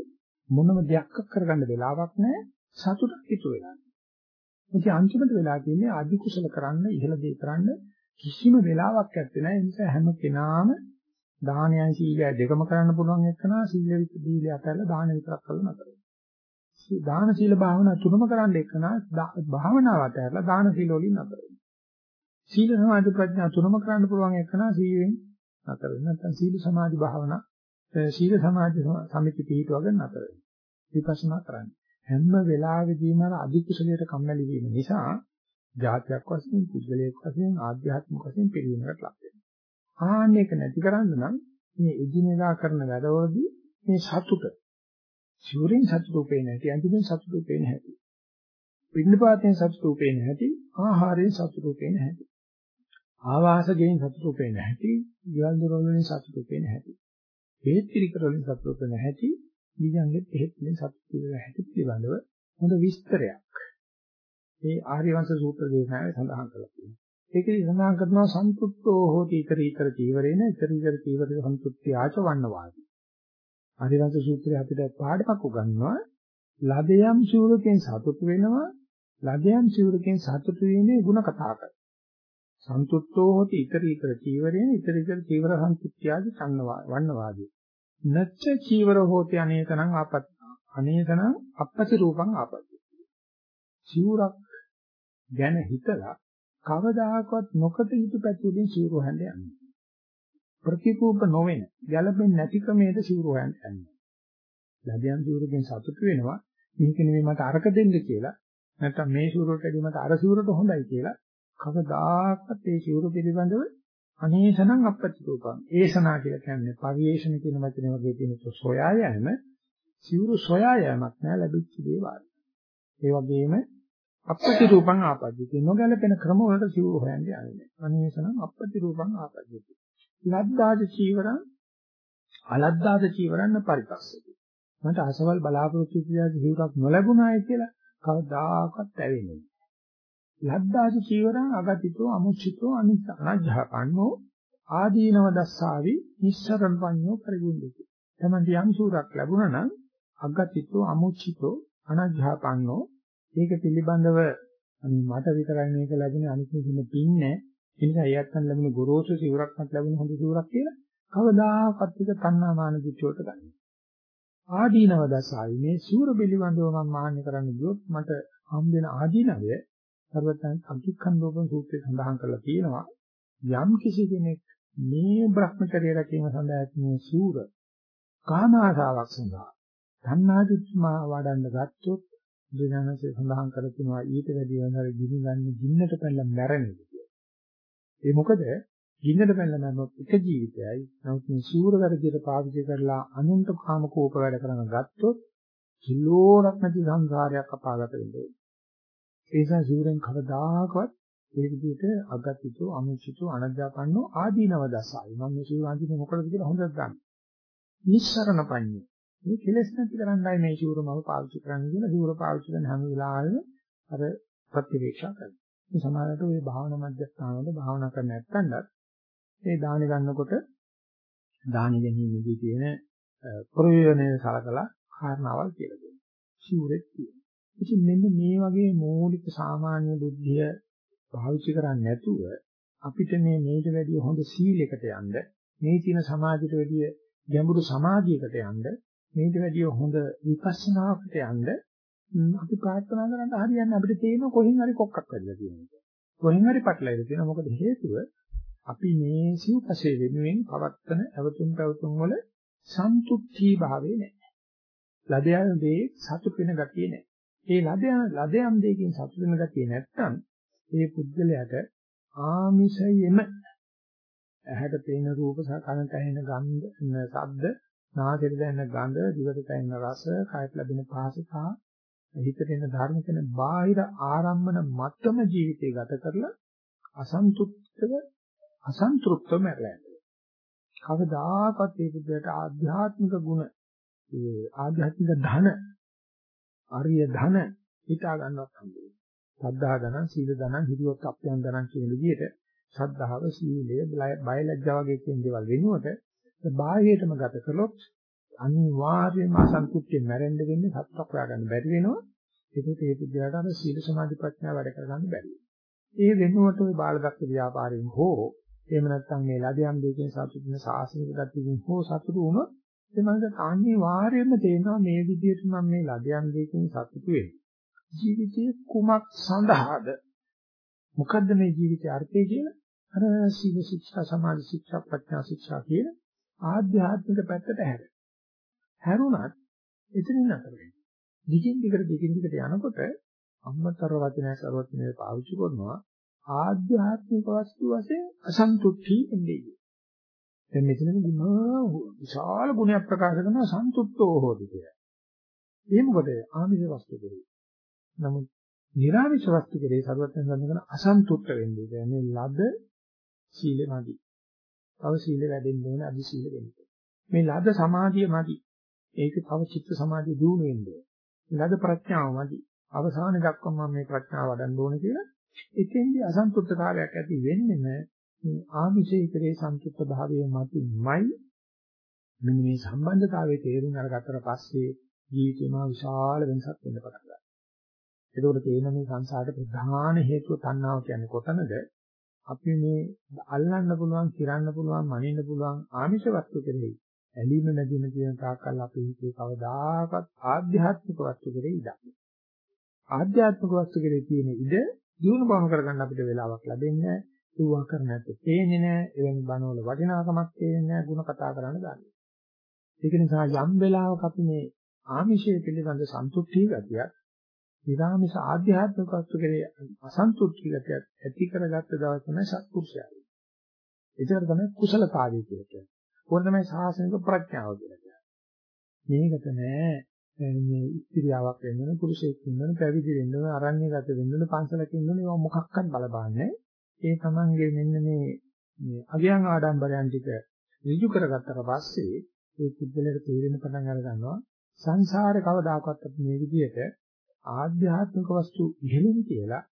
මොනම දෙයක් කරගන්න වෙලාවක් නැහැ සතුටක් හිතු වෙලා. ඉතින් අන්තිමට වෙලා තියෙන්නේ අධි කුසල කරන්න ඉහළ දේ කරන්න කිසිම වෙලාවක් නැත්තේ නෑ. ඒ නිසා හැම කෙනාම දානයන් සීලය දෙකම කරන්න පුළුවන් එක්කනා සීල විදීල අතල්ලා දාන විතරක් කරලා නතර වෙනවා. දාන සීල භාවනා තුනම කරන්න එක්කනා භාවනාව අතහැරලා දාන සීල වලින් නතර වෙනවා. සීල සමාධි ප්‍රඥා තුනම කරන්න පුළුවන් එක්කනා සීලෙන් නතර වෙනවා. නැත්නම් සීල සමාධි භාවනා සීල සමාධි සමිති පිළිතුවගෙන නතර වෙනවා. විපස්සනා කරන්නේ. හැම වෙලාවෙදීම අධිකුසලයට කම්මැලි වීම නිසා ජාතියක් වශයෙන් පුද්ගලයෙක් වශයෙන් ආධ්‍යාත්මික වශයෙන් පිළිවෙලකට ලක් වෙනවා. ආන්න එක නැති කරන්න නම් මේ එදිනෙදා කරන වැඩවලදී මේ සතුට සිවුරින් සතුට උපේ නැති අන්තිමෙන් සතුට උපේ නැති. පින්නපාතෙන් සතුට උපේ නැති ආහාරයෙන් සතුට උපේ නැති. ආවාසයෙන් සතුට උපේ නැති. ඊවල් දොරවලින් සතුට උපේ නැති. හේත් පිළිකර වලින් සතුට උපේ නැති. ඊයන්ගෙත් එහෙත් මේ සත්‍ය හැටි පිළිබඳව හොඳ විස්තරයක්. මේ ආර්යවංශ සූත්‍ර දේශනාවේ සඳහන් කරලා තියෙනවා. ඒකේ සඳහන් කරනවා සන්තුෂ්ඨෝ හෝති ඊතරීතර චීවරේන ඊතරීතර චීවරේ සන්තුෂ්ටි ආචවන්නවාදී. ආර්යවංශ සූත්‍රය අපිට පාඩමක් උගන්වනවා. ලදයම් ශූරකෙන් සතුටු වෙනවා. ලදයම් ශූරකෙන් සතුටු වෙන්නේ ಗುಣ කතා කර. සන්තුෂ්ඨෝ හෝති ඊතරීතර චීවරේන ඊතරීතර චීවර සන්තුෂ්ටි ආදී වන්නවාදී. නච්ච චීවර හෝති අනේතනං ආපත් අනේතනං අපපති රූපං ආපති චීවරක් ගැන හිතලා කවදාකවත් නොකට යුතු පැතුලින් සිවුරු හඳ යන්නේ. ප්‍රතිකූප නොවන, ගැළපෙන්නේ නැති ක්‍රමයේද සිවුරු හඳ යන්නේ. ලැබියන් සිවුරකින් සතුටු වෙනවා. මේක නෙමෙයි මට අරක දෙන්න කියලා. නැත්නම් මේ සිවුරට වැඩිය මට අර සිවුරට හොඳයි කියලා කවදාකවත් ඒ සිවුර පිළිබඳව අනේසනම් අපත්‍ය රූපං ඒසනා කියලා කියන්නේ පරිේශන කියන වචනේ වගේ තියෙන සොයා යෑම සිවුරු සොයා යෑමක් නෑ ලැබිච්ච දේ වාගේ. ඒ වගේම අපත්‍ය රූපං ආපද්‍යති නොගැලපෙන ක්‍රම වලට සිවුරු හොයන්න යන්නේ. අනේසනම් අපත්‍ය රූපං ආපද්‍යති. ලද්දාද චීවරං අලද්දාද චීවරන්න පරිපස්සති. මට අසවල් බලාපොරොත්තු විදියට සිවුරක් නොලැබුණායි කියලා කවදාකවත් ඇවෙන්නේ නෑ. ලද්දාද චීවරං අගතිතෝ අමුචිතෝ අනිසනජ්ජහකන්නෝ ආදීනව දස්සාවි නිස්සරණ පඤ්ඤෝ පරිගුණ්ඩති. තමයි යම් සූරක් ලැබුණා නම් අගතිතෝ අමුචිතෝ අනජ්ජහකන්නෝ ඒක පිළිබඳව මට විතරයි මේක ලැබුණේ අනිත් කෙනෙකුට පින්නේ. ඒ නිසා එයත්න් ලැබුණ ගොරෝසු සිවුරක්වත් ලැබුණ හොඳ සිවුරක් කියලා කවදාකවත් එක තණ්හා මාන දිච්චුවට ගන්න. ආදීනව දසාවි මේ සිවුර පිළිබඳව මම මාන්නේ කරන්න ගියොත් මට හම් වෙන ආදීනවය සර්වතන් අධික්ඛන්දෝපන් සූත්‍රයේ සඳහන් කරලා තියෙනවා යම් කිසි කෙනෙක් මේ Brahmacharya රැකීම සඳහා ඇති සූර කාම ආශාවක් සඳහා ධන්නාදිත්මා වඩන්න ගත්තොත් බුදුදහමේ සඳහන් කර තිනවා ඊට වැඩි වෙනතර ගිනි ගන්න ගින්නට පැනලා මැරෙන්නේ කියලා. ඒ මොකද ගින්නට පැනලා මැරුණොත් එක ජීවිතයයි. නමුත් මේ සූර වැඩියට පාවිච්චි කරලා අනුන්ට කාම කෝප වැඩ කරන ගත්තොත් කිලෝරක් නැති සංසාරයක් අපාගත වෙන්නේ. ඒ නිසා සිවුරෙන් කවදාකවත් ඒ විදිහට අගතිතු අනුචිතු අනජාපන්නෝ ආදීනව දසයි. මම මේ සිවුර අඳින්නේ මොකටද කියලා හොඳට දන්න. නිස්සරණ පඤ්ඤේ. මේ කෙලස් නැති කරන්නයි මේ සිවුර මම පාවිච්චි කරන්නේ කියලා සිවුර පාවිච්චි කරන හැම වෙලාවෙම අර ප්‍රතිවේක්ෂා කරනවා. මේ සමාජයට ওই භාවනා මධ්‍යස්ථානවල භාවනා කරන්න නැත්නම්වත් මේ දාන ගන්නකොට දාන ගැනීමේදී තියෙන ප්‍රයෝජනය සලකලා කාරණාවල් කියලා දෙනවා. සිවුරෙත් තියෙනවා. ඉතින් මෙන්න මේ වගේ මූලික සාමාන්‍ය බුද්ධිය පාවිච්චි කරන්නේ නැතුව අපිට මේ මේට වැඩිය හොඳ සීලයකට යන්න මේ තියෙන සමාජයට වැඩිය ගැඹුරු සමාධියකට යන්න මේට වැඩිය හොඳ විපස්සනාවකට යන්න අපි ප්‍රාර්ථනා කරන්න හරියන්නේ අපිට තේරෙන කොහෙන් හරි කොක්කක් වැඩිලා තියෙනවා. කොහෙන් හරි පටලැවිලා තියෙනවා. මොකද හේතුව අපි මේ සිව්පසේ වෙනුවෙන් පවත්තන අවතුම් පැවතුම් වල සන්තුෂ්ටි භාවයේ නැහැ. ලදයන් දේ සතුට වෙන ගතිය නැහැ. ඒ ලදයන් ලදයන් දෙකකින් සතුට වෙන ගතිය නැත්තම් ඒ පුද්ගලයාට ආමිෂයෙම ඇහැට පේන රූප සහ කනට ඇහෙන ගන්ධ ශබ්ද නාසයට දැනෙන ගඳ දිවට දැනෙන රස කයට ලැබෙන පහස සහ හිතට එන ධර්ම කියන බාහිර ආරම්මන මත්තම ජීවිතය ගත කරලා අසන්තුෂ්ටව අසන්තෘප්තව මැරෙන්නේ. කවදාකවත් ඒ විදිහට ආධ්‍යාත්මික ගුණ ඒ ආධ්‍යාත්මික ධන ආර්ය ධන හිතා ගන්නවත් හම්බෙන්නේ. සද්ධා ධනං සීල ධනං හිරියොත් අප්‍යයන් ධනං කියන විදිහට ශ්‍රද්ධාව සීලය බයලජ්ජා වගේ කියන දේවල් වෙනුවට බාහිරටම ගත කළොත් අනිවාර්යයෙන්ම අසන්තුෂ්ටියෙන් මැරෙන්න වෙන්නේ සත්‍යක් හොයාගන්න බැරි වෙනවා. ඒකත් ඒ විදිහට අර සීල සමාධි ප්‍රඥා වැඩ කරගන්න බැරි ඒ වෙනුවට ওই බාලදක්ෂ ව්‍යාපාරයෙන් හෝ එහෙම නැත්නම් මේ ලදයන් දෙකෙන් සතුටු වෙන සාසනික ගතියකින් හෝ සතුටු වුණොත් ඒ මනසට අනිවාර්යයෙන්ම තේනවා මේ විදිහට මම මේ ලදයන් දෙකෙන් සතුටු වෙන්නේ. ජීවිතයේ කුමක් සඳහාද? මොකද්ද මේ ජීවිතයේ අර්ථය කියලා? අර සීල ශික්ෂා, සමාධි ශික්ෂා, ප්‍රඥා ශික්ෂා කියන ආධ්‍යාත්මික පැත්තට හැර. හැරුණත් එතනින් නතර වෙනවා. දිගින් දිගට දිගින් දිගට යනකොට අම්මතර වචනය සර්වඥය පාවිච්චි කරනවා ආධ්‍යාත්මික වස්තු වශයෙන් අසන්තුෂ්ටි එන්නේ. දැන් මෙතනදී ගුණ විශාල ගුණයක් ප්‍රකාශ කරනවා සන්තුෂ්ටෝ හෝති කියලා. ඒ මොකද ආමිෂ වස්තු කෙරේ. නමුත් නිර්ආමිෂ වස්තු කෙරේ සර්වඥයන් සඳහන් අසන්තුෂ්ට වෙන්නේ. කියන්නේ ලද සීලෙමදි. තව සීල වැඩෙන්න ඕන අදි සීල වෙන්න. මේ ලද සමාධියමදි. ඒක තව චිත්ත සමාධිය දියුණු වෙන්න ඕන. ලද ප්‍රඥාවමදි. අවසාන දක්වා මම මේ ප්‍රඥාව වඩන්න ඕන කියලා එතෙන්දී අසන්තුෂ්ඨතාවයක් ඇති වෙන්නේ මේ ආමිෂයේ කෙරේ සන්තුෂ්ඨ භාවයේ මතින්මයි මෙන්න මේ සම්බන්ධතාවයේ තේරුම් අරගත්තට පස්සේ ජීවිතේ මා විශාල වෙනසක් වෙන්න පටන් ගන්නවා. ඒකෝට තේින මේ සංසාරේ ප්‍රධාන හේතුව තණ්හාව කියන්නේ කොතනද? අපි මේ අල්ලන්න පුළුවන්, කිරන්න පුළුවන්, මනින්න පුළුවන් ආමිෂ වස්තු කෙරෙහි ඇලීම නැතින කියන තාක්කල් අපි හිතේ කවදාකවත් ආධ්‍යාත්මික වස්තු කෙරෙහි ඉඩක් ආධ්‍යාත්මික වස්තු කෙරෙහි තියෙන ඉඩ දිනු බව කරගන්න අපිට වෙලාවක් ලැබෙන්නේ නැහැ. ඒවා කර නැත්නම් තේන්නේ නැහැ. එවැනි බණවල වටිනාකමක් තේන්නේ නැහැ. ಗುಣ කතා කරන්න දන්නේ. ඒක නිසා යම් වෙලාවක අපි මේ ආමිෂය පිළිබඳ සන්තුෂ්ටි ගතියක් ඊරාමිස ආධ්‍යාත්මික වස්තු කෙරේ අසන්තුෂ්ටිගත ඇති කරගත්ත දවස් තමයි සත්පුරුෂයා. ඒකට තමයි කුසලතාවය කියලා කියන්නේ. ඕන තමයි සාසනික ප්‍රඥාව කියලා කියන්නේ. මේකට නෑ මේ ස්ත්‍රියාවක් වෙන්න ඕන පුරුෂයෙක් වෙන්න ඕන පැවිදි වෙන්න ඕන අරණ්‍යගත වෙන්න ඕන පන්සලක ඉන්න ඕන ඒවා මොකක්වත් බලපාන්නේ ඒ තමන්ගේ මෙන්න මේ මේ අගයන් ආඩම්බරයන් ටික ඍජු කරගත්තට පස්සේ ඒ පුද්ගලයාට තේරෙන පටන් අර ගන්නවා සංසාරේ කවදාකවත් අපි මේ විදිහට ආධ්‍යාත්මික වස්තු ඉහෙලින් කියලා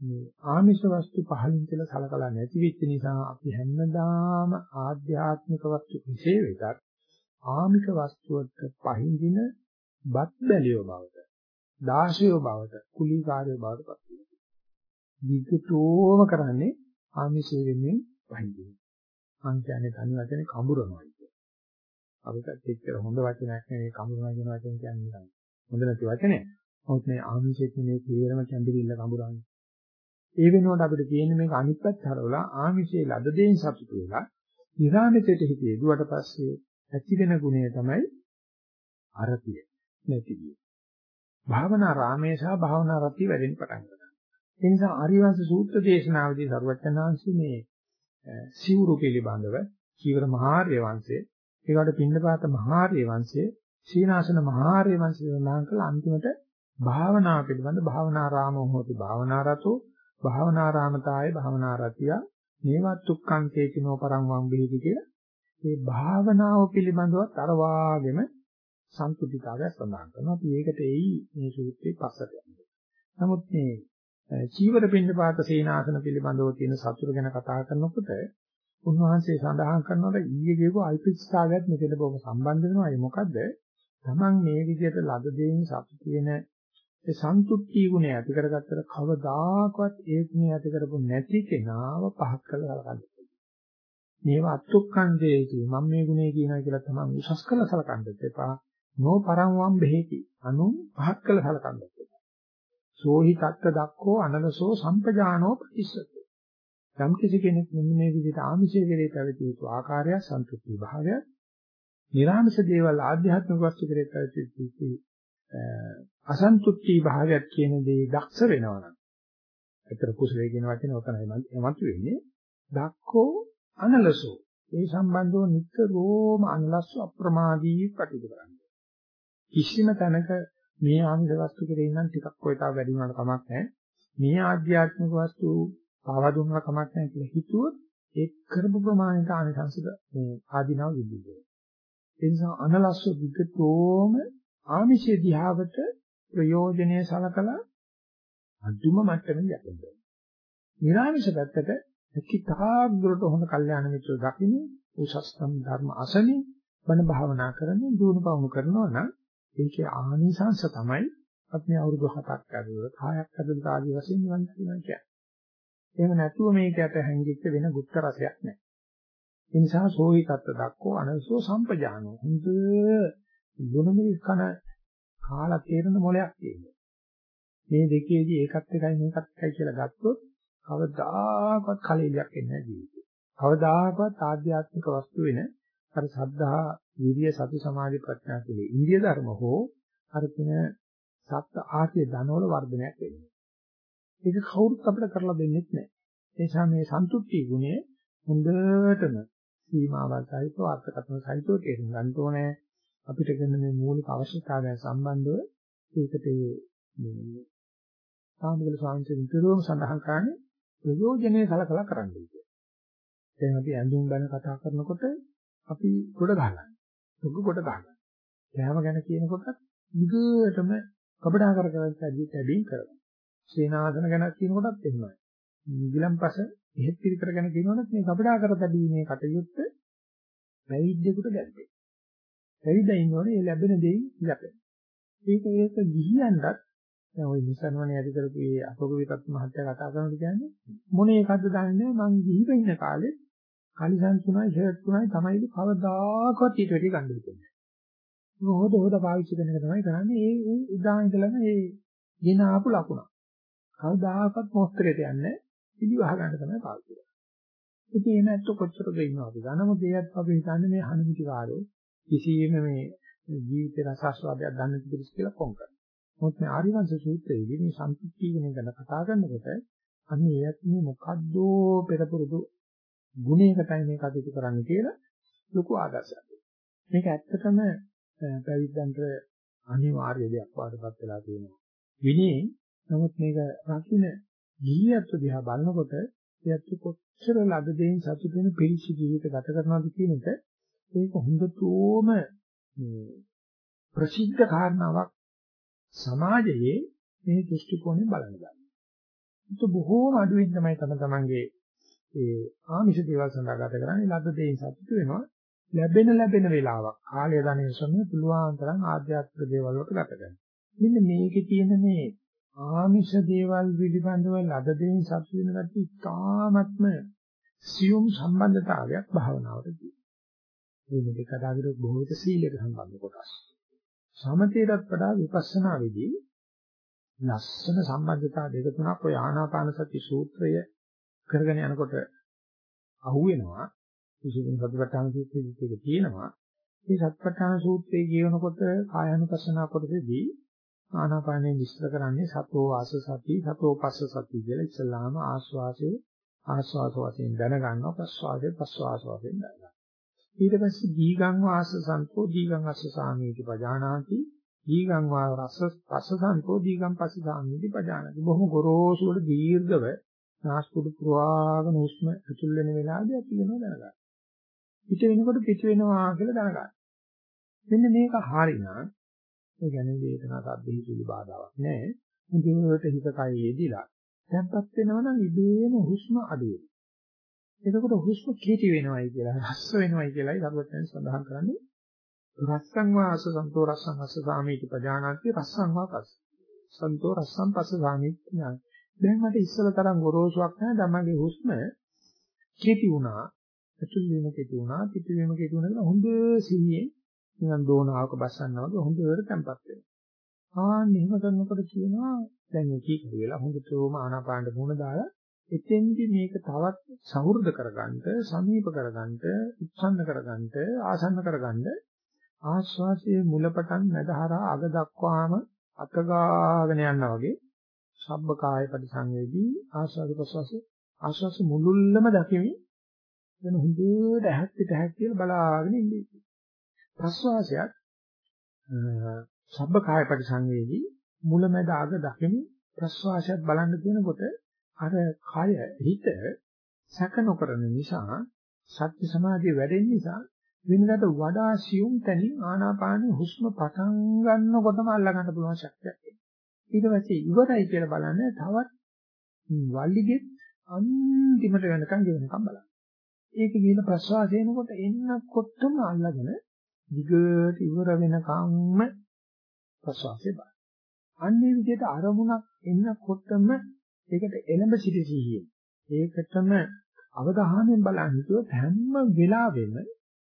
මේ ආමිෂ වස්තු පහලින් කියලා සලකලා නැති වෙච්ච නිසා අපි හැමදාම ආධ්‍යාත්මික වස්තු විශේෂ වෙතත් ආමික වස්තුවට පහින්දින බත් බැලියෝ බවට දාශයෝ බවට කුලීකාරයෝ බවට පත් වෙනවා. විකටෝම කරන්නේ ආමිෂයෙන් වෙන්නේ පහින්දින. මං කියන්නේ තනි වචනේ කඹරනවා කියන්නේ. අපිට එච්චර හොඳ වචනයක් නෙවෙයි කඹරනවා කියන වචන කියන්නේ. හොඳ නැති වචනයක්. මොකද මේ ආමිෂයේ මේ තීරම කැඹිරිල්ල කඹරන්නේ. ඒ වෙනුවට අපිට තියෙන්නේ මේක අනිත් පැත්ත හරවලා ආමිෂයේ ලද දෙයින් සතුටු වෙලා නිරාමිතයට හිත යදුවට පස්සේ ඇති වෙන ගුණය තමයි අරතිය නැතිවිය. භාවනා රාමේ සහ භාවනා රතිය වැඩෙන්න පටන් ගන්නවා. ඒ නිසා ආර්යවංශ සූත්‍ර දේශනාවේදී සර්වඥාන්සේ මේ සිවුරු පිළිබඳව චීවර මහාර්ය වංශයේ ඒකට පින්නපාත මහාර්ය වංශයේ සීනාසන මහාර්ය වංශය සඳහන් කළ අන්තිමට භාවනාව පිළිබඳ භාවනාරාමෝ හෝති භාවනාරතෝ භාවනාරාමතාය භාවනාරතිය නේවත්තුක්ඛං චේතිනෝ පරං වම් බිහිති කියලා මේ භාවනාව පිළිබඳවත් අර වාගෙම සම්පූර්ණතාවය සඳහන් කරනවා. අපි ඒකට එයි මේ සූත්‍රයේ පස්සට යන්නේ. නමුත් මේ චීවර පින්නපාත සේනාසන පිළිබඳව තියෙන සතුරු ගැන කතා කරනකොට උන්වහන්සේ සඳහන් කරනවා ඊයේ කියපු අල්පිස්සාවයත් මෙතන බොහොම සම්බන්ධ වෙනවා. ඒ මොකද්ද? Taman මේ විදිහට ලද දෙයින් සතුට වෙන ඒ සන්තුෂ්ටි ගුණය ඇති කරගත්තට කවදාකවත් ඒ ගුණය ඇති කරපො නැති කෙනාව පහත් කරලා කලකන්නේ. මේව අත්ුක්ඛංජේති මම මේ ගුණය කියනවා කියලා තමයි උසස් කරලා සලකන්නත් එපා. නෝ පරම් වම් බෙහෙති. අනු පහත් කරලා සලකන්නත් එපා. සෝහි තත්ත දක්ඛෝ අනලසෝ සම්පජානෝ ප්‍රතිස්සති. යම් කිසි කෙනෙක් මෙන්න මේ විදිහට ආමිෂයේ කෙරේ පැවතිය යුතු ආකාරය සන්තුෂ්ටි භාවය නිර්ආමිෂ දේවල් ආධ්‍යාත්මික වස්තු කෙරේ පැවතිය යුතු අසන්තුෂ්ටි භාවයක් කියන දේ දක්ෂ වෙනවා නම් අතර කුසලයේ කියන වචනේ ඔතනයි මම වෙන්නේ දක්කෝ අනලසෝ ඒ සම්බන්ධව නිතරම අනලස්ස අප්‍රමාදී කටයුතු කරන්නේ කිසිම තැනක මේ ආමිෂ වස්තු කෙරේ ඉන්න ටිකක් කොයිතාව වැඩි වුණාට කමක් නැහැ මේ ආධ්‍යාත්මික වස්තු පාවා දුන්නා කමක් නැහැ කියලා හිතුවොත් ඒ කරපු ප්‍රමාණයට ආනිසංසද මේ ආධිනව විදිහට ඒ නිසා අනලස්ස විකතෝම ආමිෂයේ දිහාවට ප්‍රයෝජනීය සලකලා අදුම මට්ටමින් යන්න. නිර්ආමිෂ පැත්තට එක්කිතාක් දුරට හොඳ කල්යාණ මිත්‍රව දකින්න උසස් ධර්ම අසමින් බණ භාවනා කරමින් දුණු පවුණු කරනවා නම් ඒකේ ආනිසංශ තමයි අපි අවුරුදු 7ක් ඇතුළත 6ක් ඇතුළත ආදි වශයෙන් නිවන් දකිනවා කියන්නේ. එහෙම නැතුව මේකට හැංගිච්ච වෙන ගුප්ත රසයක් නැහැ. ඒ නිසා සෝහි තත්ත දක්කෝ අනසෝ සම්පජානෝ හොඳ ගුණමිල් කන කාලා තේරෙන මොලයක් තියෙනවා. මේ දෙකේදී ඒකත් එකයි මේකත් එකයි කියලා ගත්තොත් කවදාකවත් කලෙලියක් එන්නේ නැහැ ජීවිතේ. කවදාකවත් ආධ්‍යාත්මික වස්තු වෙන අර සද්ධා, විරිය, සති, සමාධි, ප්‍රඥා කියන ඉන්දිය ධර්ම හෝ අර කියන සත්‍ය ආර්ය ධනවල වර්ධනයක් වෙන්නේ. ඒක කවුරුත් අපිට කරලා දෙන්නේ නැහැ. ඒ නිසා මේ සන්තුෂ්ටි ගුණය හොඳටම සීමාවල් සහිතව අර්ථකථන සහිතව තේරුම් ගන්න ඕනේ. අපිට ගන්න මේ මූලික අවශ්‍යතාවයන් සම්බන්ධව ඒකට මේ සාමුගල ස්වාමීන් වහන්සේ සඳහන් කරන්නේ ප්‍රයෝජනේ සලකලා කරන්නයි කියන්නේ. දැන් අපි ඇඳුම් ගැන කතා කරනකොට අපි කොට ගන්නවා. දුක කොට ගන්නවා. කෑම ගැන කියනකොට විගයටම කබඩා කර කර තැබීම් කරනවා. සේනාසන ගැන කියනකොටත් එහෙමයි. නිගලම්පස එහෙත් පිළිකර ගැන කියනොත් මේ කබඩා කර තැබීමේ කටයුත්ත වැවිද්දෙකුට ගැලපේ. ඇවිල්ලා ඉන්නෝනේ ඒ ලැබෙන දෙයින් ඉලක්කය. ඒක ඒක ගිහියන්වත් දැන් ওই නිසන්වනේ ඇති කරපු මේ අපගවිතත් මහත්තයා කතා කරනකොට කියන්නේ මොන එකක්ද දන්නේ මං ගිහිව ඉන්න කාලේ කලිසන් තුනයි ෂර්ට් තුනයි තමයි කවදාකවත් ඊට වැඩි ගන්න දෙන්නේ. මොහොත හොද පාවිච්චි කරන එක තමයි කරන්නේ. ඒ ඒ ඉදා ඉඳලම ඒ ගෙන ආපු ලකුණ. කවදාකවත් මොස්තරේට යන්නේ පිළිවහ ගන්න තමයි පාවිච්චි කරන්නේ. ඉතින් ඒ නැත්නම් කොච්චරද ඉන්නවද? ධනම දෙයක් අපි හිතන්නේ මේ හනුමිති කාරෝ කිසියම් මේ ජීවිතේ රසාස්වාදයක් ගන්න තිබෙස් කියලා කොම් කරනවා. මොකද මේ ආරිවංශ සූත්‍රයේදී මේ සම්පූර්ණ කියන ගැන කතා කරනකොට අන්න ඒත් මේ මොකද්ද පෙරපුරුදු ගුණයකටයි මේ කටයුතු කරන්න කියලා ලොකු ආදර්ශයක්. මේක ඇත්තටම පැවිද්දන්ට අනිවාර්ය දෙයක් වඩපත් වෙලා තියෙනවා. විනී නමුත් මේක රකින්න ගිහියත් දිහා බලනකොට එයත් කොච්චර ලද දෙයින් සතුට වෙන පිළිසි ජීවිත ගත කරනවද කියන එක ඒක හොඳටම ප්‍රසිද්ධ කාරණාවක් සමාජයේ මේ දෘෂ්ටි කෝණයෙන් බලන්න ගන්න. ඒක බොහෝම අඩුවෙන් තමයි තම තමන්ගේ ඒ ආමිෂ දේවල් සඳහා ගත කරන්නේ ලද්ද දෙයින් සතුට වෙනවා ලැබෙන ලැබෙන වෙලාවක් කාලය ධනෙ සම්මේ පුළුවන් තරම් ආධ්‍යාත්මික දේවල් වලට ගත කරනවා. මෙන්න මේකේ තියෙන මේ ආමිෂ දේවල් පිළිබඳව ලද දෙයින් සතුට වෙන ගැටි ඉතාමත්ම සියුම් සම්බන්ධතාවයක් භාවනාවට තියෙනවා. මේ දෙක කතා කරලා බොහෝ විට සීලයට සම්බන්ධ කොටස්. සමතේටත් වඩා විපස්සනාවේදී ලස්සන සම්බන්ධතා දෙක තුනක් ඔය ආනාපාන සති සූත්‍රය කරගෙන යනකොට අහුවෙනවා. විශේෂයෙන් සතිපට්ඨාන සූත්‍රයේ ඒක තියෙනවා මේ සතිපට්ඨාන සූත්‍රයේ කියනකොට කායानुපස්සනා කොටසේදී ආනාපානයේ විස්තර කරන්නේ සතෝ වාස සති සතෝ පස්ස සති කියලා ඉස්සල්ලාම ආස්වාසේ ආස්වාස වශයෙන් දැනගන්නවා ප්‍රස්වාසයේ ප්‍රස්වාස වශයෙන් දැනගන්නවා. ඊට පස්සේ දීගං වාස සන්තෝ දීගං අස්ස සාමීති පජානාති දීගං වා රස පස්ස සන්තෝ දීගං පස්ස සාමීති පජානාති. බොහොම ගොරෝසු වල දීර්ඝව නාස්පුඩු පුරවාගෙන උස්ම ඇතුල් වෙන වෙලාවදී අපි වෙනවා දැනගන්න. පිට වෙනකොට පිට වෙනවා කියලා දැනගන්න. මෙන්න මේක හරිනම් ඒ කියන්නේ වේදනා සද්දෙහි සුළු බාධාවක් නැහැ. මුදිනේට හිත කය යෙදිලා දැන්පත් වෙනවා නම් ඉබේම හුස්ම අඩු වෙනවා. එතකොට හුස්ම කීටි වෙනවයි කියලා රස්ස වෙනවයි කියලායි සර්වඥයන් සඳහන් කරන්නේ. රස්සං වාස සන්තෝ රස්සං අස්ස සාමීති පජානාති රස්සං වා පස්ස. සන්තෝ රස්සං පස්ස සාමීති ඥාන. දැන් මට ඉස්සල තරම් ගොරෝසුවක් නැහැ ධම්මගේ හුස්ම කීටි වුණා. ඇතුල් වීම කීටි වුණා, පිට වීම කීටි වුණා කියලා හොඳ සිහියේ නිකන් දෝනාවක බස්සන්නා වගේ හොඳට තැම්පත් වෙනවා. ආන්න එහෙම කරනකොට කියනවා දැන් මේ කීකරු වෙලා හොඳටම ආනාපානට මුණ දාලා එතෙන්දි මේක තවත් සහෘද කරගන්න, සමීප කරගන්න, උත්සන්න කරගන්න, ආසන්න කරගන්න ආශ්වාසයේ මුලපටන් මැදහරා අග දක්වාම අතගාගෙන යනවා වගේ සබ්බ කාය පරිසංවේදී ආශ්වාස ප්‍රශ්වාස ආශ්වාස මුලුල්ලම දකිමින් වෙන හොඳට ඇහත් පිට ඇහත් කියලා බලාගෙන ඉන්නේ. ප්‍රශ්වාසයත් සබ්බ කාය පරිසංවේදී මුලමැද අග දකිමින් ප්‍රශ්වාසයත් බලන්න කියනකොට අර කය හිත සැක නොකරන නිසා සත්‍ය සමාධිය වැඩෙන නිසා වෙනකට වඩා සියුම් තැනින් ආනාපාන හුස්ම පටන් ගන්නකොටම අල්ලා ගන්න පුළුවන් ශක්තියක් එනවා. ඊට පස්සේ ඉවරයි කියලා බලන්න තවත් වල්ලිගෙත් අන්තිමට වෙනකන් ගෙවනකම් බලන්න. ඒක කියන ප්‍රසවාසයෙන්කොට එන්නකොටම අල්ලගෙන දිගට ඉවර වෙනකම්ම ප්‍රසවාසය බලන්න. අන්නේ විදිහට අරමුණක් එන්නකොටම ඒකට එළඹ සිටි සිහිය. ඒකටම අවධානයෙන් බලන් හිටියොත් හැම වෙලාවෙම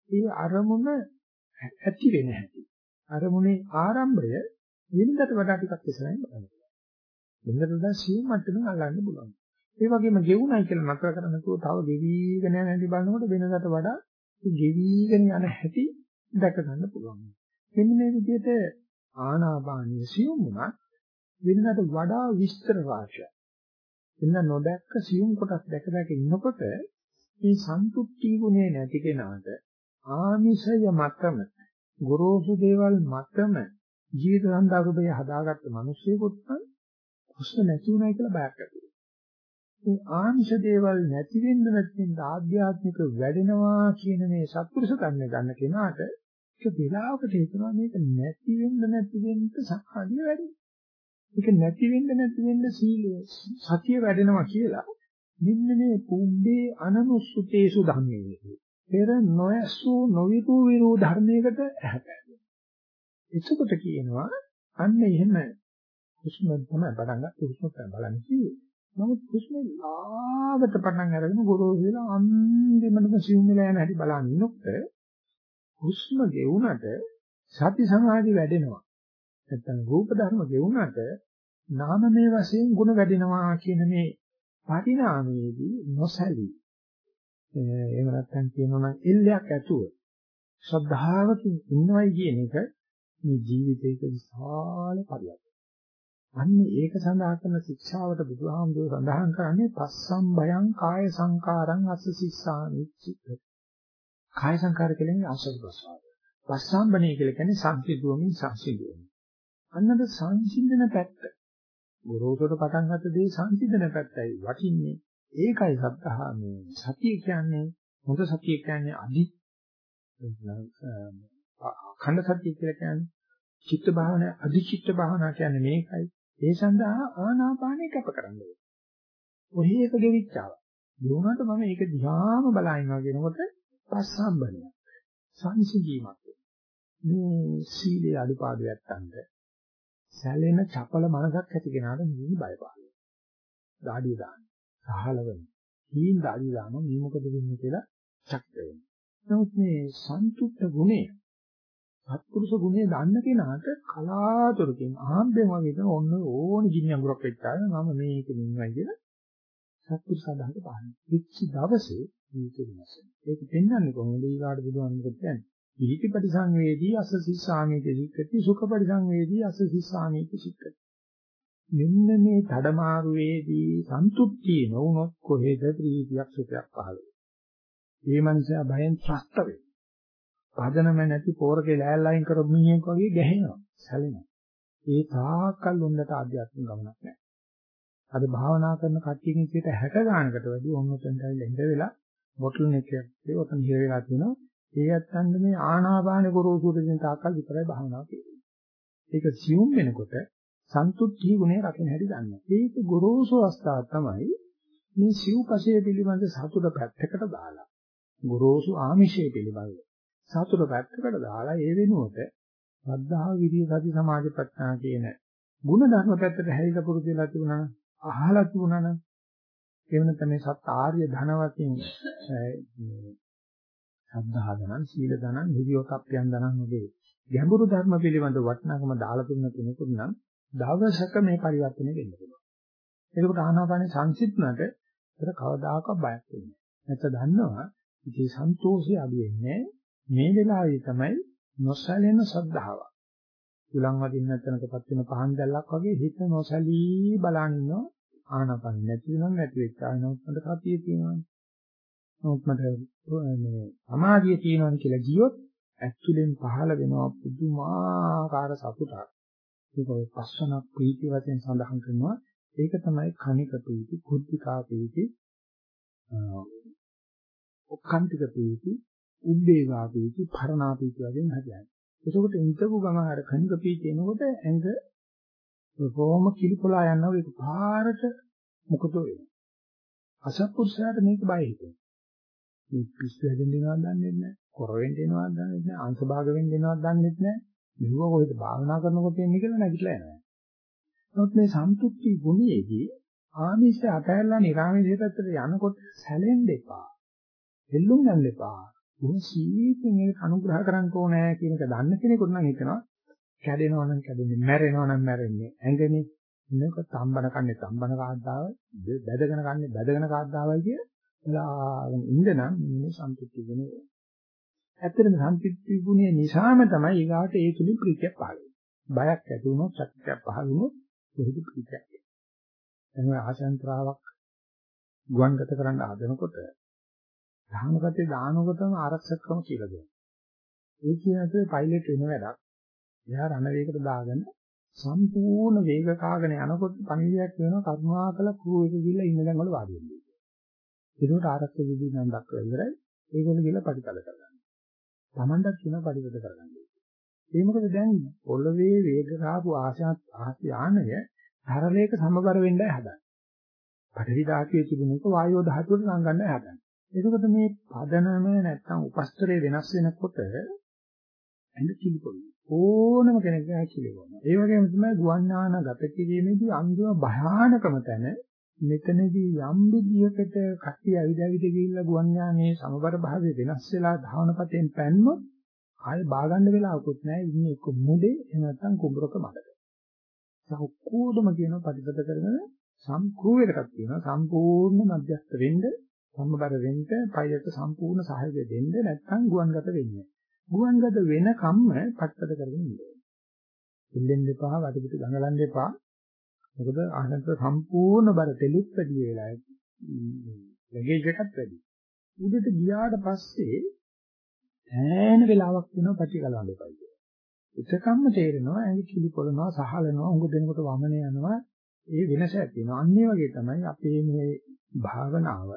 ඒ අරමුණ ඇති වෙන හැටි. අරමුණේ ආරම්භය වෙනදට වඩා ටිකක් ඉස්සරහින් බලන්න. වෙනදට වඩා සියුම් මට්ටමින් අල්ලන්න පුළුවන්. ඒ වගේම ගෙවුණයි කියලා නතර කරන්න නැතුව තව ගෙවිගෙන යන හැටි බලනකොට වෙනදට වඩා ගෙවිගෙන යන හැටි දැක ගන්න පුළුවන්. මෙන්න මේ විදිහට ආනාපානිය සියුම් වුණත් වෙනදට වඩා විස්තර වාචය. එන්න නොදැක්ක සියුම් කොටස් දැක දැක ඉන්නකොට මේ සන්තුෂ්ටි ගුණේ නැති කෙනාට ආමිෂය මතම ගොරෝසු දේවල් මතම ජීවිත සම්දාගබේ හදාගත්ත මිනිස්සෙකුත් නම් හුස්ම නැති උනායි කියලා බයක් ඇති මේ ආමිෂ දේවල් නැති වෙන්න නැත්නම් ආධ්‍යාත්මික වැඩෙනවා කියන මේ සත්පුරුෂ කන්නේ ගන්න කෙනාට ඒක වෙලාවකට හිතනවා මේක නැති වෙන්න නැති වෙන්න සක්කාදිය වැඩි. ඒක නැති වෙන්න නැති වෙන්න සීලය සතිය වැඩෙනවා කියලා මෙන්න මේ පුබ්බේ අනනුසුතේසු ධම්මේ පෙර නොයසු නොවිතු විරු ධර්මයකට ඇහැපැයි. එතකොට කියනවා අන්න එහෙම හුස්ම තමයි පටන් ගන්න හුස්ම තමයි බලන්නේ කිව්වේ. නමුත් හුස්ම ලාවට පටන් අරගෙන ගොරෝසු වෙලා අන්තිමටම සිවුම් වෙලා යන හැටි බලන ඉන්නකොට හුස්ම ගෙවුනට සති සමාධි වැඩෙනවා. නැත්තම් රූප ධර්ම ගෙවුනට නාමමය වශයෙන් ಗುಣ වැඩෙනවා කියන මේ පරිණාමයේදී නොසැලී එහෙම නැත්නම් කියනවා නම් එල්ලයක් ඇතුව ශ්‍රද්ධාවකින් ඉන්නවයි කියන එක මේ ජීවිතේක විශාල පරියක්. අන්න ඒක සඳහා කරන ශික්ෂාවට බුදුහාමුදුරුවෝ සඳහන් කරන්නේ පස්සම් භයං කාය සංකාරං අස්ස සිස්සාමි චිත්ත. කාය සංකාර කියන්නේ ආශ්‍රද ප්‍රසවාද. පස්සම්බනේ කියලා කියන්නේ සංසිඳුවමින් සංසිඳුවමින්. අන්නද සංසිඳන පැත්ත. ගොරෝසුට පටන් ගන්න දේ සංසිඳන පැත්තයි වටින්නේ. ඒකයි සත්‍තහා මේ සතිය කියන්නේ හොඳ සතිය කියන්නේ අදි අඛණ්ඩ සතිය කියලා කියන්නේ චිත්ත භාවනා අධිචිත්ත භාවනා කියන්නේ මේකයි. ඒ සඳහා ආනාපානය කැප කරන්න ඕනේ. ඔහි එක ගෙවිච්චාව. දුණාට මම ඒක දිහාම බලනවා කියනකොට පස්සම්බනයක්. සංසිඳීමක්. මේ සීලේ අඩුපාඩුවක් නැත්තඳ සැලෙන චපල මනසක් ඇති කෙනාට නිවි බයපාලයි. දාඩිය දාන්න. සහලවන. හීන් දාඩිය දාම මේ මොකද වෙන්නේ කියලා චක්ක වෙනවා. නමුත් මේ සන්තුෂ්ත ගුණය සත්පුරුෂ ගුණය දන්න කෙනාට කලාතුරකින් ආම්බෙන් වගේ තමයි ඔන්න ඕන ගිනි අඟුරක් වෙච්චාම මම මේක නින්වයි කියලා සත්පුරුෂ සදාහට පහන. විච්ච දවසේ මේක වෙනස් වෙනවා. ඒක පෙන්වන්නේ කොහොමද ඊගාට බුදුහාමුදුරුවෝ කියන්නේ? විහිති පරිසංවේදී අස සිස්සාමීති සික්කති සුඛ පරිසංවේදී අස සිස්සාමීති සික්කති. මෙන්න මේ තඩමාරුවේදී සන්තුෂ්ටි නොවුනොත් කොහෙද ප්‍රීතියක් සුඛයක් පහළ වෙන්නේ? මේ මනුස්සයා බයෙන් ත්‍රස්ත වෙනවා. පදනම නැති පෝරකේ ලෑල්ලයින් කරපු මිනිහෙක් වගේ ගැහෙනවා, සැලෙනවා. ඒ තාක්කල් උන්දට ආධ්‍යාත්මික ගමනක් නැහැ. අද භාවනා කරන කට්ටියකින් 60 ගානකට වැඩි ඔන්නතෙන්ට ඇවිල්ලා ඉඳ වෙලා බොටල් එකක් ඒ ඔතන හිර වෙලා තියෙනවා. ඒ ඇත්තන්ද මේ ආනාපාන ගුරුසුර දෙන තාක්කල් විතරයි භාවනාව කියන්නේ. ඒක සියුම් වෙනකොට සන්තුෂ්ටි ගුණය රකින්න හැටි දන්නවා. ඒක ගුරුසු අවස්ථාව තමයි මේ සිව්පසය පිළිබඳ සතුට පැත්තකට දාලා ගුරුසු ආමිෂය පිළිබඳ සතුට පැත්තකට දාලා ඒ වෙනුවට ශ්‍රද්ධාව, විරිය, සති, සමාධි, ප්‍රඥා කියන ගුණ ධර්ම පැත්තට හැරිලා පුරුදු වෙලා තිබුණා නම් අහලා තිබුණා නම් එහෙම නැත්නම් මේ සත් ආර්ය ධනවතින් සද්ධා ධනං, සීල ධනං, හිරියෝතප්පයන් ධනං වගේ ගැඹුරු ධර්ම පිළිබඳ වටිනාකම දාලා දුන්න කෙනෙකුට නම් දවසක මේ පරිවර්තනය වෙන්න පුළුවන්. ඒකට ආනාපානේ සංසිද්ධනට ඒකට කවදාකවත් බයක් වෙන්නේ නැහැ. නැත්නම් දන්නවා ඉතින් සන්තෝෂය අඩු වෙන්නේ මේ වෙලාවේ තමයි නොසැලෙන ශ්‍රද්ධාව. උලන් වදින්න නැතනකපත් වෙන පහන් දැල්ලක් වගේ හිත නොසැලී බලන ඉන්නවා ආනපන නැති වෙනම නැති වෙච්ච ආනොත් මට කතිය තියෙනවා. නමුත් මට මේ සමාධිය තියෙනවා කියලා ගියොත් ඇක්චුලින් පහළ වෙනවා පුදුමාකාර සතුටක්. ඒක ඔය පස්සනක් ප්‍රීති වශයෙන් සඳහන් කරනවා. ඒක තමයි කණික ප්‍රීති, කුද්ධිකා ප්‍රීති, ඔක්කාන්තික ප්‍රීති, උද්වේගා පීති පරණා පීති වශයෙන් හදන්නේ. එතකොට ඉඳපු ගම අර කනික පීති එනකොට ඇඟ කොහොම කිලිපොලා යනවා ඒක පාරට මොකද වෙන්නේ? අසත්පුරුෂයාට මේක බය හිතෙනවා. මේ පිස්සු හැදෙන්න දෙනවද දන්නේ නැහැ. කොර වෙන්න දෙනවද දන්නේ නැහැ. අංශභාග වෙන්න දෙනවද දන්නේ නැහැ. මෙව කොහෙද භාවනා කරනකොට එන්නේ කියලා නැගිටලා යනවා. නමුත් මේ සන්තුෂ්ටි ගුණයේදී ආමිෂය අතහැරලා නිරාමිෂය පැත්තට යනකොට සැලෙන්න එපා. දෙල්ලුම් ගන්න එපා. බොහොම සීතෙන් ඒක අනුග්‍රහ කරන්න ඕනේ කියන එක දන්න කෙනෙකුට නම් හිතනවා. කැඩෙනවා නම් කැඩෙන්නේ මැරෙනවා නම් මැරෙන්නේ. ඇඟනේ ඉන්නක තම්බන කන්නේ තම්බන කාද්දාව බැදගෙන කන්නේ බැදගෙන කාද්දාවයි කිය ලාගෙන ඉන්න නම් මේ සම්පූර්ණ ගුණය ඇත්තටම සම්පූර්ණ ගුණය නිසාම තමයි ඊගාට ඒ තුලින් ප්‍රීතියක් පහළ වෙන්නේ. බයක් ඇති වුණොත් ශක්තියක් පහළ වුණොත් කොහොමද ප්‍රීතියක් එනවා ආශාන්තරාවක් ගුවන්ගත කරන්න හදනකොට ධානපතේ දානකොටම ආරක්ෂකකම කියලා දෙනවා. ඒ කියන්නේ පයිලට් වෙන වැඩක්. එයා රණවේගකට දාගෙන සම්පූර්ණ වේග කාගෙන යනකොට පණිවිඩයක් වෙනවා කරුණාකල ක්‍රූ එක ගිහලා ඉන්න දැන් වල වාඩි වෙන්න. ඒකට ආරක්ෂක විදි නම් දක්වලා ඉවරයි. ඒගොල්ලෝ ගිහලා පරිතල කරගන්න. Tamanටත් කියන පරිතල කරගන්න. ඒ මොකද දැන් පොළවේ වේග කාපු ආශාත් ආහ්‍යානය ධරලයක සමබර වෙන්නයි හදන්නේ. පඨවි ධාතුවේ තිබුණේක වායෝ ධාතුවට සංගන්නයි හදන්නේ. එතකොට මේ පදනම නැත්තම් උපස්තරේ වෙනස් වෙනකොට ඇඟ කිලිපොළි. ඕනම කෙනෙක් ඇකිලිපොන. ඒ වගේම තමයි ගුවන් ගත කිරීමේදී අන්තිම භයානකම තැන මෙතනදී යම් විදියකට කටි ඇවිද ඇවිද ගිහිල්ලා ගුවන් යානයේ සමබර භාවය වෙනස් වෙලා ධාවනපතෙන් පැන්නොත් ආයෙ බාගන්න වෙලාවකුත් නැහැ ඉන්නේ එක්ක මුඩේ එහෙම නැත්නම් කුඹරක මඩක. සෞඛ්‍යෝදම කියන ප්‍රතිපද කරන සම්කූවයකටක් තියෙනවා සම්පූර්ණ මධ්‍යස්ථ වෙන්න සම්බර වෙන්න පයිලට් සම්පූර්ණ සහයෝගය දෙන්න නැත්නම් ගුවන්ගත වෙන්නේ. ගුවන්ගත වෙන කම්ම පත්තද කරගෙන ඉන්න. ඉල්ලෙන්න එපා, වටපිට දඟලන්න එපා. මොකද ආනන්ත සම්පූර්ණ බර තෙලුත් වැඩි වෙලා ලැගේජ් එකත් වැඩි. උඩට ගියාට පස්සේ ඈන වෙලාවක් වෙනවා පැටි ගලවන්න එපා කියලා. එතකම්ම තේරෙනවා ඇඟ කිලි පොළනවා සහලනවා උඟ දෙනකොට වමනේ යනවා ඒ වෙනස ඇති වෙනවා. අන්න ඒ වගේ තමයි අපේ මේ භාවනාව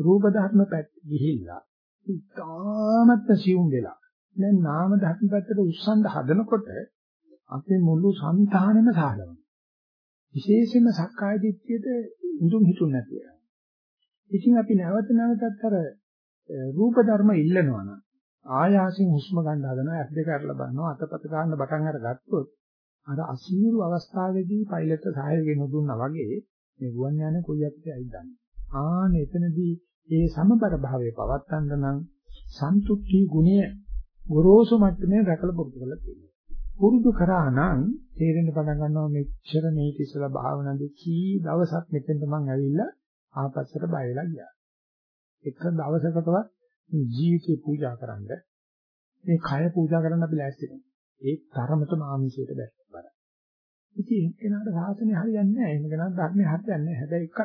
රූප ධර්ම පැත්ත ගිහිල්ලා ඉතාමත් සියුම් වෙලා දැන් නාම ධර්ම පැත්තට උස්සන්න හදනකොට අපේ මුළු సంతානෙම සාහලනවා. විශේෂයෙන්ම සක්කාය දිට්ඨියට උඳුන් හිතුන් නැති වෙනවා. ඉතින් අපි නැවත නැවතත් අර රූප ධර්ම ඉල්ලනවා නම් ආයාසින් හුස්ම ගන්න හදනවා ඇස් දෙක අරලා බලනවා අතපත ගන්න බටන් අර ගත්තොත් අර අසීරු අවස්ථාවේදී පයිලට් සහායකෙ නොදුන්නා වගේ මේ ගුවන් යානේ කොයි අපිට ඇයිදන්නේ. ආන එතනදී ඒ සමබර භාවයේ පවත්තන්න නම් සන්තුෂ්ටි ගුණය ගොරෝසු මට්ටමේ රැකලා පුරුදු කරලා තියෙනවා. පුරුදු කරා නම් තේරෙන්න පටන් ගන්නවා මෙච්චර මේ ඉස්සලා භාවනාවේ කී දවසක් මෙතෙන්ට මං ඇවිල්ලා ආපස්සට බය වෙලා ගියා. එක දවසකටවත් ජීවිතේ පූජා කරන්න මේ කය පූජා කරන්න අපි ලෑස්ති නැහැ. ඒ තරමටම ආමිෂයට බැහැ. ඉතින් එනකට සාසනය හරියන්නේ නැහැ. එහෙම කෙනා ධර්මය හරියන්නේ නැහැ. හැබැයි එකක්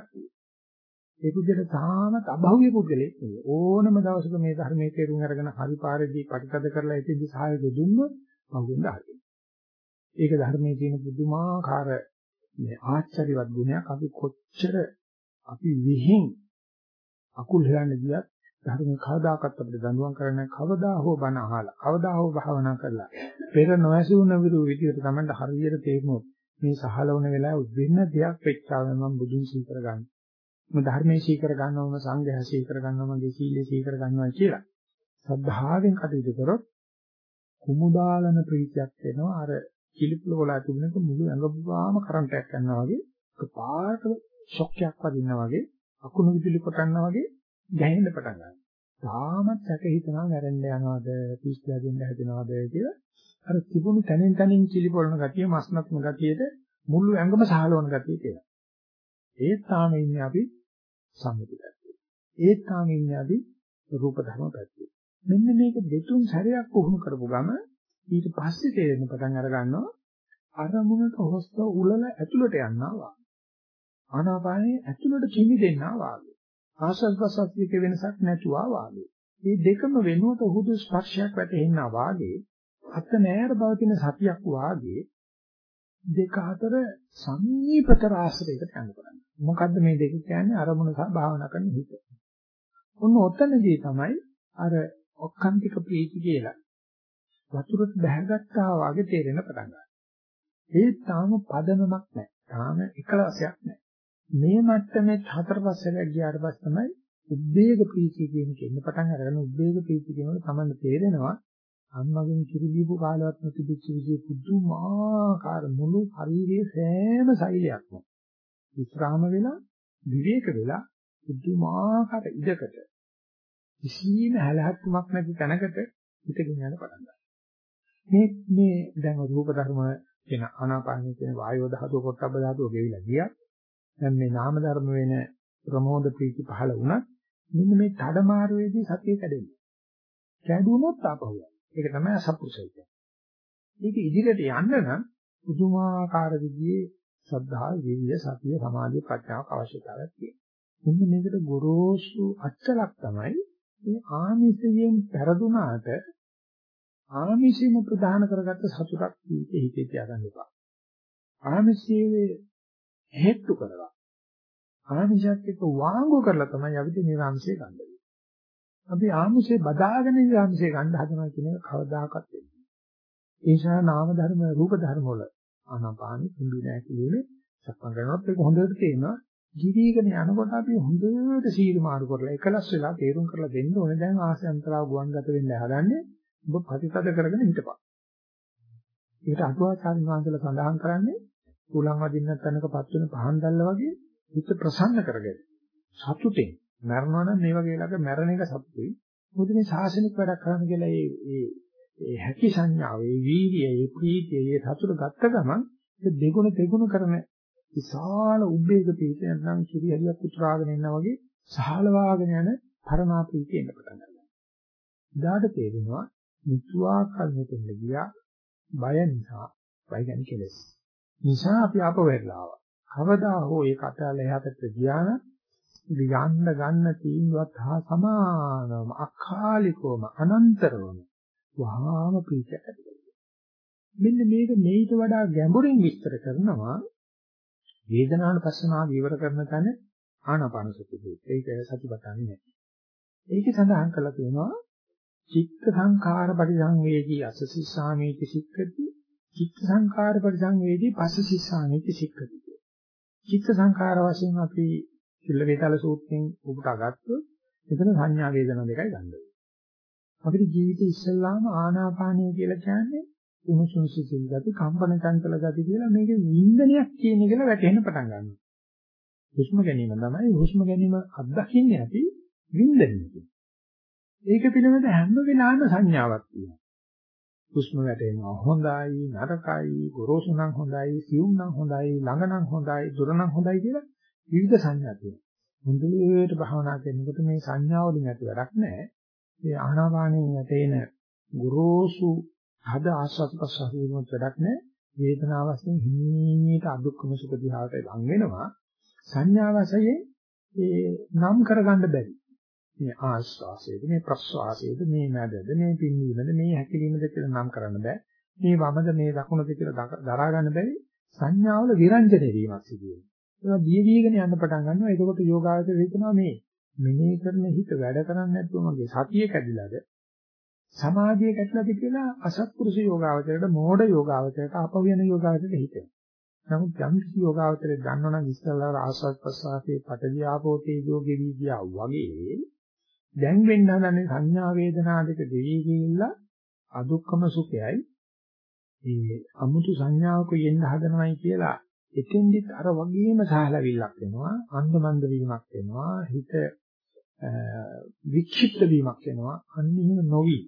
ඒ පුද්ගලයා තාමත් අභෞවිය පුද්ගලෙක් නෙවෙයි. ඕනම දවසක මේ ධර්මයේ තේරුම් අරගෙන හරි පාරේදී ප්‍රතිපද කරලා ඉතින්දි සහායක දුන්නොත් පහුවෙන්ද හරියි. ඒක ධර්මයේ තියෙන පුදුමාකාර මේ ආශ්චර්යවත් ගුණයක් අපි කොච්චර අපි විහිං අකුල් හොයන්න ගියත් ධර්මයේ කවදාකවත් අපිට දඬුවම් කරන්නේ කවදා හෝ බණ අහලා කවදා හෝ භාවනා කරලා පෙර නොඇසුන විරු විදියට තමයි හරියට තේරුනොත් මේ සහලවන වෙලාව වෙන දෙයක් වෙච්චාම මම බුදුන් සීකර ගන්න. මම ධර්මයේ සීකර ගන්නවා මම සංඝයා සීකර ගන්නවා මගේ සීලයේ සීකර ගන්නවා කියලා. සද්ධාවෙන් කටයුතු කරොත් කුමුදාලන ප්‍රීතියක් වෙනවා අර කිලිපුල වල තිබුණක මුළු ඇඟ පුරාම කරන්ට් එකක් යනවා වගේ එකපාරට ෂොක් එකක් වදිනවා වගේ අකුණු විදුලි කොටන්නා වගේ ගැහෙන්න පටන් ගන්නවා. තාමත් සැක හිතනවා නැරෙන්න යනවාද පිස්සුලා දෙන්න හැදෙනවාද කියලා අර තිබුණු තනින් තනින් කිලිපොළන ගතිය මස්නත්ම ගතියද මුළු ඇඟම සහලවන ගතිය කියලා. ඒත් තාම ඉන්නේ අපි සම්මුති පැත්තේ. ඒත් තාම ඉන්නේ අපි රූප ධර්ම පැත්තේ. මෙන්න මේක දෙතුන් සැරයක් වුණු කරපු ගම ඊට පස්සේ තේරෙන පටන් අර ගන්නවා අරමුණට හොස්ත උලල ඇතුළට යනවා. ආනාපානයේ ඇතුළට කිමි දෙන්නා වාගේ. ආශ්වාස ප්‍රශ්වාසයක වෙනසක් නැතුවා වාගේ. මේ දෙකම වෙනුවට හුදු ස්පර්ශයක් වැටෙන්නා වාගේ අත නෑර බවතින සතියක් වාගේ දෙක අතර සමීපතර ආශ්‍රයයකට යන්න පුළුවන්. මොකද්ද මේ දෙක කියන්නේ අරමුණ සහ භාවනා කරන හිත. ඔන්න ඔතනදී තමයි අර ඔක්කාන්තික ප්‍රීති කියලා වතුරට බැහැගත්තා වගේ තේරෙන පටන් ගන්නවා. ඒ තාම පදනමක් නැහැ. තාම එකලසයක් නැහැ. මේ මට්ටමේ හතර පස්සට ගියාට පස්සේ තමයි උද්වේග ප්‍රීතිය කියන එක එන්න පටන් අරගෙන උද්වේග ප්‍රීතිය කියනකොට තමයි තේරෙනවා අම්මගෙන් කිරි දීපු කාලවත් නොතිබිච්ච විදිහේ පුදුමාකාර මුළු ශරීරයේ සෑම සෛලයක්ම විස්රාම වෙලා විවේක වෙලා පුදුමාකාර ඉඩකට කිසිම හැලහැප්පුමක් නැති තැනකට හිතගෙන යන පටන් ගන්නවා. මේ මේ දැන් රූප ධර්ම කියන ආනාපානයේ කියන වායෝ ධාතුව පොට්ටබ්බ ධාතුව ගෙවිලා ගියා. දැන් මේ නාම ධර්ම වෙන ප්‍රමෝද ප්‍රීති පහළ වුණත් මෙන්න මේ මාරුවේදී සතිය කැඩෙන්නේ. කැඩුනොත් ආපහු ඒක තමයි අසපුරුෂය කියන්නේ. මේක ඉදිරියට යන්න නම් පුදුමාකාර විදිහේ ශ්‍රද්ධා, විරිය, සතිය, සමාධිය, ප්‍රඥාවක් අවශ්‍යතාවයක් තියෙනවා. මෙන්න මේකට ගොරෝසු අච්චලක් තමයි මේ ආමිෂයෙන් පෙරදුනාට ආමිෂයෙන් ප්‍රදාන කරගත්ත සතුටක් හිතේ තියාගන්න එපා. ආමිෂයේ හේතු කරලා ආමිෂත් එක්ක වාංගු කරලා තමයි අපිට නිර්ආමිෂය ගන්න වෙන්නේ. අපි ආමිෂේ බදාගෙන නිර්ආමිෂය ගන්න හදනවා කියන එක කවදාකවත් වෙන්නේ නැහැ. ඒ නිසා නාම ධර්ම රූප ධර්ම වල ආනාපානෙ කුඹි නැහැ කියන්නේ සක්මන් කරනකොට ඒක හොඳට තේනවා. ජීවිතගෙන යනකොට අපි හොඳට සීල මාරු කරලා එකලස් වෙලා තේරුම් කරලා දෙන්න ඕනේ දැන් ආසයන්තරාව ගුවන්ගත වෙන්න හදන්නේ ඔබ ප්‍රතිපද කරගෙන හිටපන්. ඒකට අටුවාචාර්ය වහන්සේලා සඳහන් කරන්නේ කුලං වදින්න තැනකපත් වෙන පහන් දැල්ල වගේ හිත ප්‍රසන්න කරගෙන සතුටෙන් මරනවා නම් මේ වගේ ළඟ මැරෙන එක සතුටුයි. මොකද මේ සාසනික වැඩක් කරන්න කියලා ඒ ඒ ඒ හැකි සංඥාව, ඒ වීර්යය, ඒ ප්‍රීතිය, ඒ සතුට ගත්ත ගමන් ඒ දෙගුණ දෙගුණ කරන විශාල උද්වේග පීඨ නැත්නම් කිරියලියක් උතුරාගෙන එනවා වගේ සහලවාගෙන යන පරමා ප්‍රීතිය එන්න පටන් ගන්නවා. ඉදාට තේරෙනවා මුතුආකල් මෙතෙන්ද ගියා බය නිසා බය ගැන කෙලස්. නිසා අපි ආපහු වෙරලා ආවා. කවදා හෝ ඒක අතහැරලා එහාට ගියා නම් යන්න ගන්න තීන්දුවත් හා සමානවම අකාලිකවම අනන්තරවම වහාම පීචකට මෙන්න මේක මේිට වඩා ගැඹුරින් විස්තර කරනවා වේදනානුපස්සනාව විවර කරන තැන ආනාපාන සතිය. ඒක සතිපට්ඨානෙ නැහැ. ඒකේ සඳහන් කරලා තියෙනවා චිත්ත සංඛාර පරිසංවේදී අසසිස්සාමීති සික්කති චිත්ත සංඛාර පරිසංවේදී පස්සසිස්සාමීති සික්කති. චිත්ත සංඛාර වශයෙන් අපි සිල්ල වේදාල සූත්‍රයෙන් උපුටා ගත්තොත් එතන සංඥා වේදනා දෙකයි ගන්න අපිට ජීවිතේ ඉස්සල්ලාම ආනාපානය කියලා කියන්නේ උණුසුම් සිසිල් ගති, කම්පන චංචල ගති කියලා මේකේ වින්දනයක් කියන එක වැටෙන්න පටන් ගන්නවා. හුස්ම ගැනීම තමයි හුස්ම ගැනීම අත්දකින්නේ අපි වින්දනයකින්. ඒක පිළිබඳ හැම වෙලාවෙම සංඥාවක් තියෙනවා. හුස්ම වැටෙනවා හොඳයි, නරකයි, ගොරෝසු නම් හොඳයි, සියුම් නම් හොඳයි, ළඟ නම් හොඳයි, දුර නම් හොඳයි කියලා විවිධ සංඥා තියෙනවා. හොඳට භාවනා කරනකොට මේ සංඥා වලින් ඇති වැඩක් නැහැ. ඒ ආනාපානයෙන් වැටෙන ගොරෝසු හද ආස්වාද ප්‍රසආස වුණොත් වැඩක් නැහැ. වේදනාව වශයෙන් හිමීට අදුක්කම සුඛ දිහාට ලං වෙනවා. සංඥා වශයෙන් ඒ නම් කරගන්න බැරි. මේ ආස්වාසයේද මේ ප්‍රස්වාසයේද මේ මැදද මේ පින්නීමද මේ හැකිලීමද කියලා නම් කරන්න බෑ. මේ වමද මේ දකුණද කියලා දරා ගන්න බැරි සංඥාවල විරංජන වීමක් සිදු වෙනවා. ඒවා දිය දීගෙන යන්න පටන් ගන්නවා. එතකොට යෝගාවචර හිතනවා මේ මෙනෙහි කරන හිත වැඩ කරන්නේ නැතුව මගේ සතිය කැඩිලාද සමාධිය කැඩලාද කියලා අසත්පුරුෂ යෝගාවචරයට මෝඩ යෝගාවචරයට අපවියන යෝගාවචරයට හිතෙනවා. නමුත් යම් කිසි යෝගාවචරයක් දන්නවනම් ඉස්සල්ලා ආස්වාද ප්‍රසආතේ පටවිය ආපෝ තේජෝ ගෙවි ගියා වගේ දැන් වෙන්න හදන්නේ සංඥා වේදනා දෙක දෙවි ගිහිල්ලා අදුක්කම සුඛයයි ඒ අමුතු සංඥාවක යෙන්න හදනවයි කියලා එතෙන්දිත් අර වගේම සහලවිල්ලක් වෙනවා අන්දමන්ද වීමක් වෙනවා හිත වික්ෂිප්ත වීමක් වෙනවා අන්න එහෙම නොවි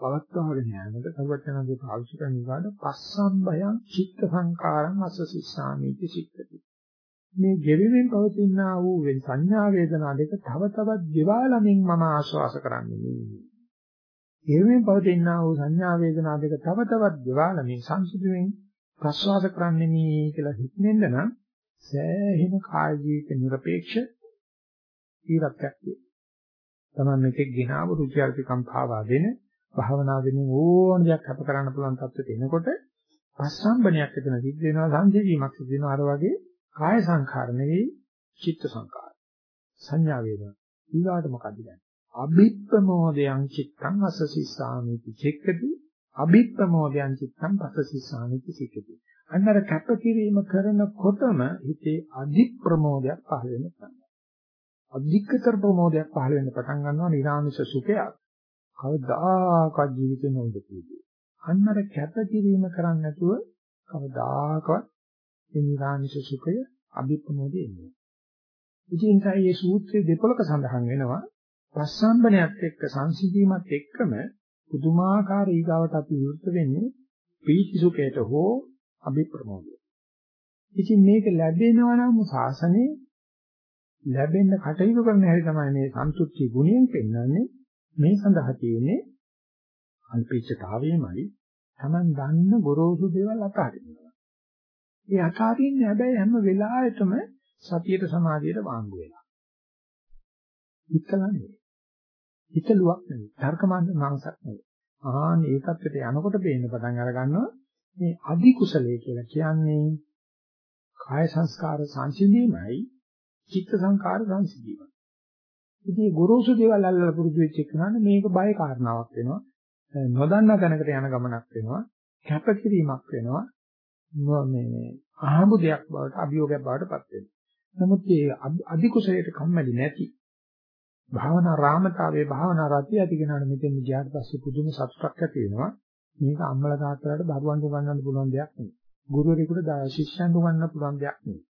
පවත්වාගෙන යනකොට සර්වඥාන්සේ පාවිච්චි කරන විවාද පස්සම්බයං චිත්ත සංකාරං අසසිස්සාමීති සික්කති මේ ගෙවෙමින් පවතිනා වූ වෙන සංඥා වේදනා දෙක තව තවත් ගෙවාලමින් මම ආශ්වාස කරන්නේ නෙවෙයි. ගෙවෙමින් පවතිනා වූ සංඥා වේදනා දෙක තව තවත් ගෙවාලමින් සංසිඳුමින් ප්‍රසවාස කරන්නේ මේ කියලා හිතෙන්න නම් සෑහෙන කාය ජීවිත নিরপেক্ষ ඊරත්‍යක් තියෙනවා. තමන් මේකේ ගෙනාව රුචි අරුචිකම් පාවා දෙන භාවනාවෙන් ඕන දෙයක් අප කරන්න පුළුවන් තත්ත්වයට එනකොට පස්සම්බනයක් එතන සිද්ධ වෙනවා සංජීවීමක් සිද්ධ වෙනවා අර වගේ කාය සංඛාර නෙවෙයි චිත්ත සංඛාර සංඥා වේදනා ඊගාට මොකද කියන්නේ අභිප්පමෝදයන් චිත්තං අසසිස්සාමිති චෙක්කති අභිප්‍රමෝදයන් චිත්තං පස්සසිසානිති සිකති. අන්නර කැපකිරීම කරනකොටම හිතේ අධි ප්‍රමෝදයක් පහළ වෙන පටන් ගන්නවා. අධිකතර ප්‍රමෝදයක් පහළ වෙන්න පටන් ගන්නවා නිරාමිෂ සුඛයක්. කවදාකවත් ජීවිතේ නොඉඳී. අන්නර කැපකිරීම කරන්නේ නැතුව කවදාකවත් මේ නිරාමිෂ සුඛය අභිප්‍රමෝදේ එන්නේ. ඉතින් මේ සූත්‍රයේ දෙපොලක සඳහන් වෙනවා පස්සම්බනයත් එක්ක සංසිඳීමත් එක්කම පුදුමාකාර ඊගාවට අපි විරුද්ධ වෙන්නේ පීති සුඛයට හෝ අභිප්‍රමෝදයට. ඉතින් මේක ලැබෙනවා නම් සාසනේ ලැබෙන්න කටයුතු කරන හැටි තමයි මේ සන්තුෂ්ටි ගුණයෙන් පෙන්වන්නේ මේ සඳහා තියෙන්නේ අල්පීච්ඡතාවයමයි Taman දන්න ගොරෝසු දේවල් අතහරිනවා. ඒ අතහරින්නේ හැබැයි හැම වෙලාවෙතම සතියට සමාධියට වාංගු වෙනවා. හිතලන්නේ. හිතලුවක් නෙවෙයි. තර්කමන්ද මාංශක් නෙවෙයි. ආන් ඒකත් යනකොට පේන්න පටන් අර ගන්නවා මේ අධි කුසලයේ කියලා කියන්නේ කාය සංස්කාර සංසිඳීමයි චිත්ත සංකාර සංසිඳීමයි. ඉතින් ගුරුසු දේවල් අල්ලලා පුරුදු වෙච්ච එකනන්නේ මේක බය කාරණාවක් වෙනවා. නොදන්න තැනකට යන ගමනක් වෙනවා. කැපකිරීමක් වෙනවා. මේ අහඹු දෙයක් බවට අභියෝගයක් බවට පත් වෙනවා. නමුත් මේ අධි කුසලයට කම්මැලි නැති භාවනා රාමතාවේ භාවනා රතිය ඇති කෙනාට මෙතෙන් ගියාට පස්සේ පුදුම සතුටක් ඇති වෙනවා. මේක අම්මලා තාත්තලාට දරුවන්ට උගන්වන්න පුළුවන් දෙයක් නෙවෙයි. ගුරුවරයෙකුට ශිෂ්‍යයන්ට උගන්වන්න පුළුවන් දෙයක් නෙවෙයි.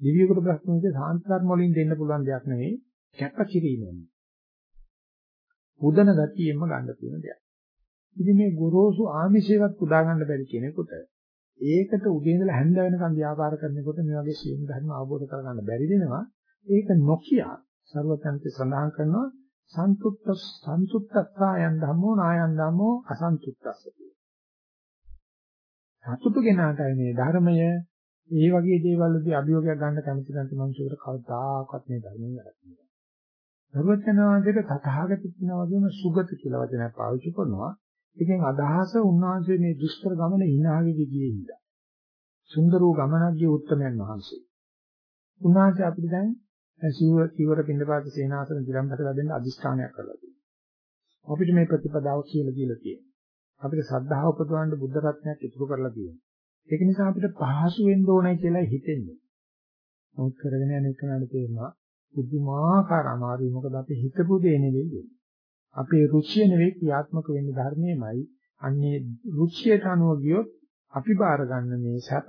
දිවියෙකුට ප්‍රශ්නෙට සාන්ත කර්ම වලින් දෙන්න පුළුවන් දෙයක් නෙවෙයි. කැපකිරීමෙන්. උදන ගතියෙන්ම ගන්න තියෙන දෙයක්. ඉතින් මේ ගොරෝසු ආමිෂේවත් පුදා ගන්න බැරි කෙනෙකුට ඒකට උදේ ඉඳලා හැන්ද වෙනකන් ව්‍යාපාර කරනකොට මේ වගේ සියුම් ධර්ම අවබෝධ කරගන්න බැරි වෙනවා. ඒක නොකිය සර්වතන්ති සඳහන් කරනවා සන්තුත්ත සන්තුත්තස්සායන් ධම්මෝ නායන් ධම්මෝ අසන්තුත්තස්ස සතුටු කෙනාටයි මේ ධර්මය ඒ වගේ දේවල් වලදී අභියෝගයක් ගන්න කැමති නැති මිනිසෙකුට කවදාකවත් මේ ධර්මයෙන් වැඩක් නෑ. සර්වඥාන්සේට තථාගත කියන වගේම සුගත කියලා වචනයක් පාවිච්චි කරනවා. ඒකෙන් අදහස උන්වහන්සේ මේ දුෂ්කර ගමන hinaගෙ ගියේ ඉඳා. සුන්දර වූ ගමනක් ගිය උත්තමයන් වහන්සේ. උන්වහන්සේ අපිට දැන් සිව්ව කිවර පින්නපාත සේනාසන දිරම්පත ලැබෙන්න අදිස්ථානයක් කරලා තියෙනවා. අපිට මේ ප්‍රතිපදාව කියලා දීලා තියෙනවා. අපිට ශ්‍රද්ධාව උපදවන්න බුද්ධ රත්නයක් ඉතුරු කරලා තියෙනවා. ඒක නිසා අපිට පහසු වෙන්න ඕනේ කියලා හිතෙන්නේ. නමුත් කරගෙන යන එක නඩ තේරෙනවා බුද්ධමාකාර අමාරුයි මොකද අපි හිතපු දේ නෙවෙයි වෙන්නේ. අපේ රුචිය නෙවෙයි ක්‍රියාත්මක වෙන්නේ ධර්මයේමයි. අන්නේ රුචියට අනුව ගියොත් අපි බාර ගන්න මේ සැප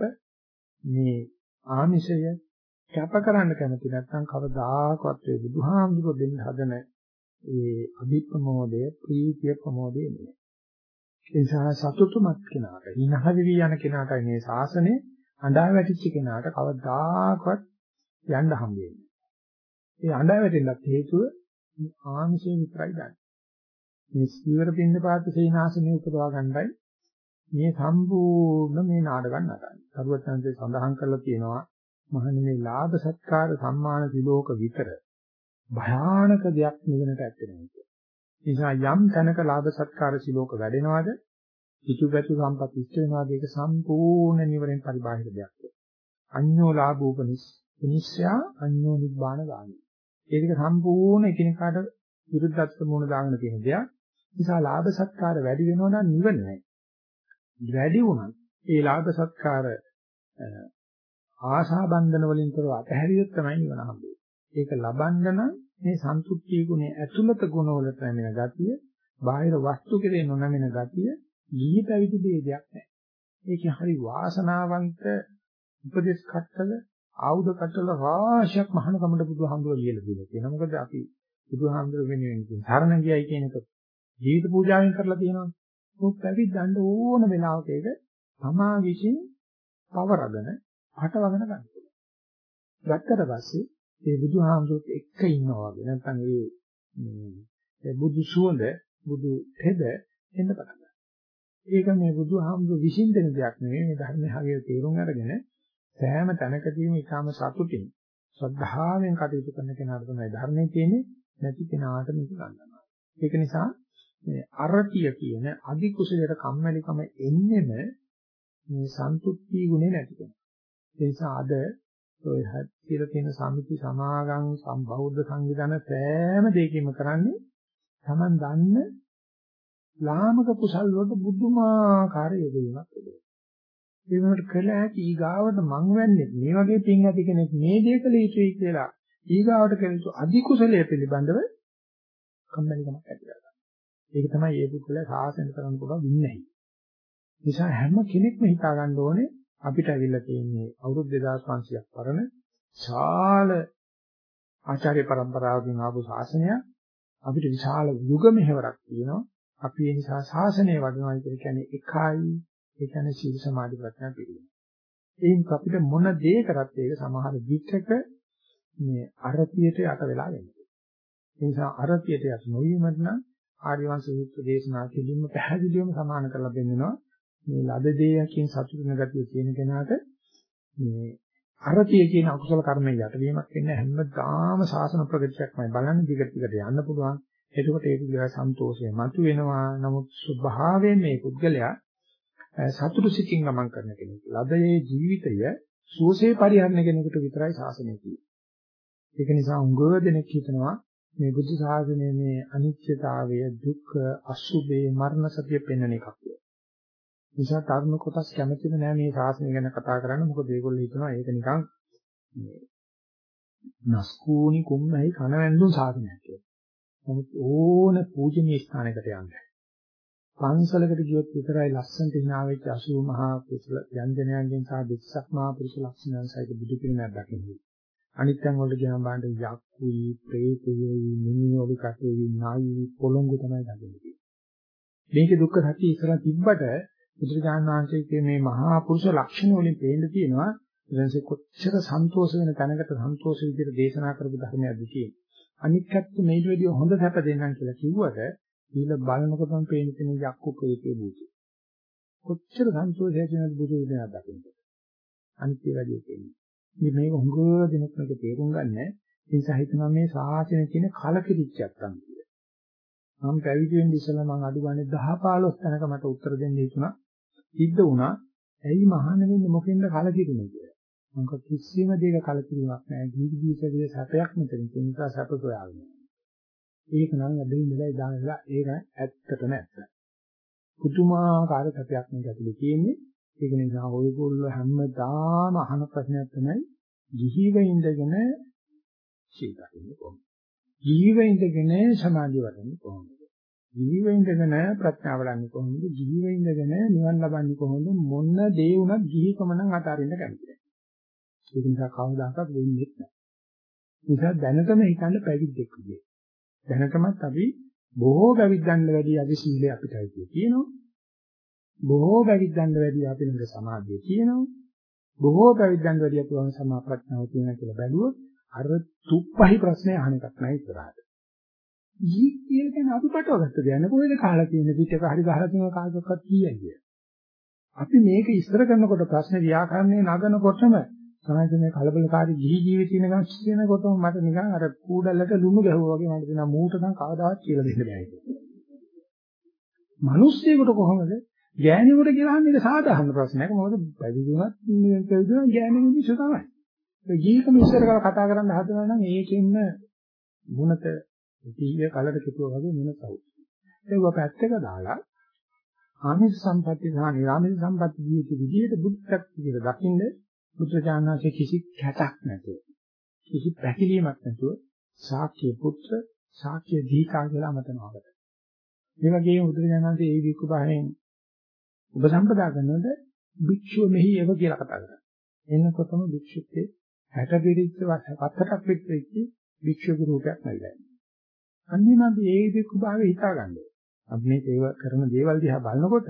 මේ ආමිෂය කැප කරන්න කැමති නැත්නම් කවදාකවත් ඒ බුදුහාමුදුරුවෝ දෙන්න හදන ඒ අභිප්‍රමෝදය ප්‍රීතිය ප්‍රමෝදය නෙවෙයි. ඒ නිසා සතුටුමත් කෙනාට ඉනහවිවි යන කෙනාට මේ ශාසනය අඬා වැටිච්ච කෙනාට කවදාකවත් යන්න හම්බෙන්නේ. ඒ අඬා වැටෙන්නත් හේතුව ආමිෂය විතරයි දන්නේ. මේ සීවර පින්න පාත සේනාසනේ උපදවා ගන්නයි මේ සම්පූර්ණ මේ 나ඩගම් නටන්නේ. සරුවත්යන්සේ සඳහන් කරලා තියෙනවා මහන්නේ මේ ලාභ සත්කාර සම්මාන දිලෝක විතර භයානක දෙයක් නිවනට ඇත්තේ නැහැ. නිසා යම් තැනක ලාභ සත්කාර සිලෝක වැඩෙනවද? පිටුපැතු සම්පත් ඉෂ්ට වෙනවාද? ඒක සම්පූර්ණ නිවරෙන් පරිබාහිර දෙයක්. අඤ්ඤෝ ලාභෝපනිස් විනිශ්චය අඤ්ඤෝ නිබ්බාන ගාමි. ඒක සම්පූර්ණ එකිනෙකාට විරුද්ධත්ව මුණ දාගෙන තියෙන දෙයක්. නිසා ලාභ සත්කාර වැඩි වෙනවා නම් නිවන නැහැ. වැඩි වුණත් ඒ ලාභ සත්කාර ආශා බන්ධන වලින් තොරව අතහැරියොත් තමයි නිවන හම්බෙන්නේ. ඒක ලබන්න නම් මේ සන්තුෂ්ටි ගුණය ඇතුළත ගුණවලට නැමෙන ගතිය, බාහිර වස්තු කෙරේ නොනැමෙන ගතිය, ජී පැවිදි ભેදයක් නැහැ. ඒකේ හරි වාසනාවන්ත උපදේශ කට්ටල ආයුධ කට්ටල රාශියක් මහානකමට බුදුහාමුදුරුවෝ ලියලා දීලා තියෙනවා. මොකද අපි බුදුහාමුදුරුවෝ වෙනුවෙන් සරණ ගියයි කියන එක ජීවිත පූජාවෙන් කරලා තියෙනවා. මොකද පැවිද්දන්න ඕන වෙලාවක ඒක තමා විසින් පවරගෙන හටවගෙන ගන්න. ගත්තට පස්සේ ඒ බුදුහාමුදුරුත් එක්ක ඉන්නවා වගේ නැත්නම් ඒ බුදු සුවඳ බුදු තෙද එන්න පටන් ගන්නවා. ඒක මේ බුදුහාමුදුරු විසින් දෙන දෙයක් නෙවෙයි මේ ධර්මයේ හරිය තේරුම් අරගෙන සෑම තැනකදීම ඊටාම සතුටින් ශ්‍රද්ධාවෙන් කටයුතු කරන කෙනාට තමයි ධර්මයේ තියෙන්නේ නැති කෙනාට මේක ගන්නවා. ඒක නිසා මේ අරතිය කියන අධි කුසලයට කම්මැලිකම එන්නෙම මේ සන්තුෂ්ටි ගුණේ නැති කෙනා. ඒ නිසා අද ඔය කියලා තියෙන සමිති සමාගම් සම්බෞද්ධ සංවිධාන සෑම දෙයකින්ම කරන්නේ Taman දන්න ලාමක කුසල් වලට බුදුමාකාර යෙදීමක් වෙනවා. ඒ වුණාට කළ හැකි ඊගාවට මං වෙන්නේ මේ වගේ පින් ඇති කෙනෙක් මේ දේ කළ යුතුයි කියලා ඊගාවට කළ යුතු අධි කුසලයේ පිළිබඳව කම්මැලිකමක් ඇති කරගන්නවා. ඒක තමයි ඒ පුද්ගලයා සාසන කරන්න පුළුවන් වින්නයි. නිසා හැම කෙනෙක්ම හිතා ගන්න ඕනේ අපිට ඇවිල්ලා තියෙන්නේ අවුරුදු 2500ක් පරණ ශාල ආචාර්ය પરම්පරාවකින් ආපු ශාසනය අපිට විශාල යුග මෙහෙවරක් තියෙනවා. අපි ඒ නිසා ශාසනය වඩනවා කියන්නේ එකයි ඒ කියන්නේ සීල සමාධි ප්‍රඥා පිළිවෙල. ඒන් අපිට මොන දේ කරත් ඒක සමහර විචක මේ අරතියට යට වෙලා වෙනවා. ඒ නිසා අරතියට යට නොවීමත් නම් ආර්ය වංශ සූත්‍ර දේශනා කිලින්ම පැහැදිලිවම සමාන කරලා දෙන්නවා. මේ ලද දෙයකින් සතුටු වෙන ගතිය තියෙන කෙනාට මේ අරතිය කියන අකුසල කර්මයේ යටවීමක් වෙන්නේ හැමදාම සාසන ප්‍රගතියක්මයි බලන්නේ දිගට දිගට යන්න පුළුවන්. එතකොට ඒක විතර සන්තෝෂය මතු වෙනවා. නමුත් ස්වභාවයෙන් මේ පුද්ගලයා සතුටු සිතින් ගමන් කරන කෙනෙක්. ලදයේ ජීවිතය සුවසේ පරිහරණය කෙනෙකුට විතරයි සාසනය කියන්නේ. ඒක නිසා උංගව දෙනෙක් හිතනවා මේ බුද්ධ ශාසනයේ මේ අනිත්‍යතාවය, දුක්ඛ, අසුභේ, මරණ සතිය පෙන්වන එකක් කියලා. නිසා තරුණ කොටස් කැමතිද නෑ මේ ශාසනය ගැන කතා කරන්න. මොකද ඒගොල්ලෝ හිතනවා ඒක නිකන් මේ නස්කූනි කුම්මයි කනවැන්දුන් ශාසනයක් කියලා. නමුත් ඕන පූජනීය ස්ථානයකට යන්න. පන්සලකට ගියොත් විතරයි ලස්සනට hina වෙච්ච 80 මහා කුසල යන්ජනයන්ගෙන් සහ දෙස්සක් මහා පුරුෂ ලක්ෂණයන් සහිත බුදු පිළිමයක් දකින්නේ. අනිත් තැන් වලට ගියාම බලන්න යක්කුයි, ප්‍රේතයයි, මිනිඔලි කටේ නායි පොළොංගු තමයි දකින්නේ. මේකේ දුක්ඛ සත්‍ය ඉස්සරහ තිබ්බට බුදුරජාණන් වහන්සේගේ මේ මහා පුරුෂ ලක්ෂණ වලින් පේන්න තියෙනවා ඊළඟට කොච්චර සන්තෝෂ වෙන තැනකට සන්තෝෂ විදිහට දේශනා කරපු ධර්මයක්ද කියන්නේ. අනිත් පැත්ත මේට වැඩිය හොඳ සැප දෙන්නම් කියලා කිව්වට ඊළ බලනකොටම පේන තියෙන යක්කු ප්‍රේතේ බුදු. කොච්චර සන්තෝෂයක් වෙනවද බුදු විදිහට දකින්න. අනිත්‍ය වැඩි කියන්නේ. ඉතින් මේක හුඟ දෙනෙක් මේක තේරුම් ගන්න. ඒ නිසා හිතනවා මේ සාසනේ තියෙන කලකිරිච්චයක් තමයි. මම පැවිදි වෙන්න ඉස්සෙල්ලා මම අඩු ගානේ 10 15 තැනක මට උත්තර දෙන්න හිතුණා. සිද්ධ වුණා. ඇයි මහාන වෙන්නේ මොකෙන්ද කලකිරුනේ කියලා. මම කිසිම දෙයක කලකිරීමක් නැහැ. ජීවිත ජීවිතයේ සැපයක් මෙතන තියෙන නිසා සැප සොයාගෙන. ඒක නම් අදින් ඉඳලා ඉඳලා ඒක ඇත්තටම ඇත්ත. පුදුමාකාර සැපයක් මේක ඇතුලේ තියෙන්නේ. ඒක නිසා ඔයගොල්ලෝ හැමදාම අහන ප්‍රශ්නයක් තමයි ජීව ඉඳගෙන සීලකින් කොහොමද? ජීව ඉඳගෙන සමාධිය වඩන්නේ කොහොමද? ජීව ඉඳගෙන ප්‍රඥාව වඩන්නේ කොහොමද? ජීව ඉඳගෙන නිවන් ලබන්නේ කොහොමද? මොන දේ වුණත් ජීවිතම නම් අතාරින්න කැමති නැහැ. ඒක නිසා කවදාකවත් වෙන්නේ නැහැ. නිසා දැනටම හිතන්න පැවිද්දෙක් විදියට. දැනටමත් අපි බොහෝ පැවිද්දන්ට වැඩි අධි සීලය අපිටයි තියෙනවා. බොහෝ පැවිද්දන්ට වැඩි අපි ළඟ සමාධිය තියෙනවා. බොහෝ පැවිද්දන්ට වැඩි අපි ළඟ සමා ප්‍රඥාව තියෙනවා කියලා බැලුවොත් අර තුප්පහයි ප්‍රශ්නේ අහන එකක් නෑ ඉස්සරහට. ජී කියන කෙනා අපි පටවගත්ත දෙයක් නේ කොහෙද කාලා තියෙන පිටක හරි ගහලා තියෙන කාටවත් කියයි කිය. අපි මේක ඉස්සර කරනකොට ප්‍රශ්නේ ව්‍යාකරණය නගනකොටම තමයි මේ කලබලකාරී ජී ජීවිතය නිකන් කියනකොටම මට නිකන් අර කූඩලට ලුණු ගැහුවා වගේ මට දෙනා මූට නම් කවදාවත් කියලා දෙන්න බෑ ඒක. මිනිස්සෙකුට කොහොමද ගෑණියෙකුට කියලා අහන්නේ සාධාරණ ප්‍රශ්නයක්. මොකද පැවිදිුණත් පැවිදිුණා ගෑණි මිනිස්සු තමයි. ඒ ජීවිතම ඉස්සර කරලා කතා කරන්න හදනවා නම් ඒකෙන්න මුණත ඉතිය කලට කිතුවා වගේ මුණ සවුත්. ඒක පැත්තක දාලා ආමිෂ සම්පatti සහ නිර්ආමිෂ සම්පatti ජීවිත විදියට බුද්ධක් කියලා දකින්න බුදුචානන්සේ කිසි කැටක් නැතුව කිසි පැකිලීමක් නැතුව ශාක්‍ය පුත්‍ර ශාක්‍ය දීකා කියලා අමතනවාකට. මේ වගේම බුදුචානන්සේ ඒ විකු පහෙන් උපසම්පදා කරනකොට භික්ෂුව මෙහි එව කියලා කතා කරා. එන්නකොටම භික්ෂුත්වයේ 60 පිරිච්ච වත්තටක් පිටිච්ච භික්ෂුවගේ රූපයක් නැවිලා. අන්නේ නම් ඒ විකු භාවය හිතාගන්න. අපි මේ ඒව කරන දේවල් දිහා බලනකොට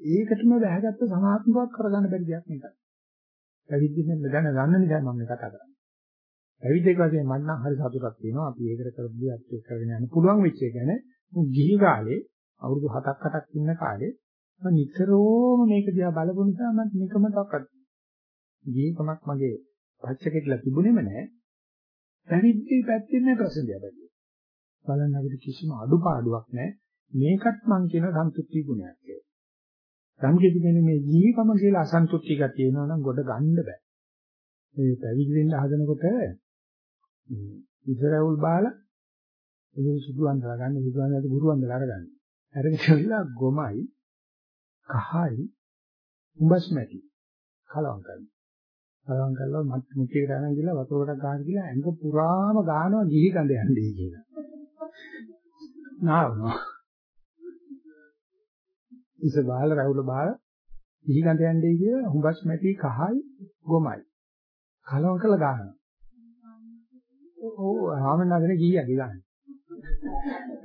ඒකටම වැහගත්ත සමාත්මකවත් කරගන්න බැරි දෙයක් මේක. පැවිද්දෙන් දැන ගන්න නිසා මම මේ කතා කරන්නේ. පැවිද්දෙක් වශයෙන් මම නම් හරි සතුටක් තියෙනවා. අපි ඒකට කරපු දේ කරගෙන යන්න පුළුවන් වෙච්ච එක ගැන. ගිහි කාලේ අවුරුදු 7ක් 8ක් ඉන්න කාලේ මම නිතරම මේක දිහා බලපු නිසා මම නිකම තක්කත්. ජීවිතමක් මගේ පච්චකෙట్లా තිබුණෙම නැහැ. පැවිද්දේ පැත්තෙන් නෑ ප්‍රශ්න දෙයක්. බලන්න අපිට කිසිම අඩුපාඩුවක් නැහැ. මේකත් මං කියන සන්තුෂ්ටි ගුණයක් කියලා. සම්කේත කියන්නේ මේ ජීවකම කියලා අසන්තුෂ්ටි ගතිය එනවා නම් ගොඩ ගන්න බෑ. මේ පැවිදි වෙන්න හදනකොට ඉස්රාවුල් බාලා ඒ සුදු අන්දලා ගන්න සුදු අන්දලා ගුරු අන්දලා අරගන්න. අරගෙන ඉතිලා ගොමයි කහයි උඹස් මැටි කලවම් කරනවා. කලවම් කරලා මත් මුඛයට අරන් ගිහලා වතුරකට ගහන කියලා ඇඟ පුරාම ගහනවා ගිහි ගඳ යන්නේ කියලා. නාවනවා. ඉස බාල රවුල බාල ගිහි ගඳ යන්නේ කිය හුඹස් මැටි කහයි ගොමයි. කලවම් කරලා ගහනවා. ඔව් ආමනාගෙන ගිහියගේ ගහන.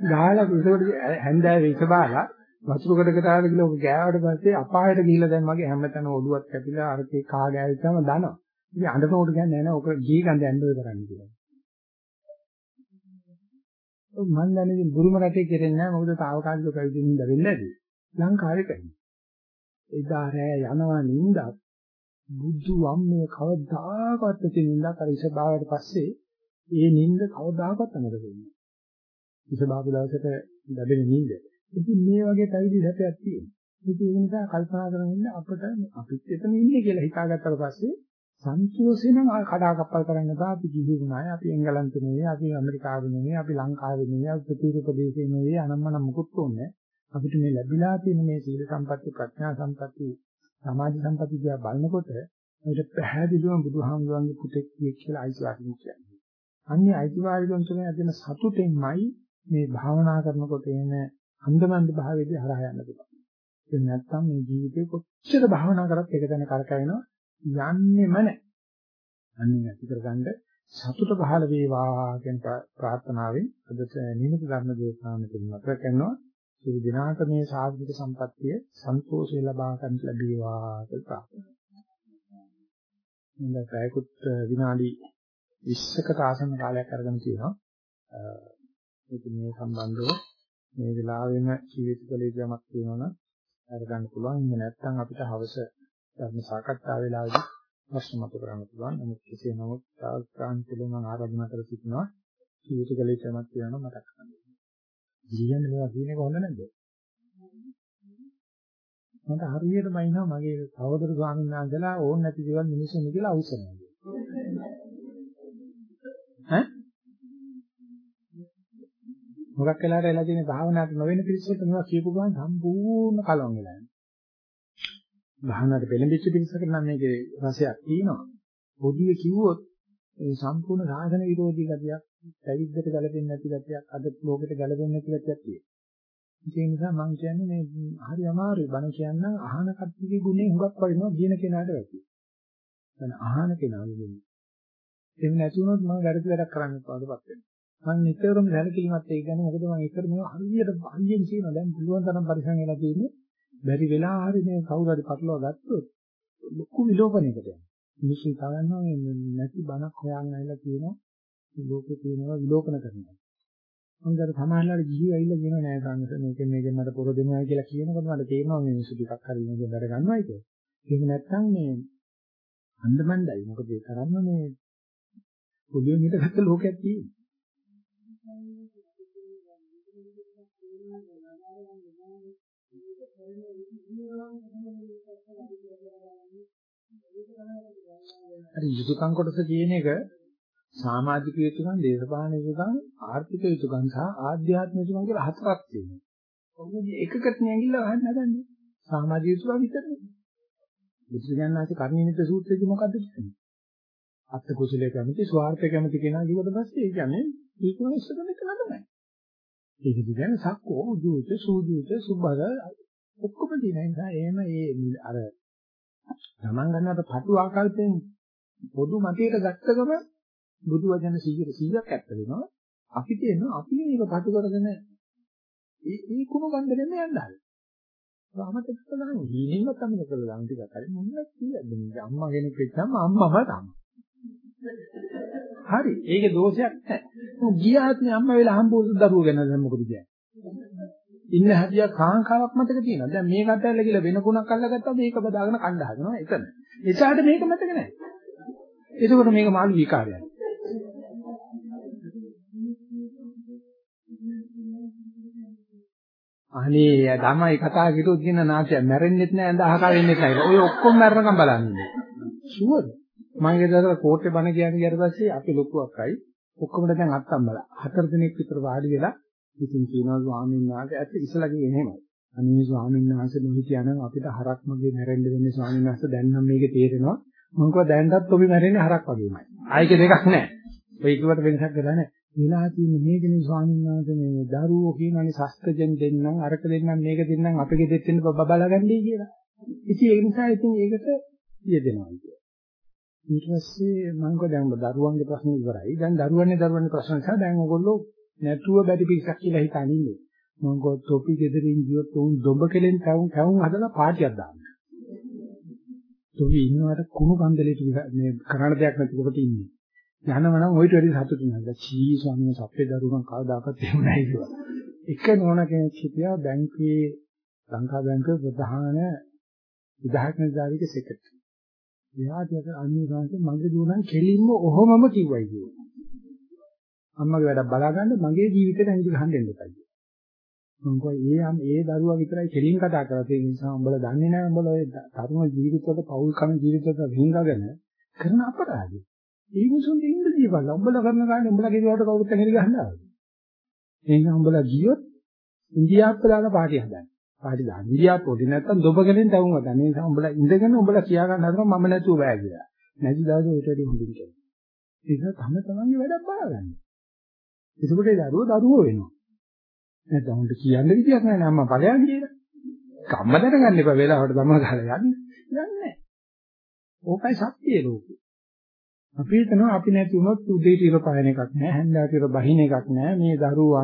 ගහලා ඒකට හැන්දෑවේ ඉස බාලා වතුර කොටකට ආව කියලා ඔක ගෑවට පස්සේ අපායට ගිහිල්ලා දැන් මගේ හැමතැන ඔළුවත් කැපිලා අරකේ කා ගෑවිච්චම දනවා. ඉතින් අඬනකොට කියන්නේ නැහැ ඔක ගිහි ගඳ යන්න ඔය කරන්නේ කියලා. මම දන්නේ බුරුම රටේ කෙරෙන්නේ නැහැ මොකද తాවකාලික පැවිදි නින්ද වෙන්නේ නැති. ලංකාවේ කරන්නේ. එදා රෑ යනවා නින්දක් බුදු වම්මේ කවදාකවත් නැති නින්දක් අර ඉසබාවට පස්සේ ඒ නින්ද කවදාකවත් අමතක වෙන්නේ නැහැ. ඉසබාපු දවසට ලැබෙන නින්ද. ඉතින් මේ වගේ පැවිදි සැපයක් තියෙනවා. ඉතින් ඒ නිසා කල්පනා කරගෙන ඉන්න අපිට අපිත් එතන ඉන්නේ කියලා හිතාගත්තට පස්සේ සන්තෝෂේ නම් කඩාකප්පල් කරන්න බෑ අපි කිසිුණාය අපි එංගලන්තේ නෙවෙයි අපි ඇමරිකාවේ නෙවෙයි අපි ලංකාවේ නෙවෙයි අපි ප්‍රතිරූප දේශේ නෙවෙයි අනම්මනම් මුකුත් ඕනේ අපිට මේ ලැබිලා තියෙන මේ සීල සම්පatti ප්‍රඥා සම්පatti සමාධි සම්පatti දිහා බලනකොට අපිට පැහැදිලිවම බුදුහාමුදුරන්ගේ පුතෙක් කියලා අයිතිවාසිකම් කියන්නේ. අන්නේ අයිතිවාසිකම් තුළ ඇතිවෙන සතුටෙන්මයි මේ භාවනා කරනකොට එන අන්දමන්ද භාවයේදී හරහා යන්න පුළුවන්. ඒ නැත්තම් මේ ජීවිතේ කොච්චර භාවනා කරත් එක තැන කරකැවෙනවා යන්නෙම නැහැ. අන්නේ නැති කරගන්න සතුට පහළ වේවා කියන ප්‍රාර්ථනාවෙන් අද නිමිති ධර්ම දේශනාවෙන් නතර කරනවා. සියලු දිනාට මේ සාධික සම්පත්තිය සන්තෝෂය ලබා ගන්න ලැබේවා කියලා ප්‍රාර්ථනා කරනවා. මම පැයකුත් විනාඩි 20කට ආසන්න කාලයක් අරගෙන තියෙනවා. ඒක මේ සම්බන්ධව මේ වෙලාවෙම ජීවිත කලේ යමක් තියෙනවා නම් අරගන්න පුළුවන්. ඉන්න නැත්නම් අපිට හවස ධර්ම සාකච්ඡා වේලාවේදී ප්‍රශ්න මත කරන්න පුළුවන්. නමුත් කෙසේ නමුත් තාක්ෂාන්තිල මම ආරාධනා කර සිටිනවා. ජීවිත කලීටමත් කියනවා මතක් කරගන්න. ජීයන්නේ මේවා කියන එක හොඳ නැද්ද? මට හරියට බයිනවා මගේ සහෝදර ස්වාමීන් වහන්සේලා ඕන් නැති දේවල් මිනිස්සුන් කියලා අවශ්‍යනවා. ඈ? මොකක් වෙලාට වෙලා තියෙන භාවනාවට නොවෙන පිළිසෙට මේවා කියපු ගමන් සම්පූර්ණ කලවම් වෙලා යනවා. භාවනාවට පෙළඹිච්ච පිළිසකට නම් මේකේ රසයක් තියෙනවා. පොඩිය කිව්වොත් ඒ සම්පූර්ණ සාධන විරෝධී ගතියක්, පැවිද්දට ගැලපෙන්නේ නැති ගතියක්, අද ලෝකෙට ගැලපෙන්නේ නැති ගතියක් තියෙනවා. ඒ නිසා මම කියන්නේ මේ හරි අමාරුයි බණ කියන්න අහන කට්ටියගේ ගුණේ හුඟක් වරිනවා කියන කෙනාට වැටි. දැන් අහන කෙනා වෙන්නේ. එහෙම නැති වුණොත් මම වැරදි වැඩක් කරන්න පාඩපත් වෙනවා. මම නිතරම සැලකිලිමත් ඒ කියන්නේ මොකද මම ඒකට මේවා හරියට හරියෙන් කියනවා දැන් පුළුවන් තරම් පරිසම් වෙලා තියෙන්නේ බැරි වෙලා හරි මේ කවුරු හරි පටලවා ගත්තොත් ලොකු විලෝපනයකට යනවා. මිනිස්සු හිතනවා මේ නැති බණක් හොයන් ඇවිල්ලා තියෙනවා. ලෝකේ තියෙනවා විලෝපන කරනවා. හොඳට සමාහලට ගිහින් ඇවිල්ලා කියනවා නෑ සංස මේක මේකෙන් මට පොර දෙනවා කියලා කියනකොට මට තේරෙනවා මේ මිනිස්සු ටිකක් හරි මේක බර ගන්නවයි කියලා. ඒක නැත්තම් මේ අන්දමන්දයි. මොකද ඒ තරම්ම මේ පොදුවේ හිටගත්ත ලෝකයක් තියෙනවා හරි යුතුයකම් කොටස කියන එක සමාජික යුතුයකම්, දේශපාලන යුතුයකම්, ආර්ථික යුතුයකම් සහ ආධ්‍යාත්මික යුතුයකම් කියලා හතරක් තියෙනවා. ඔන්නේ එකකට නැගිලා වහන්න හදන්නේ. සමාජික යුතුයකම් විතරනේ. බුදුසසුනාගේ කර්ණීනිත සූත්‍රයේදී මොකද්ද කියන්නේ? අත්ත කුසලයේ කැමති, ස්වార్థ කැමති කෙනා කිව්වට පස්සේ ඒ කියන්නේ ඒකම ඉස්සරහට නෑ. ඒක කියන්නේ සක්කෝ, උජුත, සූජුත, සුබර ඔක්කොම තියෙන නිසා එහෙම ඒ අර ගමන් ගන්නට පටු ආකල්පයෙන් පොදු මතයට ගත්තකම බුදු වචන 100 100ක් ඇත්ත වෙනවා. අපි තේනවා අපි මේක පටු කරගෙන ඒ ඒ කුණ ගන්න දෙන්න යන්න හරි. අමතක කළා නේ. ඊනින්ම තමයි කළා ළඟ ටිකක් හරි මොනවද කියන්නේ. අම්මා කෙනෙක් වෙච්චාම අම්මම තමයි. හරි. ඒකේ දෝෂයක් නැහැ. ගියාත්නේ අම්මා වෙලා හම්බුන දරුවෝ ගැන දැන් මොකද කියන්නේ? ඉන්න හැදියා කාංකාවක් මතක තියෙනවා. දැන් මේක අතහැරලා ගිහලා වෙන කුණක් අල්ලගත්තා මේක බදාගෙන කණ්ඩ හදනවා එතන. එසාට මේක මතක නැහැ. එතකොට මේක මාළු විකාරයක්. අනේ තමයි කතා කිරුවොත් කියන නාට්‍ය මැරෙන්නෙත් නෑ අඳ අහක වෙන්නෙත් නෑ. ඔය ඔක්කොම මැරෙනකම් බලන්නේ. ෂුවර්. මම ඒ දවස්වල කෝට්ටේ බණ කියන්නේ ඊට පස්සේ අපි ලොකුවක් අයි ඔක්කොම දැන් අත්තම් බලා. හතර දිනක් විතර වාඩි වෙලා ඉතින් කියනවා ස්වාමීන් වහන්සේ ඇත්ත ඉස්සලා කිව්වේ එහෙමයි. අනේ ස්වාමීන් වහන්සේ නොහිටියනම් අපිට හරක් මගේ මැරෙන්න වෙන්නේ ස්වාමීන් වහන්සේ දැන් නම් මේක තේරෙනවා. මම කිව්වා දැන්වත් ඔබ මැරෙන්නේ හරක් වගේමයි. ආයික දෙකක් නැහැ. ඔය කිව්වට වෙනසක් වෙලා නැහැ. වෙලා තියෙන්නේ මේකනේ ස්වාමීන් වහන්සේ මේ දරුවෝ කියනනේ සස්තජෙන් දෙන්නම් අරක දෙන්නම් මේක දෙන්නම් අපේ දෙත් වෙන්න බබලාගන්නයි කියලා. ඉතින් ඒ නිසා ඉතින් ඒකට යෙදෙනවා කියන්නේ. ඊට පස්සේ මම කිව්වා දැන් දරුවන්ගේ ප්‍රශ්න ඉවරයි. දැන් දරුවන්නේ දරුවන්ගේ ප්‍රශ්න නිසා දැන් ඕගොල්ලෝ නැතුව බැරි පිටසක් කියලා හිතන්නේ ඉන්නේ. මම ගෝ තොපි ගෙදරින් ගියොත් උන් දොඹ කෙලෙන් පැවුම් පැවුම් හදලා පාටියක් දානවා. තොපි ඉන්නවට කුණු කන්දලේට මේ කරණ දෙයක් නැති කොට ඉන්නේ. යනවනම් ඔයිට වැඩි සතුටු නෑ. චී ස්වාමීන් සප්පේ දරුවන් කවදාකවත් එහෙම නැහැ කිව්වා. එක නෝන කෙනෙක් හිටියා බැංකුවේ ලංකා බැංකුවේ ප්‍රධාන විධායක නිලධාරියක සෙක්‍රටරි. එයාට අනිවාර්යයෙන් මගේ දුවනම් කෙලින්ම ඔහොමම කිව්වයි කිව්වා. අම්මගේ වැඩක් බලා ගන්න මගේ ජීවිතේට ඇඟිලි ගහන්න දෙන්න එපා කියලා. මම කිව්වා ඒ ඒ දරුවා විතරයි කෙලින් කතා කරලා ඒ නිසා උඹලා දන්නේ නැහැ උඹලා ඒ තරුණ ජීවිතවල පෞල් කම ජීවිතවල හිඟගෙන කරන අපරාධය. ඒ මිනිසුන්ට ඉන්න දීපල්ල උඹලා කරන කාණේ උඹලා ගෙදරට කවුරුත් ඇඟිලි ගහනවා. ඒ නිසා උඹලා ගියොත් ඉන්දියාප්ප දාන පාටි හදන්න. පාටි දාන්න. ඉන්දියාප්පෝටි නැත්තම් දොබගෙනින් තවුම් හදන්න. ඒ නිසා උඹලා ඉඳගෙන උඹලා කියා ගන්න හදනවා මම නැතුව බෑ කියලා. නැති දවසේ උට වැඩි හොඳින් කරනවා. ඒක තම තමන්ගේ වැඩක් බලාගන්න. එතකොට ඒ දරුවෝ දරුවෝ වෙනවා. නැත්නම් උන්ට කියන්න විදියක් නැහැ අම්මා ඵලයන් කියලා. කම්ම දැනගන්න එපා වෙලාවට තමයි ගහලා යන්නේ. යන්නේ ඕකයි සත්‍යය ලෝකේ. අපි හිතනවා අපි නැති වුණොත් උදේට ඉර පායන එකක් නැහැ, හැන්දෑවට ඉර බහින එකක් නැහැ. මේ දරුවෝ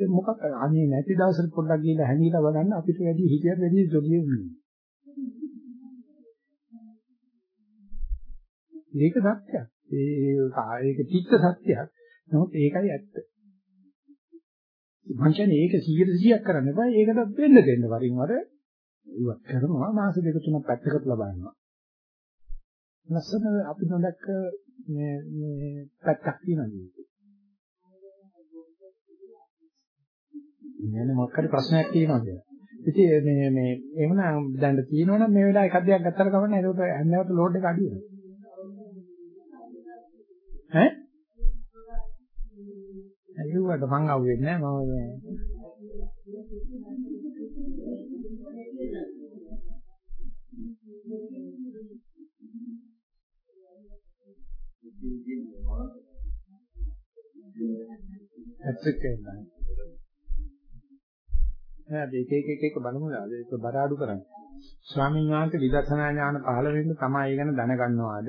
ආණ්ඩයි. මොකක් අනේ නැති දවසට පොඩ්ඩක් ගිහලා හැංගිලා බලන්න අපිට වැඩි හිතියක් වැඩි ජොලියෙ වෙන්නේ. ඒක සත්‍යයක්. ඒ ඒක තිත්ත සත්‍යයක්. නමුත් ඒකයි ඇත්ත. මං කියන්නේ ඒක 100%ක් කරන්න එපා. ඒකට වෙන්න දෙන්න වරින් වර ඉවත් කරනවා මාස දෙක තුනක් පැත්තකට ලබනවා. ලස්සන අපි නොදැක්ක මේ මේ පැත්තක් තියෙනවා මේකේ. නේද මොකක් හරි ප්‍රශ්නයක් තියෙනවා කියලා. ඉතින් මේ මේ එහෙමනම් දැන් තියෙනවනම් මේ වෙලාව එකක් දෙයක් ගත්තට කවන්නේ ඒකට හැන්දවට ලෝඩ් එක අඩු වෙනවා. ඈ? අයියෝට මං අහුවෙන්නේ නැහැ මම ඇත්තට නෑ. නෑ ඒක එක එක එක බලමු ඒක බර අඩු කරන්න. ස්වාමීන් වහන්සේ විදර්ශනා ඥාන පහළ වෙන්න තමයි ඒ ගැන දැනගන්නවාද?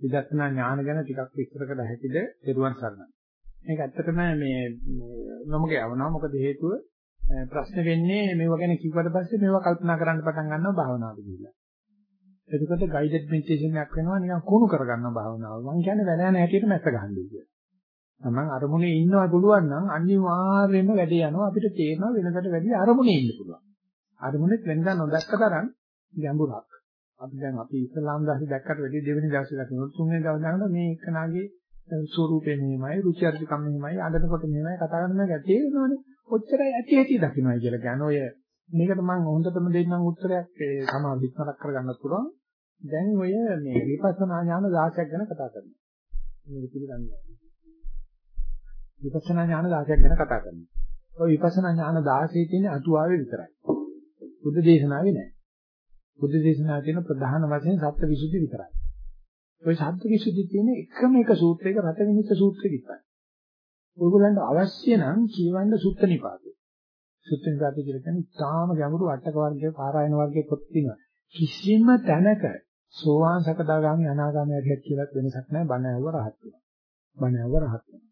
විදර්ශනා ඥාන ගැන ටිකක් විස්තර කළ හැකිද? දරුවන් සරණයි. මේක ඇත්තටම මේ නොමග යවනවා මොකද හේතුව ප්‍රශ්න වෙන්නේ මේව ගැන කිව්වට පස්සේ මේවා කල්පනා කරන්න පටන් ගන්නවා භාවනාවට ගිහිල්ලා. එතකොට ගයිඩඩ් මෙඩිටේෂන් එකක් වෙනවා නිකන් කුණු කරගන්න භාවනාව. මම කියන්නේ වැඩ යන හැටියට මැස්ස ගහන්නේ කියලා. තමන් අරමුණේ ඉන්නවා පුළුවන් නම් අනිවාර්යයෙන්ම වැඩේ යනවා අපිට තේරෙනවා වෙනකට වැඩි අරමුණේ ඉන්න පුළුවන්. අරමුණෙත් වෙනදා නොදැක්ක තරම් ගැඹුරක්. අපි දැන් අපි ඉස්ලාම් දාසි දැක්කට වැඩි දෙවෙනි දවසේ දකින්න තුන්වෙනි දවසේ දකින්න මේ එකනාගේ ස්වරූපේ මෙහෙමයි රුචි අරුචිකම් මෙහෙමයි අඬනකොට මෙහෙමයි කතා කරන එක තේරෙනවනේ. ඔච්චරයි ඇති ඇති දකින්නයි කියලා කියන්නේ ඔය මේකට මම හොඳටම දෙන්නම් උත්තරයක් ඒ සමා විස්තරක් කරගන්නත් පුළුවන්. දැන් ඔය මේ විපස්සනා ඥාන 16ක් ගැන කතා කරනවා. මේක පිළිගන්නවා. විපස්සනා ඥාන 16ක් ගැන කතා කරනවා. ඔය විපස්සනා ඥාන 16 තියෙන අටුවාවේ විතරයි. බුද්ධ දේශනාවේ නෑ. බුද්ධ දේශනාවේ තියෙන ප්‍රධාන වශයෙන් සත්‍ය විසුද්ධි විතරයි. ඔය සත්‍ය විසුද්ධි තියෙන එකම එක සූත්‍රයක රත විනිශ්චය සූත්‍රය විතරයි. ඔයගොල්ලන්ට අවශ්‍ය නම් කියවන්න සුත්ත නිපාතේ. සුත්ත නිපාතේ කියලා කියන්නේ තාම ගැඹුරු අටක වර්ගයේ පාරායන වර්ගයේ පොත් තියෙනවා. කිසිම තැනක සෝවාන් සකදාගාමි අනාගාමී අධ්‍යක් කියලා වෙනසක් නැහැ බණ ඇහුව රහත් වෙනවා. බණ ඇහුව රහත් වෙනවා.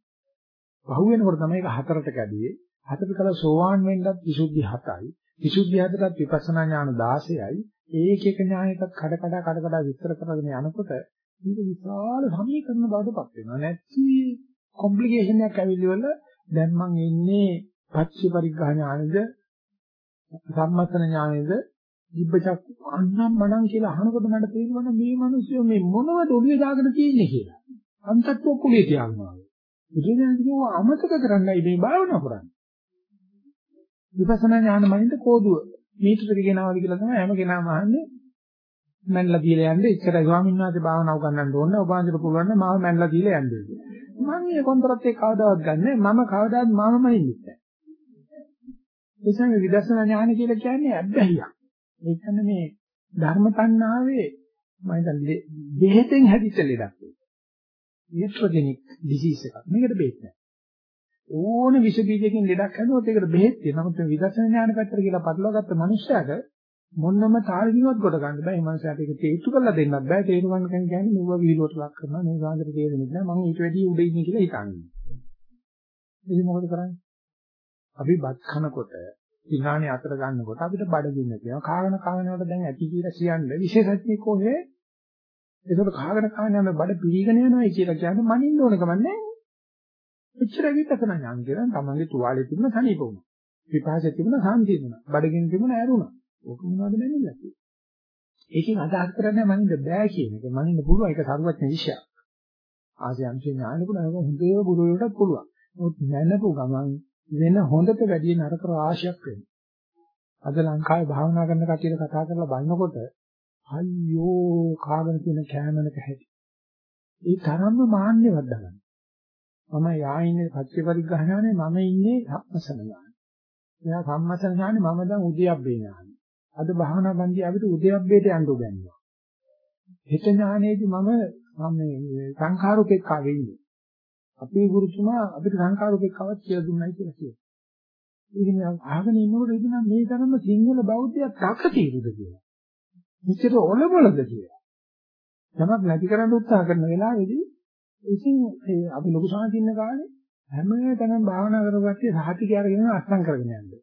පහු වෙනකොට තමයි ඒක හතරට කැඩුවේ. හතරට කළා සෝවාන් වෙන්නත් විසුද්ධි 7යි. විසුද්ධි 7ටත් විපස්සනා ඥාන 16යි. ඒක එක ඥානයකට කඩ කඩ කඩ කඩ විස්තර කරගෙන යනකොට මේක විශාල සමීකරණ බවටපත් වෙනවා. නැති කොම්ප්ලිකේෂන් එකක් ඇවිල්ලිවල දැන් මම ඉන්නේ පච්ච පරිග්‍රහ ඥානෙද සම්මතන ඥානෙද දිබ්බචක් අන්නම් මනම් කියලා අහනකොට මට තේරෙනවා මේ මිනිස්සු මේ මොනවද ඔළුවේ දාගෙන තියෙන්නේ කියලා. අන්තත් ඔක්කොගේ තියනවා. බුදුදහම කියනවා අමතක කරන්නයි මේ භාවනා කරන්නේ. විපස්සනා ඥාන මනින්ද කෝදුව මීටරක ගෙනවද කියලා තමයි හැම කෙනාම අහන්නේ. මැන්ලා දීලා යන්නේ ඉස්සරහ ස්වාමීන් වහන්සේ භාවනා උගන්වන්න ඕනේ. ඔබ වහන්සේට පුළුවන් නම් මාව මැන්ලා දීලා යන්න කියලා. මම මේ කොන්තරත් එක්ක කවදාවත් ගන්නෑ. මම කවදාවත් මාමම ඉන්නේ නැහැ. ඒ කියන්නේ විදර්ශනා ඥාන කියලා කියන්නේ අබ්බැහියක්. ඒ කියන්නේ මේ ධර්ම තණ්හාවේ මම හිතන්නේ දෙහෙතෙන් හැදිච්ච ලෙඩක්. නියුට්‍රොජෙනික් ඩිසීස් එකක්. මේකට බේත් නැහැ. ඕන විස බීජකින් ලෙඩක් හැදුවොත් ඒකට බෙහෙත් තියෙනවා. නමුත් මේ විදර්ශනා ඥාන පැත්තට කියලා පටලවාගත්ත මනුස්සයාට මොන්නම තාලකින්වත් කොට ගන්න බෑ. මේ මනුස්සයාට ඒක තේතු කරලා දෙන්නත් බෑ. තේරු ගන්න කෙනෙක් කියන්නේ නුඹ විහිළුවට ලක් කරනවා. මේ සාන්දර තේරෙන්නේ නැහැ. මම ඊට වැඩිය උඩ ඉන්නේ කියලා හිතන්නේ. ඉතින් මොකද කරන්නේ? අපි බත් කනකොට විඥානේ අතර ගන්නකොට අපිට බඩගින්න තියෙනවා. කාගෙන කාගෙන වල දැන් ඇති කියලා කියන්නේ විශේෂඥ කොහේ? ඒකට කාගෙන කාගෙන යන බඩ පිළිගෙන යනවායි කියලා කියන්නේ මනින්න ඕන කම නැහැ. එච්චර විතකන ඥාන කියලා තමන්ගේ තුවාලේ තිබුණ සනීප වුණා. විපාසයේ තිබුණ සාන්තිය වුණා. බඩගින්න තිබුණ ඇරුණා. ඕක මොනවද නැන්නේ නැති. ඒකෙන් අදහස් කරන්නේ මනින්න බෑ කියන එක. මනින්න පුළුවන් ඒක සරුවත්න විශයක්. ආසේ අංශේ ඥාන පුළුවන් ඒක හොඳේ ගුරුවරයෙකුට පුළුවන්. නමුත් නැනපු ගමන් වෙන හොඳට වැඩි නරක රාශියක් වෙනවා. අද ලංකාවේ භාවනා කරන කටියට කතා කරලා බලනකොට අයියෝ කාගෙන තියෙන කෑමනක හැටි. ඒ තරම්ම මාන්නේවත් දගන්න. මම යා ඉන්නේ පච්චේ පරිග්‍රහණානේ මම ඉන්නේ සම්මසන ඥාන. එයා සම්මසන ඥානේ මම දැන් උද්‍යප්පේ ඥාන. අද භාවනා බන්දි අපිට උද්‍යප්පේට යන්න උගන්වනවා. හිත ඥානයේදී මම මේ සංඛාරුපෙක්කාවේ ඉන්නේ. අපේ ගුරුතුමා අපිට සංඛාරුපෙක්කාවක් කියලා දුන්නයි කියලා කියනවා. ඉතින් අහගෙන ඉන්නකොට ඉතින් මේ තරම්ම සිංහල බෞද්ධය තකතිරුද කියලා. මෙච්චර ඔලොමලද කියලා. යමක් නැති කරන්න උත්සාහ කරන වෙලාවේදී ඉතින් ඒ අපි ලොකු සාහිත්‍ය කාලේ හැම තැනම භාවනා කරපුවාට සාහිත්‍ය අරගෙන අස්සම් කරගෙන යන්නේ.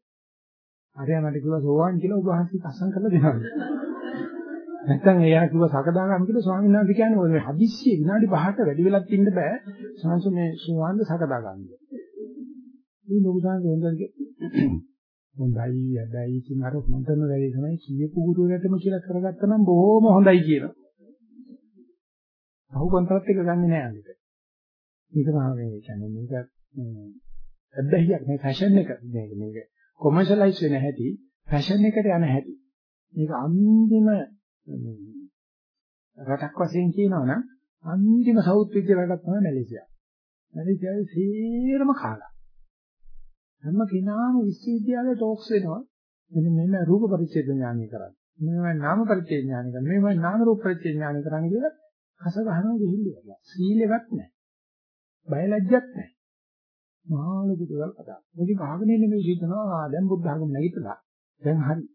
හරිය මට කිව්වා සෝවාන් කියලා ඔබ වහන්සේ අස්සම් කරලා දෙනවා. නැත්තම් එයා කිව්වා සකදාගාම කියලා ස්වාමීන් වහන්සේ කියන්නේ ඔය හදිස්සිය විනාඩි 5කට වැඩි වෙලක් ඉන්න බෑ. සංසු මේ සෝවාන්ද සකදාගාමද. මේ ලොකු සාහිත්‍ය හොඳට හොඳයි හැබැයි ඉතින් අර හොඳම වැඩේ තමයි කියපු ගුරුවරයාටම කියලා කරගත්තා නම් බොහොම හොඳයි කියනවා. පහු කොන්ත්‍රාත් එක ගන්නෙ නෑ අනික. මේක තමයි කියන්නේ මේක අද්දහියක් මේ ෆැෂන් එක මේක මේක කොමර්ෂියලයිස් වෙන හැටි ෆැෂන් එකට යන හැටි. මේක අන්තිම රටක් වශයෙන් කියනවා නම් අන්තිම සවුත් විද්‍ය රටක් තමයි මැලේසියා. මැලේසියාවේ සීරම කාලා. හැම කෙනාම විශ්වවිද්‍යාලේ ටොක්ස් වෙනවා. මෙන්න මෙන්න රූප පරිච්ඡේද ඥානය කරන්නේ. මේවා නාම පරිච්ඡේද ඥානය කරන්නේ. මේවා නාම රූප පරිච්ඡේද ඥානය කරන්නේ කියලා කස ගහනවා දෙහිල්ලක්. සීලෙවත් නැහැ. බයලජ්ජත් නැහැ. මහා ලොකු දේවල් කතා. මේක ගහගෙන ඉන්නේ මේ හිතනවා දැන් බුද්ධ ධර්ම නැගිටලා. දැන් හරි.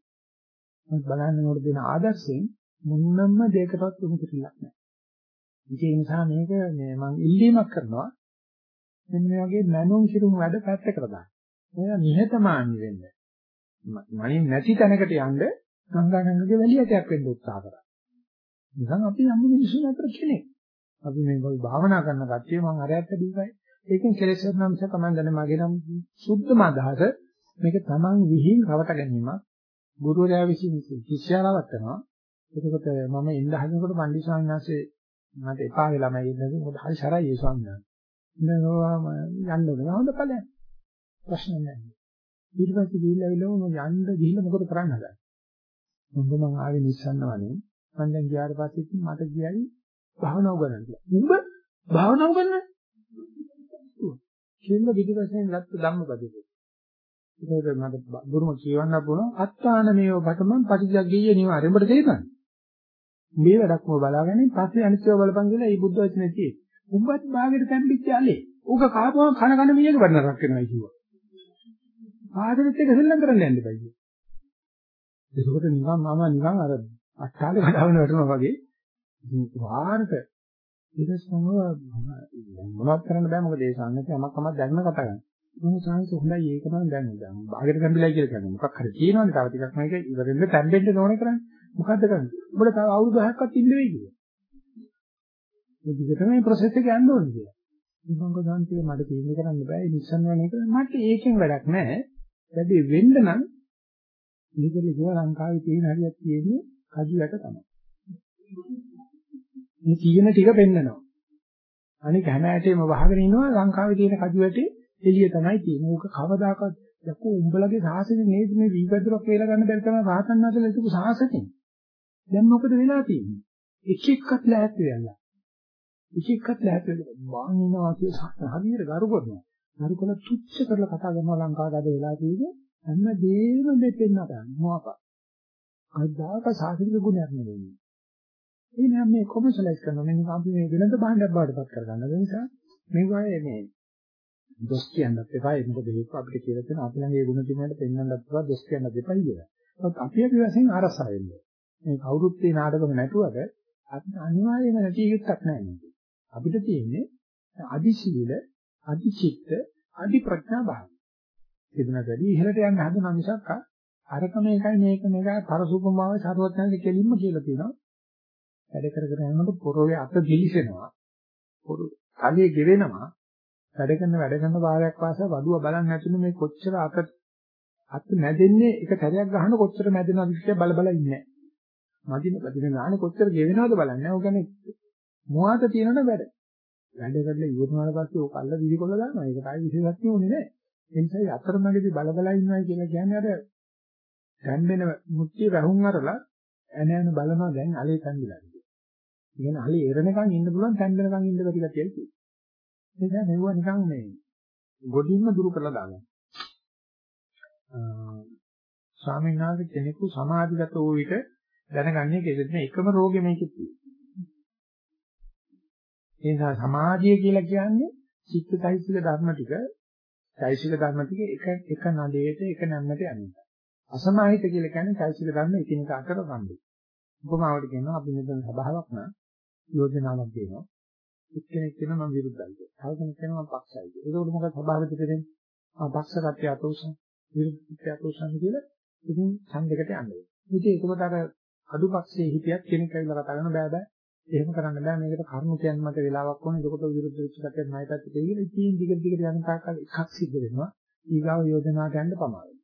මම බලන්න ඕන දෙන ආදර්ශයෙන් මොන්නම්ම දෙයකටවත් යොමු කරලක් නැහැ. ඒ නිසා මේක මේ මම ඉල්ලීමක් කරනවා. මෙන්න මේ වගේ මනෝන් කිරුම් වැඩ පැත්තකට දාන්න. මේවා නිහතමානී වෙන්න. මනින් නැති තැනකට යන්න ගංගානංගගේ වැලියටයක් වෙන්න උත්සාහ කරා. නිකන් අපි යම් මිනිස්සුන් අතර කෙනෙක්. අපි මේ භාවනා කරන කට්ටිය මම අරයට දීපයි. ඒකෙන් කෙලෙස් වෙන නම් තමයි දැන මගේ නම් සුද්ධම අදහස මේක Taman විහිං රවට ගැනීමක්. ගුරුවරයා විසින් ශිෂ්‍යයා රවටනවා. එතකොට මම ඉන්න හදනකොට පණ්ඩිත ස්වාමීන් වහන්සේ මට එපා වෙලා මම ඉන්නේ මොකද හරි සරයි ඒ ස්වාමීන් වහන්සේ. ඉන්නවම යන්න ඕනේ. හොඳ ඵලයක්. ප්‍රශ්න නැහැ. ඊට පස්සේ ගිහිල්ලා ඇවිල්ලා යන්න ගිහිල්ලා මොකද කරන්න හදන්නේ? මොකද මම ආවේ නිස්සන්නවනේ. මම දැන් ගියාට පස්සේ මට කියයි භාවනාව කරන්න කියලා. උඹ භාවනාව කරන්න? කින්න පිටිපස්සෙන් ගත්ත ධම්මපදේ. ඒකද මට බුරුම කියවන්න පුළුවන් අත්තාන මේව බටමන් පටිජග්ගීය නිවාරය. උඹට තේරෙනවද? මේ වැඩක්ම බලාගෙන පස්සේ අනිත්‍යව බලපන් කියලා මේ බුද්ධ වචනේ තියෙන්නේ. උඹත් භාගයට තැම්පිච්ච allele. ඌක කාපුවම කන කන මියක බඩනරක් වෙනවා කිව්වා. ආදරෙත් එක සෙල්ලම් කරන්න යන්න එපා කිව්වා. ඒකකොට නිකන් මම නිකන් අර අට්ටාලේ කඩාගෙන වැටුණා වගේ වාරක ඊටස්මව මොනවද කරන්න බෑ මොකද ඒ සංගතය යමක් තමයි දැනන කතා කරන්නේ. මොන සංගත හොඳයි ඒක නම් දැන් දැන් භාගයට තැම්පිලා කියලා කියන්නේ. මොකක් හරි කියනවනේ තව ටිකක් මේක ඉවරෙන්න තැම්පෙන්න ඕනේ කරන්නේ. මොකද්ද කරන්නේ? උඹට තව අවුරුදු 10ක්වත් ඉන්න වෙයි කියලා. මේ දිගටම මේ process එක යන්න ඕනේ කියලා. මම ගාන්තිය මට තීරණය කරන්න බෑ. ඒ නිසන් වෙන එක මට ඒකෙන් වැඩක් නැහැ. වැඩි වෙන්න නම් මේකේ ඉතින් ලංකාවේ තියෙන හරියක් තියෙන්නේ කඩියට තමයි. මේ තියෙන ටික පෙන්නනවා. අනික හැම ඇටේම වහගෙන ඉන්නවා ලංකාවේ තියෙන කඩියට එළිය තමයි තියෙන්නේ. ඕක කවදාකවත් යකෝ උඹලගේ සාසනේ නේද මේ වීපැදුරක් වේලා ගන්න බැරි තමයි රහතන් වහන්සේලා හිටපු සාසනේ. දැන් මොකද වෙලා තියෙන්නේ? එක එක්කත් ලෑත් වෙලා. එක එක්කත් ලෑත් වෙලා. මං ඉන්නවා කියලා හරියට ගරු කරනවා. ගරු කරලා තුච්ච කරලා කතා කරනවා ලංකාවට අද වෙලා තියෙන්නේ. හැම දෙයක්ම දෙපෙන්න ගන්න. මොකක්? අදාක සාහිත්‍ය ගුණයක් නෙවෙයි. ඒ නම් මේ කොමර්ෂලයිස් කරනවා. මෙන්න අපි මේ වෙනද භාණ්ඩයක් බවට පත් කරගන්න. ඒ නිසා මේ වගේ මේ දොස් කියන්නත් එපා. ඒක මොකද ඒක අපිට කියලා තියෙන අපි ළඟ ඒ ගුණ තිබුණාට පෙන්වන්නත් එපා. දොස් කියන්නත් එපා කියලා. ඒත් අපි අපි වශයෙන් ආරසා වෙන්නේ. මේ කවුරුත් මේ නාටකම නැතුවද අපිට අනිවාර්යයෙන්ම නැති යුක්තක් නැහැ නේද? අපිට තියෙන්නේ අදි සීල, අදි චිත්ත, අදි ප්‍රඥා භාව. එදුණා වැඩි ඉහළට යන්න හදන මිසක් අරක මේකයි මේක මේකයි පරසුපමාවේ සරුවත්නාගේ කෙලින්ම කියලා තියෙනවා. වැඩ කර කර යනකොට පොරවේ අත දිලිසෙනවා. පොර කලිය ගෙවෙනවා. වැඩ කරන වැඩ කරන භාවයක් වාසය වදුව බලන්න නැතුණු මේ කොච්චර අත අත නැදෙන්නේ එක සැරයක් ගහන කොච්චර නැදෙනවද කියලා බල බල ඉන්නේ. මදින පදින ගානේ කොච්චර ගෙවෙනවද බලන්නේ. ඕක කියන්නේ මොහාත තියෙනවද වැඩ. වැඩ කරලා ඉවරනාට පස්සේ ඕක අල්ල විසිකොල්ල දානවා. ඒකට ආයි විශේෂයක් නෙවෙයි නෑ. ඒ නිසා අතරමැදි බල බල ඉන්නවා කියලා කියන්නේ අර දැන් වෙන මුත්‍ති රහුන් අරලා එන එන බලනවා දැන් allele තන්දිලා. ඉගෙන allele එරණකන් ඉන්න පුළුවන් තැන් වෙනකන් ඉන්න බැරි ගැතියයි තියෙන්නේ. ඒ නිසා මෙවුවා නිකන් මේ ගොඩින්ම දුරු කරලා දාගන්න. ස්වාමීන් වහන්සේ කෙනෙකු සමාධිගත වූ විට දැනගන්නේ කෙසේද මේ එකම රෝගෙ මේකෙත් තියෙන්නේ. ඒ නිසා සමාධිය කියලා කියන්නේ චිත්තයිසික ධර්ම ටික, චෛසික ධර්ම ටික එක එක නදේට එක නැම්මට යන්නේ. අසමාහිත කියලා කියන්නේ චෛසික ධර්ම එකිනෙක අතර රණ්ඩු. උපමාවට කියනවා අපි මෙතන සබාවක් නම් යෝජනාවක් දෙනවා. එක්කෙනෙක් කියනවා මම විරුද්ධයි කියලා. තව කෙනෙක් කියනවා මම පක්ෂයි කියලා. ඒකෝට මොකද සභාවට දෙන්නේ? ආ පක්ෂ කට්ටිය අතෝසන් විරුද්ධ කට්ටිය අතෝසන් කියලා ඉතින් ඡන්දයකට යන්නේ. ඉතින් ඒකකට අර අඩු පක්ෂයේ හිටියත් කෙනෙක් ඇවිල්ලා කතා කරන බෑ බෑ. එහෙම කරන්න බෑ මේකට කරුණු කියන්න මට වෙලාවක් ඕනේ. ඒකට විරුද්ධ වෙච්ච කට්ටිය ණයපත් දෙවිලා ඉතින් දිගට දිගට යන තාක්කල් එකක් සිද්ධ වෙනවා. ඊගාව යෝජනා ගන්න පමාවයි.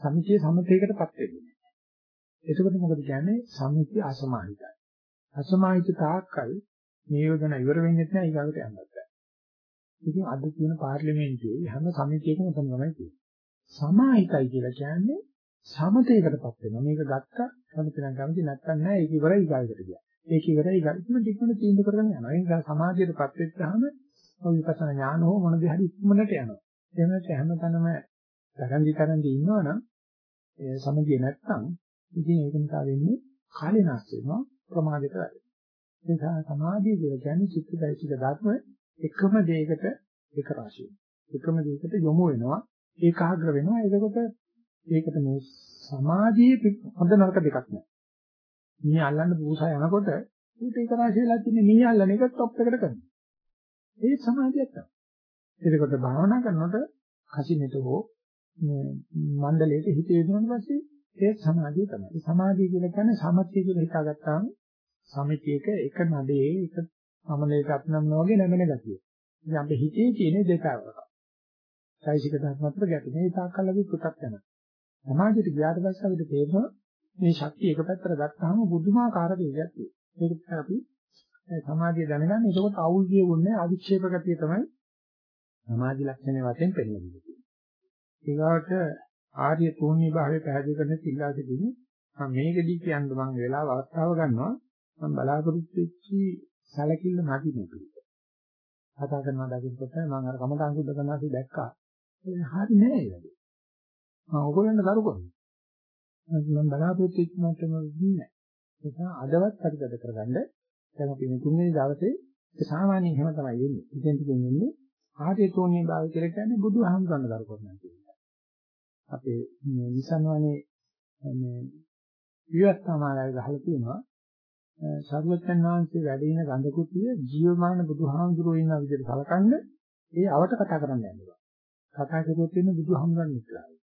සමිතිය සමතේකටපත් වෙන්නේ. එතකොට මොකද කියන්නේ? සමිතිය අසමාහිතයි. අසමාහිත තාක්කල් මේ යෝජන ඉවර වෙන්නේ නැහැ ඊගාවට යන්නත් බෑ. ඉතින් අද තියෙන පාර්ලිමේන්තුවේ හැම සමිතියකම තමයි තියෙන්නේ. සමාහිතයි කියලා කියන්නේ සමතේකටපත් වෙනවා. මේක ගත්තා සමිතියන් කැමති නැත්තම් නෑ ඒක ඉවරයි ඊගාවට ගියා. ඒක ඉවරයි ඊගාවට ටිකම තීන්දුව කරගෙන යනවා. ඒ නිසා සමාජයටපත් වෙච්චාම ඔය විපස්සනා ඥාන හෝ මොන දෙයක් හරි ඉක්මනට යනවා. එහෙම නැත්නම් හැමතැනම තරන්දි තරන්දි ඉන්නවනම් ඒ සමගිය නැත්තම් ඉතින් ඒක නිසා වෙන්නේ කාලේ නැස් වෙනවා ප්‍රමාදයට වැඩි. ඒ නිසා සමාධිය කියලා කියන්නේ චිත්තයිසික ධර්ම එකම දෙයකට එක රාශිය. එකම දෙයකට යොමු වෙනවා ඒකාග්‍ර වෙනවා. එතකොට ඒකට මේ සමාධියේ හොඳ නරක දෙකක් නෑ. මේ අල්ලන්න පූසා යනකොට ඌට ඒක රාශියලා තින්නේ මේ අල්ලන එක টොප් එකට කරනවා. ඒ සමාධියක් තමයි. එතකොට භාවනා කරනකොට කසිනෙට හෝ මණ්ඩලයට හිත යොදවන පස්සේ ඒ සමාධිය තමයි. ඒ සමාධිය කියලා කියන්නේ සමථය කියලා හිතාගත්තාම සමිතියක එක නඩේ එක සමලයක අපනම්නා වගේ නැමෙන ගතිය. ඉතින් අපේ හිතේ තියෙන දෙකවර. සයිසික ධර්ම අතර ගැටෙන ඒ තාක්කල් අපි පුතක් යනවා. සමාධියට ගියාට පස්සේ අපිට තේරෙනවා මේ ශක්තිය එක පැත්තට ගත්තාම බුදුමාකාර වේගයක් තියෙනවා. ඒක අපි සමාධිය දැනගන්න. ඒකත් අවුල් කියුන්නේ අවික්ෂේප ගතිය තමයි සමාධි ලක්ෂණය වශයෙන් පෙන්වන්නේ. ඊගාට ආර්ය තුන්හි භාවයේ පැහැදිලි කරන සිල්ලා දෙන්නේ මම මේකදී කියන්න මම වෙලාව අවස්ථාව ගන්නවා මම බලාපොරොත්තු වෙච්චි සැලකිල්ල නැති නෙපිට. කතා කරනවා දකින්නකොට මම අර කමඨාන් සුද්ධ කරනාසි දැක්කා. ඒක හරි නෑ ඒක. මම ඕගොල්ලන්ට කරු කරනවා. මම බලාපොරොත්තු වෙච්ච මට්ටම නෑ. ඒක අදවත් පරිගත කරගන්න දැන් අපි මේ තුන්වෙනි දවසේ සාමාන්‍යයෙන් එහෙම තමයි වෙන්නේ. ඉතින් ටිකෙන් වෙන්නේ ආර්ය තෝණිය භාවය කියලා කියන්නේ බුදුහාමුදුරන් කරු කරනවා කියන්නේ. අපේ මේ විසන්වනේ මේ විවස්ථාමාලාවේ ගහලා තියෙනවා සර්වඥාන් වහන්සේ වැඩ ඉන ගඳ කුටිය ජීවමාන බුදුහාමුදුරුවෝ ඉන්න විදිහට සලකන්න ඒ අවට කතා කරන්න යනවා. කතා කරුවොත් වෙන බුදුහාමුදුරන් විතරයි.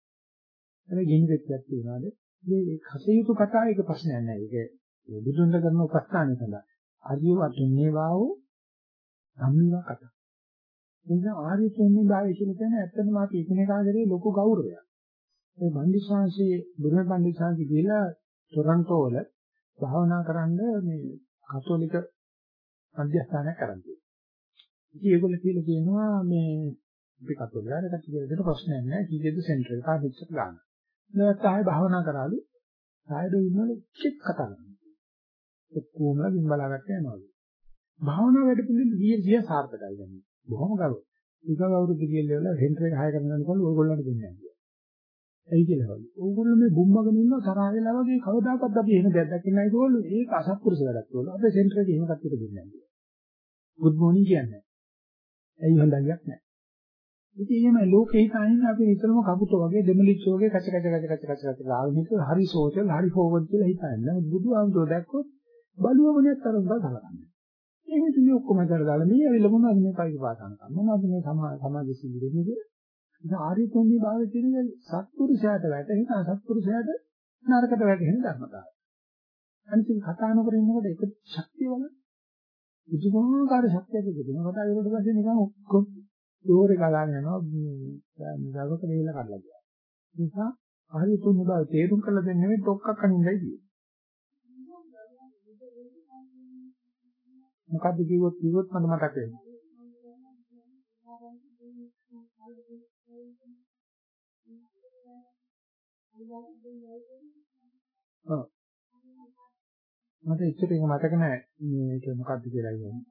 ඒක ගිනි දෙකක් තියෙනවාද? මේ කසයුතු කතා එක ප්‍රශ්නයක් නෑ. ඒක බුදුන්ද කරන උපස්ථානය සඳහා. අරිය වතුන්නේ වාවෝ ධම්මිවා කතා. එනිසා ආර්ය ශ්‍රේණී භාවය කියන කියන්නේ ඇත්තටම අපි එකිනෙකාගේ ලොකු ගෞරවයක්. ඒ බන්දිසාංශයේ බුදුම බන්දිසාංශය කියලා ටොරන්ටෝ වල භාවනා කරන්න මේ කතෝලික මධ්‍යස්ථානයක් කරන් තියෙනවා. ඉතින් ඒගොල්ලෝ කියලා කියනවා මේ අපි කතෝලිකයන්ට කියලා දෙන ප්‍රශ්නයක් නැහැ. කීයේද සෙන්ටර් එක කාගෙච්ච ගන්න. නැත්නම් ආයෙ භාවනා කරාලු ආයෙත් ඉන්නවලු චෙක් කතා කරනවා. ඔක්කොම බිම් බලාගත්ත යනවා. භාවනා වැඩ පිළිවෙල ගිය ගිය සාර්ථකයි ගන්නේ. බොහොම ගරු. ඊගව අවුරුදු ගියල්ල වල සෙන්ටර් එක හය කරනකොට ඕගොල්ලන්ට දෙන්නේ නැහැ. ඇයි කියලා හවලු. ඕගොල්ලෝ මේ බුම්මගෙන ඉන්න තරහ වෙලා වගේ කවදාකවත් අපි එහෙම දෙයක් දැක්කේ නැහැ ඒගොල්ලෝ. ඒක අසත්පුරුෂ වැඩක් කියලා. අපේ සෙන්ටර් එකේ එහෙම කට්ටියට දෙන්නේ නැහැ. good morning කියන්නේ. ඇයි හොඳක් නැහැ. ඉතින් එහෙම ලෝකේ හිතාගෙන අපි නිතරම කපුට වගේ දෙමලිච්ච වගේ කච කච කච කච කච කච ආවමික හරි සෝෂල් හරි ෆෝවර්ඩ් කියලා හිතන්නේ. නමුත් බුදුහාමුදුරුවෝ දැක්කොත් බලුවමනේ තරම් බලන්නේ. එහෙනම් මේ ඔක්කොම කරලා මේ ඇවිල්ලා මොනවද මේ කයි පාතන කරන්නේ මොනවද මේ සමාජ සිද්ධියන්නේ කියලා ඉතින් ආර්ය තුන්හි භාවය කියන්නේ සත්පුරුෂයාට වැටෙන අසත්පුරුෂයාට නරකට වැටෙන ධර්මතාවය. අනිත් කතා නොකර ඉන්නකොට ඒක ශක්තිය වල පුදුමාකාර ශක්තියක් තිබෙනවා. කතා කරලා පස්සේ නිකන් ඔක්කොම දෝරේ ගලාගෙන යනවා මේ දවක දෙහිලා කඩලා ගියා. ඒ නිසා ආර්ය තුන්හි භාවය තේරුම් කරලා දෙන්නේ නෙවෙයි ඩොක්කක් අනින්දයි කියන්නේ. මොකද්ද කිව්වොත් කිව්වොත් මට මතක වෙනවා. ඔව්. මට ඉච්චට ඒක මතක නැහැ. මේක මොකක්ද කියලා කියන්නේ.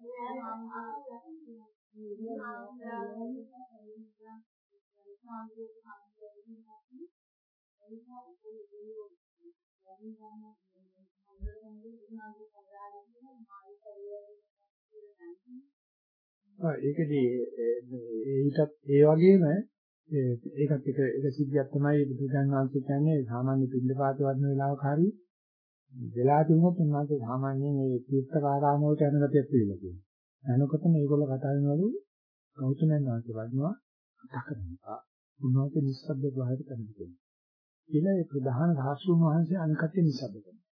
ඔව් ඒකදී ඒකත් ඒ වගේම ඒකත් එක එක සිද්ධියක් තමයි බුදුන් වහන්සේ කියන්නේ සාමාන්‍ය පිළිපාත වර්ණ වෙලාවක හරි වෙලා තිබුණොත් උන්වහන්සේ සාමාන්‍යයෙන් මේ තීර්ථකාරාම වලට යන ගතියක් තියෙනවා කියනවා. යනකොට මේගොල්ලෝ කතා කරනවලු ගෞතමයන් වහන්සේ වඩනවා කතා කරනවා. උන්වහන්සේ නිස්සබ්ද භාවයට කරන්නේ. කියලා ඒ ප්‍රධාන සාස්ෘණ වහන්සේ අනිකට නිස්සබ්ද කරනවා.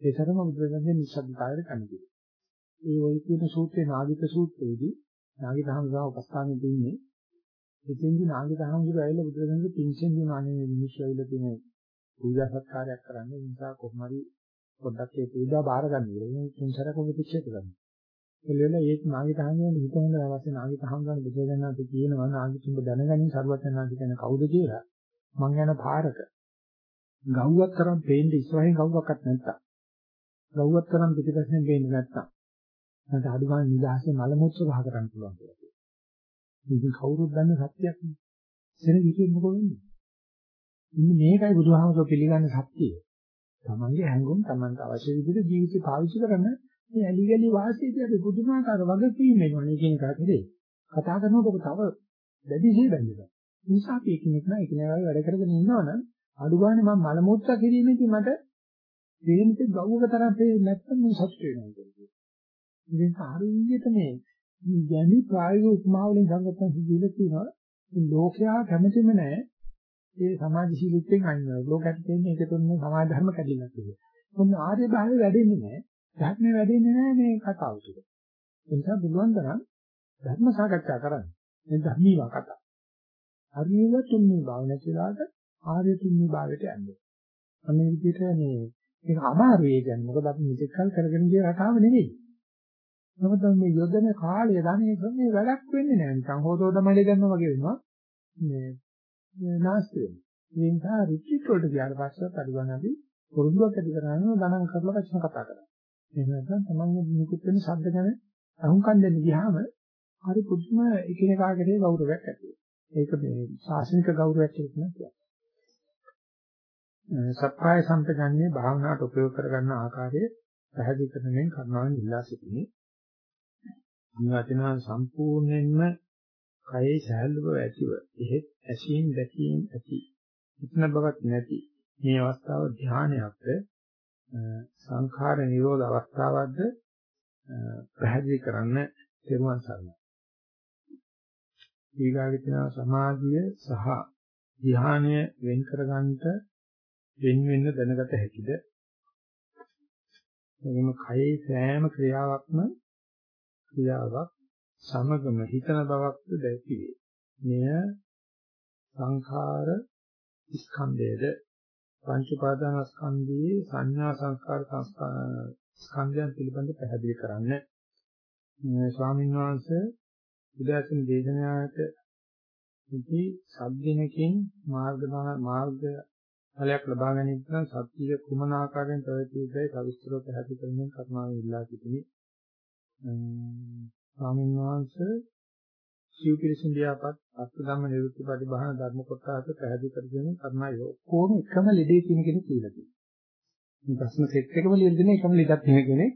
ඒ තරම බුදුරජාණන් නිස්සබ්දතාවයට කන්නේ. ඒ වගේ කියන සූත්‍රේ නාගික සූත්‍රයේදී නාගික හමුදා උපස්ථානෙ දෙන්නේ එතෙන්දි නාගදහම්දුර ඇවිල්ලා බුදුරජාණන්ගේ පින්සෙන් දුනානේ මිනිස්සු ඇවිල්ලා තියෙන පූජා සත්කාරයක් කරන්න ඒ නිසා කොහොම හරි පොඩ්ඩක් ඒ පූජා බාර ගන්න කියලා. මේ තුන්සරක ප්‍රතික්ෂේප කරනවා. එළවෙල ඒක නාගිත හංගන හිත හොඳ අවශ්‍ය නාගිත හංගන බුදුදහමත් කියනවා නාගිතුඹ දැනගනින් සරුවචනාදි කියන කවුද කියලා. මං යන පාරක ගව්වක් තරම් පේන්නේ ඉස්සරහින් ගව්වක්වත් නැත්තම්. ගව්වක් තරම් පිටිපස්සෙන් පේන්නේ නැත්තම්. නැත්නම් අඩුගාන නිදහසේ මල මුත්‍ර වහ කරන්න පුළුවන් කියලා. ඉතින් කවුරුත් දන්න සත්‍යයක් නේ. සෙන විදියට මොකද වෙන්නේ? ඉන්නේ මේකයි බුදුහාමසෝ පිළිගන්න සත්‍යය. තමන්ගේ හැඟුම් තමන්ට අවශ්‍ය විදිහට ජීවිතේ පාවිච්චි කරන මේ ඇලි ගලි වාසියදී අපි පුදුමාකාර වගකීම් වෙනවා කියන එකකදී කතා කරනකොට තව දැඩිශේ බැඳෙනවා. නිසා අපි එකිනෙක නා එකිනෙක වැඩ කරගෙන ඉන්නවනම් අඩුගානේ මම මල මුත්‍රා කිරීමේදී මට දෙන්නේ ගව්වක තරම් පේන්නේ නැත්නම් මම සතුට වෙනවා කියන්නේ. ඉතින් හරියට මේ ගැණි ප්‍රායෝගික උපමා වලින් සංගතන සිදුවිලා තියෙනවා. මේ ලෝකයා කැමතිම නැහැ. ඒ සමාජශීලීත්වයෙන් අයින් වෙනවා. ලෝකයට තියෙන්නේ ඒක තුනේ සමාජ ධර්ම කැඩිලා තියෙනවා. මොන ආර්ය භාවය වැඩෙන්නේ නැහැ. ධර්මයේ වැඩෙන්නේ නැහැ මේ කතාව තුළ. ඒ නිසා පුළුවන් තරම් ධර්ම සාකච්ඡා කරන්න. මේ ධර්මීවා කතා. හරියව තුන්වි භාව නැතිලාට ආර්ය තුන්වි භාවයට යන්නේ. අනේ විදිහට මේ ඒක අමාරුයි ඒ කියන්නේ. මොකද අපි මෙතෙක් කල් කරගෙන ගිය රටාව නෙවෙයි. නමුත් මේ යොදන කාලය ධනෙ මේ වැඩක් වෙන්නේ නැහැ. නිකන් හොදෝද මඩේ ගන්නවා වගේ වෙනවා. මේ නාස්ති වෙනවා. ඒ නිසා රිට්‍රීට් වලට ගියාට පස්සේ පරිගණ අපි පුරුදුවක් ඇති කරගන්න ගණන් කරලා වචන කතා කරනවා. එහෙම නැත්නම් තමන්ගේ නිකුත් වෙන ශබ්ද ගැන අහුම්කම් දෙන්න ගියාම හරි පුදුම එකිනෙකා කෙරේ ගෞරවයක් ඇති වෙනවා. ඒක මේ ශාසනික ගෞරවයක් කියලා කියනවා. සත්‍යය සම්පජන්යේ භාවනාවට උපයෝග කරගන්න ආකාරය පැහැදිලි කරමින් කරුණාවෙන් ඉල්ලා සිටිනේ. මේ වචන සම්පූර්ණයෙන්ම කයේ සහැල්ලු බව ඇතිව එහෙත් ඇසීම් දැකීම් ඇති හිතන බවක් නැති මේ අවස්ථාව ධානයක්ද සංඛාර නිරෝධ අවස්ථාවක්ද පැහැදිලි කරන්න තෙරුවන් සරණයි. ඊගාවිතන සමාධිය සහ ධානය වෙන් කරගන්නට වෙන වෙන දැනගත හැකිද? එනම් කයේ සෑම ක්‍රියාවක්ම ක්‍රියාවක් සමගම හිතන බවක්ද දැකි වේ. මෙය සංඛාර ස්කන්ධයේද පංච උපාදාන ස්කන්ධයේ සංඥා සංස්කාර ස්කන්ධයන් පිළිබඳ පැහැදිලි කරන්න. ස්වාමීන් වහන්සේ උදාසීන දේශනාවට ඉති සද්දිනකින් මාර්ග මාර්ග ඵලයක් ලබා ගැනීම නම් සත්‍ය කුමන ආකාරයෙන් ප්‍රවේශීදයි සවිස්තරව පැහැදිලි කරමින් කර්මාවෙන් ඉල්ලා සිටිනේ. ස්වාමීන් වහන්සේ සිව් පිළිසින් දියාපත් අර්ථ ධම්ම නිරුක්ති පරිබහන ධර්ම කොටස පැහැදිලි කර දෙන කර්මය ඔක්කොම එකම ලෙඩේ කියන කෙනෙක් කියලා තියෙනවා. මේ ප්‍රශ්න සෙට් එකම ලියලා දෙන එකම ලෙඩක් තියෙන කෙනෙක්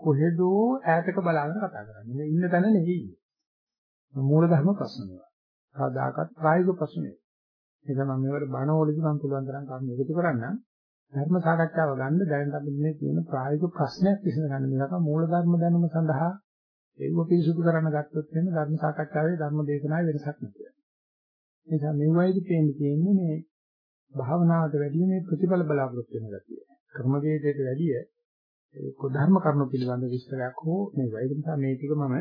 කොහෙදෝ ඈතක බලාගෙන කතා කරන්නේ. මේ ඉන්න තැන නෙවෙයි. මූල ධර්ම ප්‍රශ්න වල. සාදාකත් ප්‍රායෝගික ප්‍රශ්න නෙවෙයි. ඒක මම මේවට බණ වලදී මම පුළුවන් තරම් කර්ම එකතු කරන්නම්. ධර්ම සාකච්ඡාව ගන්න දැනට අපි මේ තියෙන ප්‍රායෝගික ප්‍රශ්නයක් විසඳ ගන්න මේක මූල ධර්ම දැනුම සඳහා ඒව පිරිසුදු කරන්න ගත්තොත් එහෙනම් ධර්ම සාකච්ඡාවේ ධර්ම දේශනාවේ වෙනසක් නැහැ. ඒ නිසා මේ වයිදී පේන්නේ තියෙන්නේ මේ භාවනාවට වැඩිය මේ ප්‍රතිඵල බලාපොරොත්තු වෙන ගතිය. කර්ම වේදයට වැඩිය ඒ ධර්ම කර්ම පිළිබඳ විස්තරයක් හෝ මේ වයිදී නිසා මේ ටික මම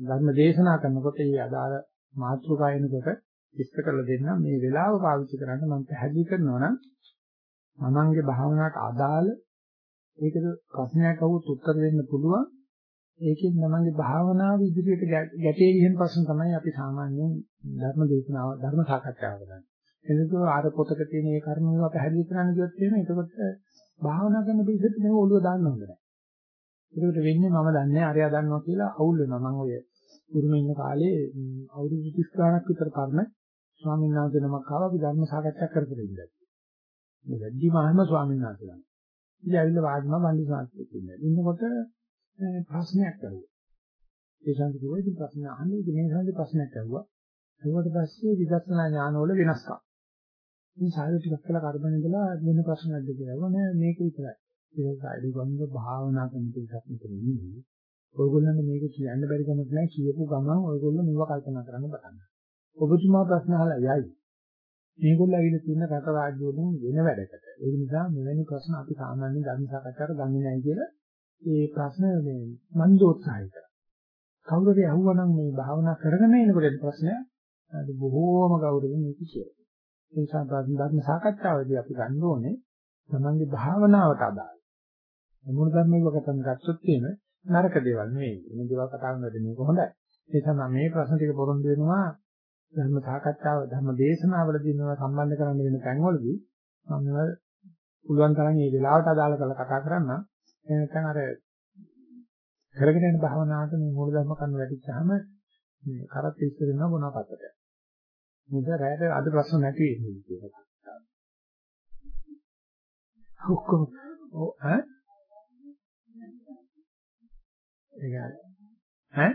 ධර්ම දේශනා කරනකොට ඒ අදාළ මාතෘකායනකොට විස්තර කරලා දෙන්නම් මේ වෙලාව පාවිච්චි කරන්න මම පැහැදිලි කරනවා නම් මමන්ගේ භාවනාවට අදාළ ඒකද ප්‍රශ්නයක් අහුවොත් උත්තර දෙන්න පුළුවන් ඒකෙන් තමන්ගේ භාවනාව ඉදිරියට ගැටේ ගිහින් ප්‍රශ්න තමයි අපි සාමාන්‍යයෙන් ධර්ම දේශනාව ධර්ම සාකච්ඡාව කරන්නේ. එතකොට ආර පොතක තියෙන මේ කර්ම වල පැහැදිලි කරන්න ගියොත් එහෙම එතකොට භාවනා කරන පිළිසෙත් මේ ඔළුව දාන්න හොඳ නැහැ. ඒකට වෙන්නේ මම දන්නේ අරයා දන්නවා කියලා අවුල් වෙනවා. මම ඔය උරුමේ ඉන්න කාලේ අවුරුදු 30 ගාණක් විතර පරණ ස්වාමීන් වහන්සේ නමක් ආවා අපි ධර්ම සාකච්ඡා කරගෙන ඉඳලා. මේ වැඩි මහම ස්වාමීන් වහන්සේලා. ඉතින් ඇවිල්ලා වාඩිම වන්දි සාකච්ඡා ඉන්නේ. ඉන්නකොට ප්‍රශ්නයක් අහුවා. ඒ සංකේත කිව්වා ඉතින් ප්‍රශ්න අහන්නේ ඉතින් මේ සංකේත ප්‍රශ්නයක් අහුවා. ඊට පස්සේ විදර්ශනා ඥානවල වෙනස්කම්. ඉතින් සායල ටිකක් කළා කරබන් ඉඳලා වෙන ප්‍රශ්නයක්ද කියලා. අහුවා නෑ මේක විතරයි. ඒක සායලි ගම්ම භාවනා කරන ටිකක් මෙතන ඉන්නේ. ඔයගොල්ලන්ට මේක කියන්න බැරි කමක් නෑ කියපු ගමන් ඔයගොල්ලෝ මේව කල්පනා කරන්න පටන් ගන්නවා. ඔබතුමා ප්‍රශ්න අහලා යයි. මේගොල්ලෝ ඇවිල්ලා තියෙන රට රාජ්‍ය වලින් වෙන වැඩකට. ඒ නිසා මෙවැනි ප්‍රශ්න අපි සාමාන්‍ය ධර්ම සාකච්ඡාවට ගන්නේ නැහැ කියලා ඒ ප්‍රශ්න මේ මන්දෝත්සාහය කරා. කවුරු හරි අහුවනම් මේ භාවනා කරගෙන ඉනකොට ප්‍රශ්නය අද බොහෝම ගෞරවයෙන් මේක කියනවා. ඒ නිසා ධර්ම සාකච්ඡාවේදී අපි ගන්න ඕනේ තමන්ගේ භාවනාවට අදාළ. මොන ධර්මයක කතන් ගත්තොත් එහෙම නරක දේවල් නෙවෙයි. මේ දේවල් කතා කරනකොට මේක හොඳයි. ඒ නිසා මේ ප්‍රශ්න ටික පොරොන්දු වෙනවා ධර්ම සාකච්ඡාව ධර්ම දේශනාවලදී මේවා සම්බන්ධ කරන්න වෙන තැන්වලදී මම මේවා පුළුවන් තරම් මේ වෙලාවට අදාළ කරලා කතා කරන්න. එහෙම නැත්නම් අර කරගෙන යන භාවනාවට මේ මූලධර්ම කන්න වැටිච්චාම මේ කරත් ඉස්සර වෙනවා මොනවා පත්තට. මොකද රැයට අද ප්‍රශ්න නැති වෙන්නේ කියලා. ඔක්කොම ඔව් ඈ ඒක ඈ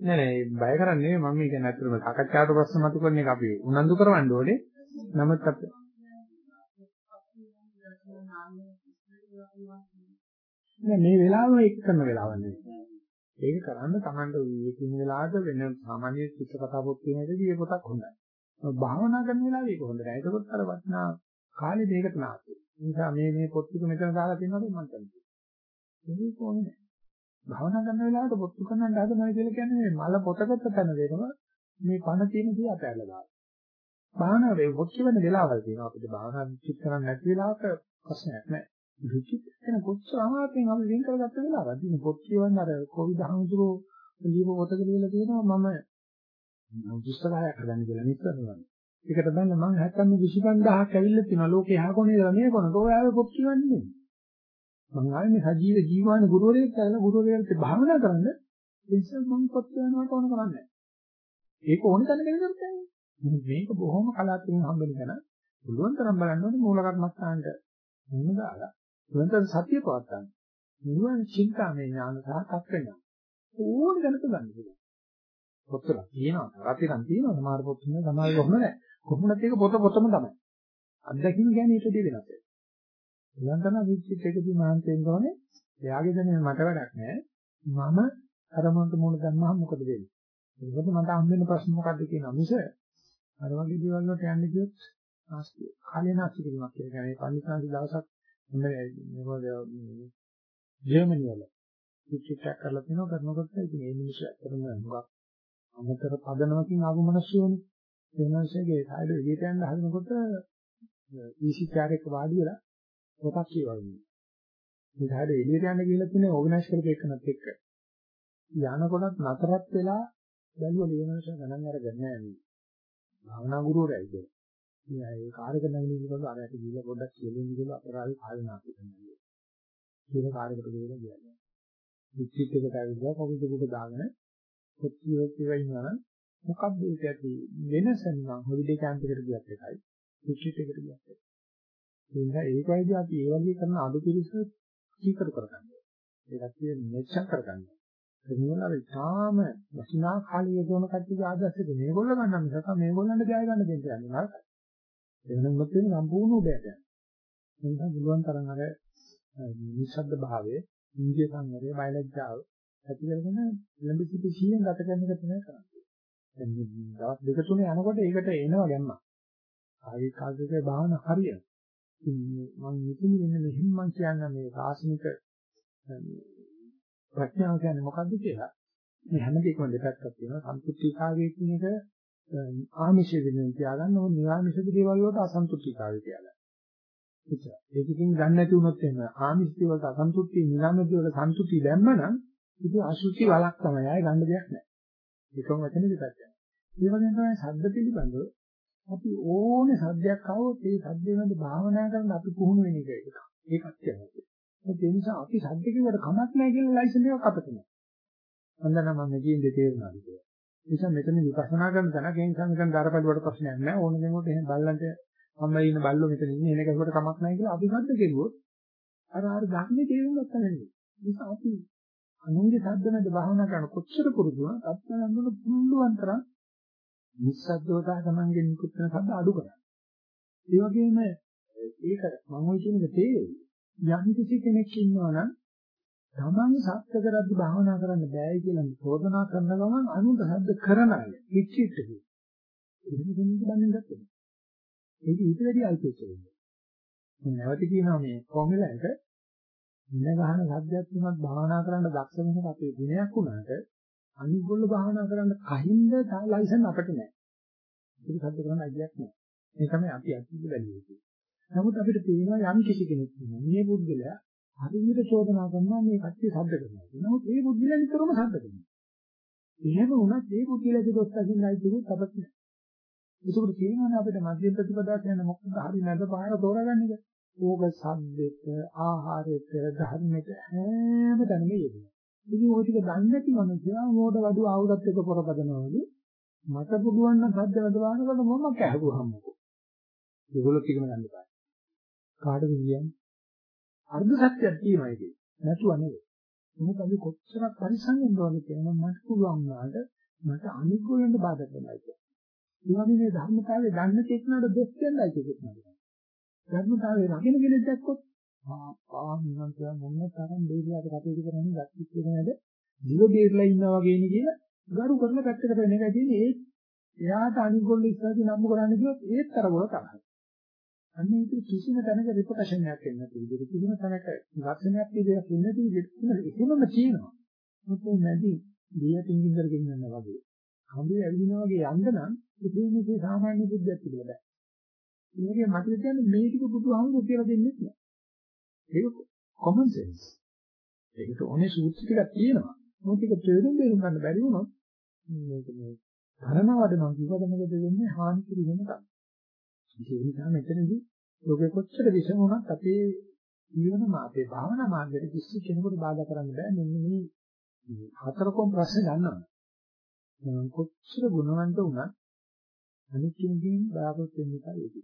නෑ නෑ බය කරන්නේ මම කියන්නේ අතරම සාකච්ඡාවට ප්‍රශ්න මතු කරන එක අපි උනන්දු කරවන්න ඕනේ. නමුත් අපි නෑ මේ වෙලාවම ඒක කරන වෙලාවක් නෙවෙයි. ඒක කරන්න Tamanට විවේකීන වෙලාවක වෙන සාමාන්‍ය චිත්‍ර කතා පොත් කියන එකදී ඒ පොතක් හොඳයි. භාවනා කරන වෙලාවේ ඒක හොඳ නෑ. ඒකත් අර වටිනා කාලේ දෙයකට නාස්ති. ඒ නිසා මේ මේ පොත් ටික මෙතන දාලා තියෙනවද මම කියන්නේ. ඒක ඕනේ නෑ. භාවනා කරන වෙලාවට පොත් කරන්න හදනවා කියලා කියන්නේ මේ මල පොතකට තන දෙනවා මේ පණ තියෙන දේ අතහැරලා දානවා. භාවනාවේ පොත් කියවන වෙලාවල් තියෙනවා අපිට භාවනා චිත් කරන්න නැති වෙලාවක ප්‍රශ්නයක් නෑ. රුචි කියන කොච්චර අමාරුවෙන් අපි වෙන් කරගත්ත වෙලාවක්ද ඉතින් පොත් කියවන්න අර කොවිඩ් අහමුදුරෝ ලියපු පොතක ලියලා තියෙනවා මම පුස්තකයක් හදන්න කියලා නිතරම. ඒකට දැන් මම 70 25000ක් ඇවිල්ලා තියෙනවා. ලෝකේ එහා කොනේ ඉඳලා මේ කොනට ඔය ආවේ පොත් කියවන්නේ. මම ආවේ මේ සජීව ජීවාන ගුරුවරයෙක් කියලා ගුරුවරයාට භාවනා කරන්න. ඒ නිසා මම පොත් කියවනවට ඕන කරන්නේ ඒක ඕන තැනක ඉඳලා මේක බොහොම කලාතුරකින් හම්බෙන කෙනා පුළුවන් තරම් බලන්න ඕනේ මූල කර්මස්ථානට මුණ දාලා වෙනතන සතිය පවත්තන්න. නිවන චින්තාමය ඥාන සහ තත්ත්වඥාන. ඕන දැනක ගන්න පුළුවන්. පොතල තියෙනවා. රතිරන් තියෙනවා. සමහර පොත් නේ සමහර කොහොම නැහැ. කොහොමද ඒක පොත පොතම තමයි. අත්දැකීම් කියන්නේ ඊටදී වෙනස්. ඊළඟටම විචිත් එකදී මහන්සියෙන් ගෝනේ. එයාගේ දැනේ මට වැඩක් නැහැ. මම අරමුණට මූල ගන්නවා මොකද වෙන්නේ? ඒකත් මට හම්බෙන ප්‍රශ්න මොකද්ද කියන මිස අර වගේ දේවල් වලට යන්නේ කියොත් ආස්තිය. කාලේ නැති කිරීමක් කියලා කියන්නේ පන්සිාන්ති දවසක් මේක ජර්මනි වල පිටිචක් කරලා තිනවා කරනකොට ඉතින් ඒ මිනිස්සු ඇත්තටම මොකක් අමතර පදනමකින් ආපු මිනිස්සුනේ ඒ මිනිස්සුගේ සායද එළියට යන්න හදනකොට ඊසි චාර් එක වාඩි වෙලා පොතක් කියවන්නේ. මේ සායද එළියට යන්න කියලා තියෙන ඕගනයිස් කරපු එකනත් එක්ක. යනකොටත් නතරත් වෙලා බැලුවා මේ මිනිස්සු ගණන් අරගෙන නැහැ මේ. භාවනා ගුරුවරයයි කියලා. ඉතින් ඒ කාර්යක නැගිටිනකොට අරයට ගිහලා පොඩ්ඩක් කියලින් ගිහලා අපරාධي කාලනාක් කරනවා. කියන කාර්යකට ගිහලා කියන්නේ. විචිත් එකට ඇවිල්ලා කොහොමද උඩ දාගෙන කොච්චර කියලා ඉන්නවා මොකක්ද ඒක ඇති වෙනස නම් හොලිඩේ කැම්ප් එකට ගියත් එකයි විචිත් එකට ගියත් එකයි. ඒ නිසා ඒක වයිදී අපි ඒ වගේ කරන අඩු පිළිස කීකර කරගන්න. ඒකත් මෙච්චර කරගන්න. එනිසා අපි තාම වටිනා කාලය යොදවන කට්ටියගේ ආදර්ශක මේගොල්ලෝ ගන්න මිසක මේගොල්ලන්ට ජය ගන්න දෙන්න යන්නේ නරකයි. එහෙනම් මොකද වෙන්නේ සම්පූර්ණ උදයට යනවා. ඒ නිසා පුළුවන් තරම් අර නිශ්ශබ්ද භාවයේ ඉන්දිය සංවරය බයලජ්ජාව ඇති කරගෙන ළඹ සිටි සිහියෙන් ගත කරන එක තමයි කරන්නේ. දැන් දවස් දෙක තුන යනකොට ඒකට එනවා ගැම්ම. ආයේ කාර්යයේ භාවන හරියට. මම මෙතන ඉන්නේ මෙහෙම මම කියන්නේ මේ රාශනික ප්‍රඥාව කියන්නේ මොකද්ද කියලා. මේ හැම දෙයකම දෙපැත්තක් තියෙනවා. සම්පූර්ණීකාවයේ කියන එක ආමිෂ වෙනුවෙන් තියාගන්න ඕන නිර්ආමිෂ දේවල් වලට අසන්තුෂ්ටිතාවය කියලා. එච්චර. ඒකකින් ගන්න නැති වුණොත් එහෙම ආමිෂ දේවල්ට අසන්තුෂ්ටි නිර්ආමිෂ දේවල්ට සන්තුෂ්ටි දැම්මනම් ඉතින් අසුචි වලක් තමයි. ආයෙ ගන්න දෙයක් නැහැ. ඒකම වචනේ දෙපැත්ත. ඒ වගේම තමයි ශබ්ද පිළිබඳව අපි ඕනේ සද්දයක් આવොත් ඒ සද්දේ වෙනද භාවනා කරන අපි පුහුණු වෙන එක ඒක. ඒකත් කියනවා. ඒ නිසා අපි සද්ද කිව්වට කමක් නැහැ කියලා ලයිසන් එකක් අපිට නැහැ. හන්දනම් මම කියන්නේ තේරුණාද කියලා. නිසා මෙතන විපස්සනා කරන තැනක ඒ නිසා මෙතන දරපළුවට ප්‍රශ්නයක් නැහැ. ඕන කෙනෙකුට එහෙම බල්ලන්ට මම ඉන්න බල්ලෝ මෙතන ඉන්නේ එන කෙනෙකුට කමක් නැහැ කියලා අපි ගන්න කෙරුවොත් අර අර ධර්මයේ තේරුම් ගන්න නැහැ. නිසා අපි අනුන්ගේ ශබ්ද නැද භාවනා කරන කොච්චර පුරුදු වුණත් අත්දැකන්න පුළුවන් තරම් නිස්සද්දවතා තමන්ගේ නිකුත් වෙන ශබ්ද අඩු කරන්න. ඒ වගේම ඒක මම ওই කියන එක තේරෙයි. යම් කිසි කෙනෙක් ඉන්නවා නම් තමන් සත්‍ය කරද්දි භාවනා කරන්න බෑයි කියලා චෝදනා කරන ගමන් අනුන්ට හද්ද කරන අය පිච්චිට කියනවා. එහෙම කෙනෙක් දන්නේ නැත්තේ. ඒක ඊට වැඩි අල්පෙච්ච වෙනවා. මම නැවත කියනවා මේ ෆෝමියුලා එක ඉන්න ගහන සද්දයක් තුනක් භාවනා කරන්න දක්ෂ වෙනක අපේ දිනයක් වුණාට අනිගොල්ලෝ භාවනා කරන්න කහින්ද ලයිසන් අපිට නැහැ. ඒක සද්ද කරන්න අයිතියක් නැහැ. මේ තමයි අපි අත්‍යවශ්‍ය බැලිය යුතු. නමුත් අපිට පේනවා යම් කිසි කෙනෙක් ඉන්නවා. මේ පුද්ගලයා හරියට චෝදනා කරනවා මේ කච්චි ශබ්ද කරනවා. නමුත් ඒ බුද්ධිලා නිතරම ශබ්ද කරනවා. එහෙම වුණත් ඒ බුද්ධිලාගේ දොස් අකින්නයි දුරුත් අපත් නෑ. ඒකට කියනවනේ අපිට මධ්‍යම ප්‍රතිපදාවක් යන මොකද හරි නැද පාර තෝරගන්න එක. ඕක සද්දෙට, ආහාරෙට, ධර්මෙට හැම තැනම යෙදෙනවා. ඉතින් ওই ටික දන්නේ නැති මනුස්සයා මෝඩ වඩු ආවුදත් එක පොරපදනවා වගේ මට පුළුවන් නම් සද්ද වැඩ බලනකොට මම කැහුවාමකෝ. ඒගොල්ලෝ ඉගෙන ගන්න බෑ. කාටද කියන්නේ? අර්ධ සත්‍යයක් තියෙනවා ඒකේ. නැතුව නෙවෙයි. මොකද අපි කොච්චරක් පරිස්සම් වෙන්න ඕනද කියනවා මට පුළුවන් වුණාට මට අනිගොල්ලන්ට බාධා කරනවා කියන්නේ. ඒ වගේ මේ ධර්මතාවය දන්න කෙනාට දෙස් කියන්නයි කියනවා. ධර්මතාවය රකින්න කෙනෙක් දැක්කොත් ආ මම කියන මොන තරම් දෙවියන්ට කටයුතු කරන්නේ දැක්කේ කියනවාද? දිව බේරලා ඉන්නවා වගේ නේ කියලා ගරු කරලා පැත්තකට වෙන එකයි තියෙන්නේ. ඒ එයාට අනිගොල්ලෝ ඉස්සරහින් නම්බු කරන්න කිව්වොත් ඒත් තරගල තමයි. අන්න ඒක කිසිම තැනක රිපොටේෂන් එකක් එන්නේ නැති විදිහට කිසිම තැනක ඝර්ෂණයක් විදිහට එන්නේ නැති විදිහට එහෙමම තියෙනවා. මොකද නැදි දියටින් ඉඳලා ගෙන්නනවා වගේ. කඹේ ඇවිදිනවා වගේ යන්න නම් ඉතින් මේ සාමාන්‍ය බුද්ධියක් තිබුණා බෑ. මේකේ මට කියන්නේ මේ ටික බුදුහාමුදුරු කියලා දෙන්නේ නැහැ. ඒක common sense. ඒකට ඕනේ සූත්‍ර ටිකක් තියෙනවා. මොකද ඒක තේරුම් දෙන්න ගන්න බැරි වුණොත් මේක මේ ධර්මවදනම් කිව්වද මොකද වෙන්නේ හානි කිරීම තමයි. ඒ නිසා මෙතනදී ලෝකෙ කොච්චර විසම වුණත් අපේ ජීවන මාර්ගයේ භාවනා මාර්ගයේ කිසි කෙනෙකුට බාධා කරන්න බෑ මෙන්න මේ හතරකම ප්‍රශ්න ගන්නවා. මම කොච්චර ගුණවන්ත වුණත් අනිත් කෙනකින් බාරපොත් වෙන්න එකයි ඒක.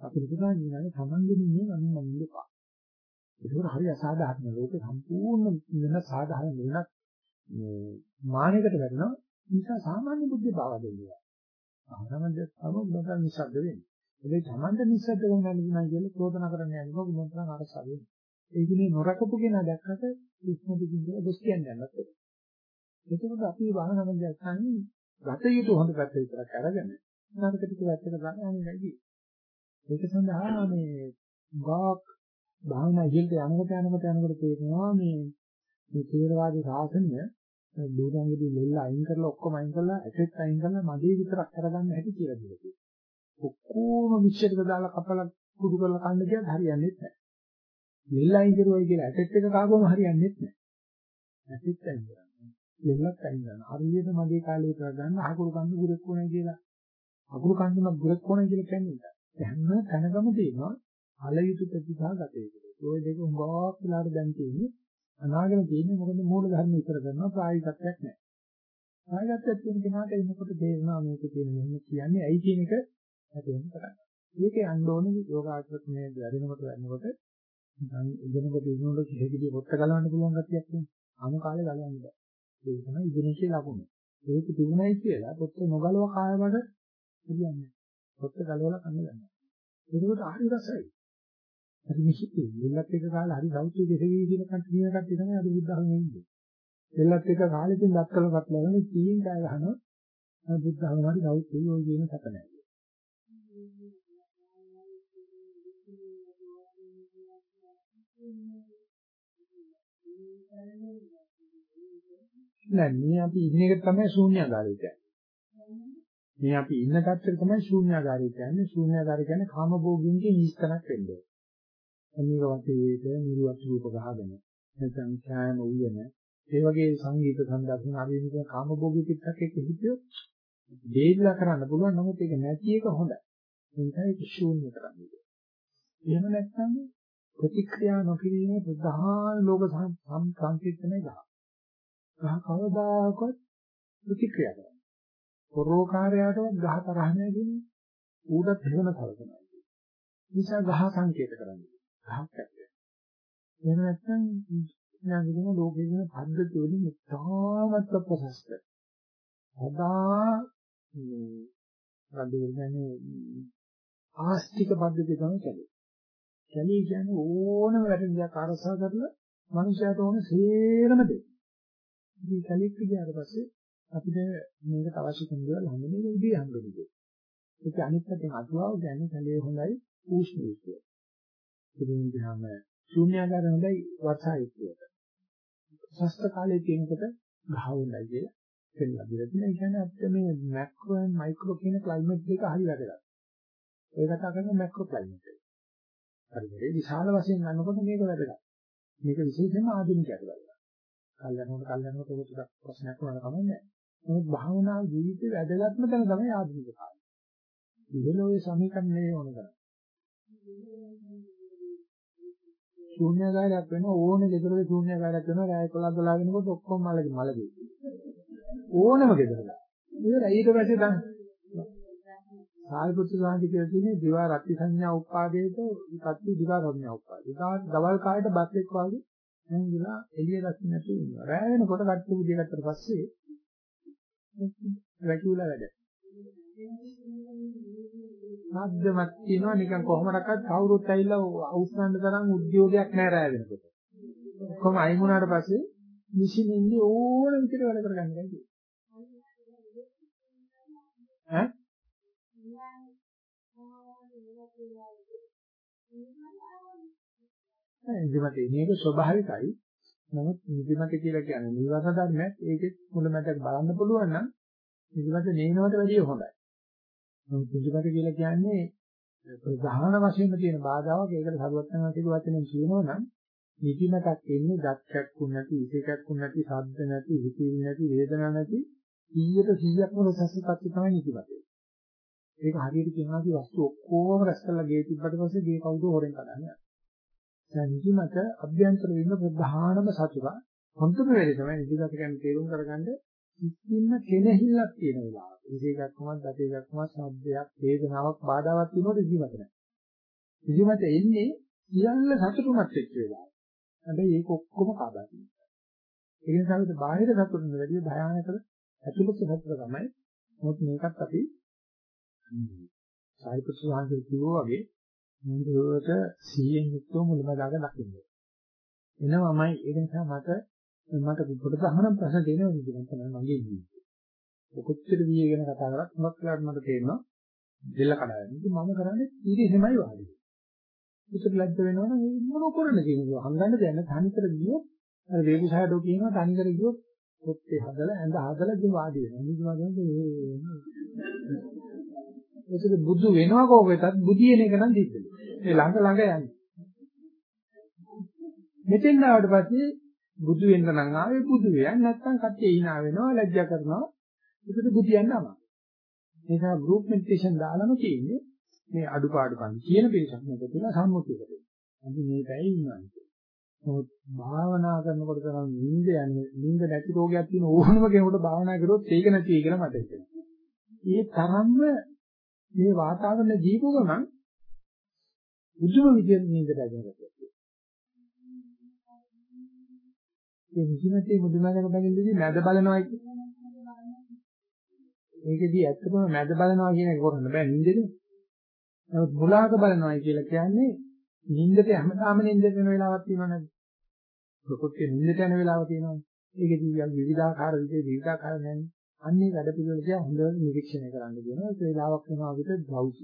අපිට කියන්නේ තමන්ගෙන් ඉන්නේ අනුන් මනින්න එපා. ඒක හරි අසාධාරණ ලෝකේ සම්පූර්ණ වෙන සාධාරණ වෙනත් මානයකට වෙනවා. නිසා සාමාන්‍ය බුද්ධි බව දෙන්නේ. ආරමද තම බුදුන් නිසද්ද වෙන්නේ. ඒ තමන්ට නිසද්ද වෙනවා කියනවා කියලා චෝදනා කරන්න යනවා බුදුන් අරසා වෙන්නේ. ඒ කියන්නේ නොරකපු කෙනා දැක්කට ඉස්මතු කිව්ව දොස් කියන්නේ නැත්නම්. ඒකෝද අපි වාහනම දැක්කන්නේ ගත යුතු හොඳ පැත්ත විතරක් අරගෙන නරක ටික වැත්තට ගන්න යන්නේ නැති. ඒක සඳහා මේ ගාක් භාවනා ඉහළට යනකොට යනකොට යනකොට තේරෙනවා මේ මේ තේරවාදී සාසනය දුරංගෙදී ලෙල්ල අයින් කරලා ඔක්කොම අයින් කරලා ඇසෙත් අයින් කරලා මදේ විතරක් කරගන්න හැටි කියලා දෙනවා. ඔක්කොම මිශ්‍රයට දාලා කපලා කුඩු කරලා කන්න කියත් හරියන්නේ නැහැ. ලෙල්ල අයින් කරුවයි කියලා ඇසෙත් එක කාගොම හරියන්නේ නැහැ. ඇසෙත් අයින් කරනවා. ලෙල්ලත් අයින් කරනවා. හරියට මගේ කාලේ විතර ගන්න අකුරු කන්න ගුරෙක් කොනේ කියලා. අකුරු කන්න ගුරෙක් කොනේ කියලා කියන්නේ. හැම තැනකම තියෙනවා අලයුතු ප්‍රතිභා ගත යුතුයි. ওই දෙක උඟාවක් වෙලාට දැන් තියෙන්නේ අනාගම තියෙන්නේ මොකද මූල ධර්ම විතර කරනවා ප්‍රායෝගිකත්වයක් නැහැ. ප්‍රායෝගිකත්වයක් තියෙන කෙනාට එනකොට තේරෙනවා මේක තියෙන මෙහෙම කියන්නේ ඇයි කියන එක හැදෙන්න පටන් ගන්නවා. මේක යන්න ඕනේ යෝගාචරත් මේ වැඩෙනකොට වැඩනකොට නිකන් ඉගෙනකොට ඉගෙනකොට කිහිපිදී පොත්ත ගලවන්න පුළුවන් ගැතියක් තියෙනවා. අනු කාලේ ගලවන්න බෑ. ඒක තමයි ඉගෙනීමේ ලකුණ. ඒක තිබුණයි කියලා පොත්ත නොගලව කායවල කියන්නේ. පොත්ත ගලවලා කන්න ගන්නවා. ඒකට හරි රසයි. හරි මිහිකේ මෙල්ලත් එක කාලේ හරි සෞඛ්‍ය දෙසවි කියන කන්ටිනිය කට්ටිය තමයි අද බුද්ධහම ඉන්නේ. මෙල්ලත් එක කාලෙකින් දක්කලපත් ලගන කීයෙන් කය ගහනවා බුද්ධහම හරි සෞඛ්‍ය ඔය කියන සැක නැහැ. නෑ මේ අපි ඉන්න එක තමයි ශූන්‍යagaraය කියන්නේ. මේ අපි ඉන්න තත්ත්වය තමයි ශූන්‍යagaraය කියන්නේ. ශූන්‍යagaraය කියන්නේ කාමභෝගින්ගේ ඊස්තනක් වෙන්නේ. අනික වටේට නිරුවත් රූප ගහගෙන නැත්නම් ඡායම උයන ඒ වගේ සංගීත සම්දර්ශන ආදීනික කාමභෝගී පිටක් එක්ක හිටියොත් දෙයිලා කරන්න පුළුවන් නමුත් ඒක නැති එක හොඳයි. ඒකයි ඒක ශූන්‍ය කරන්නේ. එහෙම නැත්නම් ප්‍රතික්‍රියා නොකිරීමේ ප්‍රධාන ලෝක සංකීර්ණයි ගහ. ගහ කවදාකවත් ප්‍රතික්‍රියා කරන්නේ. පොරෝකාරයාටවත් ගහ තරහ නැහැ කියන්නේ ඌටත් හේවන කල්පනා. නිසා ගහ සංකේත කරන්නේ. ගහක් ඇත්තේ. එහෙම නැත්නම් ඥානගෙන ලෝකේ වෙන පද්ධති වලින් ඉතාමත් ප්‍රසස්ත. සදා මේ රඳුන්නේ ආස්තික පද්ධතිය තමයි කැලේ. කැලේ කියන්නේ ඕනම වැඩ දිහා කාර්යසා කරලා මනුෂයාට ඕන සේරම දෙන්න. ඉතින් කැලේට ගියාට පස්සේ අපිට මේකට අවශ්‍ය කරන දේවල් හම්බෙන්නේ ඉදී හම්බෙන්නේ. ඒක අනිත් පැත්තෙන් අතුවාව කියන්නේ කැලේ හොඳයි උෂ්ණයි කියලා. ඉතින් ගියාම ශූන්‍යාකාර හොඳයි වර්ෂායුක්තියට. සස්ත කාලේ තියෙනකොට ගහවුණයි කියලා පෙන්නලා දෙලා තියෙනවා. ඒ කියන්නේ අපිට මේ මැක්‍රෝ and මයික්‍රෝ කියන ක්ලයිමේට් දෙක හරි වැදගත්. ඒ කතා කරන මැක්‍රෝ ක්ලයිමේට් එක. හරි මේ විශාල වශයෙන් ගන්නකොට මේක වැදගත්. මේක විශේෂයෙන්ම ආධුනිකයට බලනවා. කල්යනකොට කල්යනකොට ඒක ටිකක් ප්‍රශ්නයක් වුණා කමන්නේ. නමුත් භාවනා ජීවිතේ වැදගත්ම තැන තමයි ආධුනික කාලය. ඉහළෝයේ සමීකරණේ ඕන කරන්නේ. ශූන්‍යකාරයක් වෙන ඕනේ ගෙදරේ ශූන්‍යකාරයක් වෙනවා රාය 11 12 වෙනකොට ඔක්කොම මලගේ මලගේ. ඕනම ගෙදරක. ඒක ඊට පස්සේ තමයි සාරිපුත්‍ර සාන්ති කියලා තියෙන්නේ දිවා රත්ති සංඥා උපාදේත සත්‍ය දිවා සංඥා උපාදේ. ඒක දවල් කායට බත් එක්ක වගේ දැන් ගිලා එළිය දැක්ක නැතුව ඉන්නවා. රෑ වෙනකොට කට්ටු බුදිය ගත්තට පස්සේ වැකියුලා වැඩ. සාධ්‍යමත් කියනවා නිකන් කොහොමඩක්වත් කවුරුත් ඇවිල්ලා අවුස්සන්න තරම් උද්‍යෝගයක් නැහැ රෑ වෙනකොට. ඔක්කොම අයින් වුණාට පස්සේ මිෂින් ඉන්නේ ඕන විදිහට වැඩ කරගන්න බැහැ. ඈ නිදිමත මේක ස්වභාවිකයි. නමුත් නිදිමත කියලා කියන්නේ නිවර්ණ ධර්මයක්. ඒකෙත් මුලමැදක් බලන්න පුළුවන් නම් නිදිමත නේනවට වැඩිය හොඳයි. නමුත් නිදිමත කියලා කියන්නේ ප්‍රධාන වශයෙන්ම තියෙන බාධාවක්. ඒකට සරුවත්නවා කියන වචනේ කියනවා නම් නිදිමතක් එන්නේ දත්කක්කුන් නැති, ඉසේකක්කුන් නැති, ශබ්ද නැති, හිතිවිලි නැති, වේදනා නැති 100ට 100ක්ම රසසපත් තමයි නිදිමත. ඒක හරියට කියනවා කි වස්තු ඔක්කොම රැස් කරලා ගේ තිබ්බට පස්සේ ගේ කවුද හොරෙන් කඩන්නේ. සංජීමත අභ්‍යන්තර වෙන ප්‍රධානම සතුරා හොඳම වෙලේ තමයි නිදිගත කියන්නේ තේරුම් කරගන්න කිසිම කෙනෙහිල්ලක් තියෙන වෙලාව. විශේෂකමක්, දතේකමක්, ශබ්දයක්, වේදනාවක්, බාධාවක් තියෙනකොට නිදිමත නැහැ. නිදිමත එන්නේ සියල්ල සතුටුමත් වෙච්ච වෙලාව. හැබැයි ඒක ඔක්කොම කාබාතියි. ඒ නිසා අපිට බාහිර සතුටින් වැඩිය භයානක ඇතුළත සතුට තමයි. මොකද මේකත් අපි සාරිපුත්‍ර සාන්තිය කිව්වා වගේ මුදුවට සීයෙන් යුක්තව මුලමදාග දකින්න. එනවමයි ඒක නිසා මට මට පොඩ ගහනම් ප්‍රශ්න තියෙනවා විදිහට තමයි මගේ ජීවිතේ. කොච්චර වියගෙන කතා කරත් මොකක් කරාට මට තේරෙනවා දෙල්ල කඩාගෙන. ඉතින් මම කරන්නේ ඊටෙහෙමයි වාඩි. ඒකට ලැජ්ජ වෙනවනම් මොන කරන්නේ කියනවා. හංගන්න දෙයක් නැහැ. තනිකර ගියොත් අර වේගුසහඩෝ කියනවා තනිකර ගියොත් පොත්තේ හදලා ඇඳ හදලා ඉතින් වාඩි වෙනවා. නිදිමත ගන්නේ ඒකද බුදු වෙනවා කෝකෙටත් බුදියන එක නම් දිද්දලු. ඒ ළඟ ළඟ යන්නේ. මෙතෙන් ආවට පස්සේ බුදු වෙන්න නම් ආවේ බුදු වෙයන් නැත්තම් කට්ටිය hina වෙනවා ලැජ්ජා කරනවා. ඒකට බුදියන්න අමාරුයි. ඒ නිසා ගෲප් මෙඩිටේෂන් දාලම තියෙන්නේ මේ අඩුපාඩුකම් කියන පිළිසක් මේක කියලා සම්මුතියකට. අපි මේ පැය ඉන්නවා. මොකද භාවනා කරනකොට තමයි නිින්ද යන්නේ. නිින්ද නැති රෝගයක් තියෙන ඕනම කෙනෙකුට භාවනා කරොත් ඒක නැති වෙයි කියලා මට හිතෙනවා. ඒ තරම්ම මේ වාතාවරණ දීපු ගමන් බුදුම විදියට නින්දට ඇදගත්තා. ඒ නිදිමතේ මුදුනකට බැඳින්දී මැද බලනවා කියන්නේ. ඒකෙදී ඇත්තටම මැද බලනවා කියන එක කරන්න බෑ නින්දේනේ. නමුත් මුලාක බලනවා කියලා කියන්නේ නින්දට හැමදාම නින්දට වෙන වෙලාවක් තියෙනව නේද? ප්‍රකෘතිය නින්දට යන වෙලාව තියෙනවා. ඒකෙදී විවිධාකාර විදිහේ විවිධාකාර නැන්නේ. අන්නේ වැඩ පිළිවෙල දිහා හොඳට නිරීක්ෂණය කරන්න කියනවා. ඒක වෙලාවක් වෙනවා අපිට බෞද්ධ.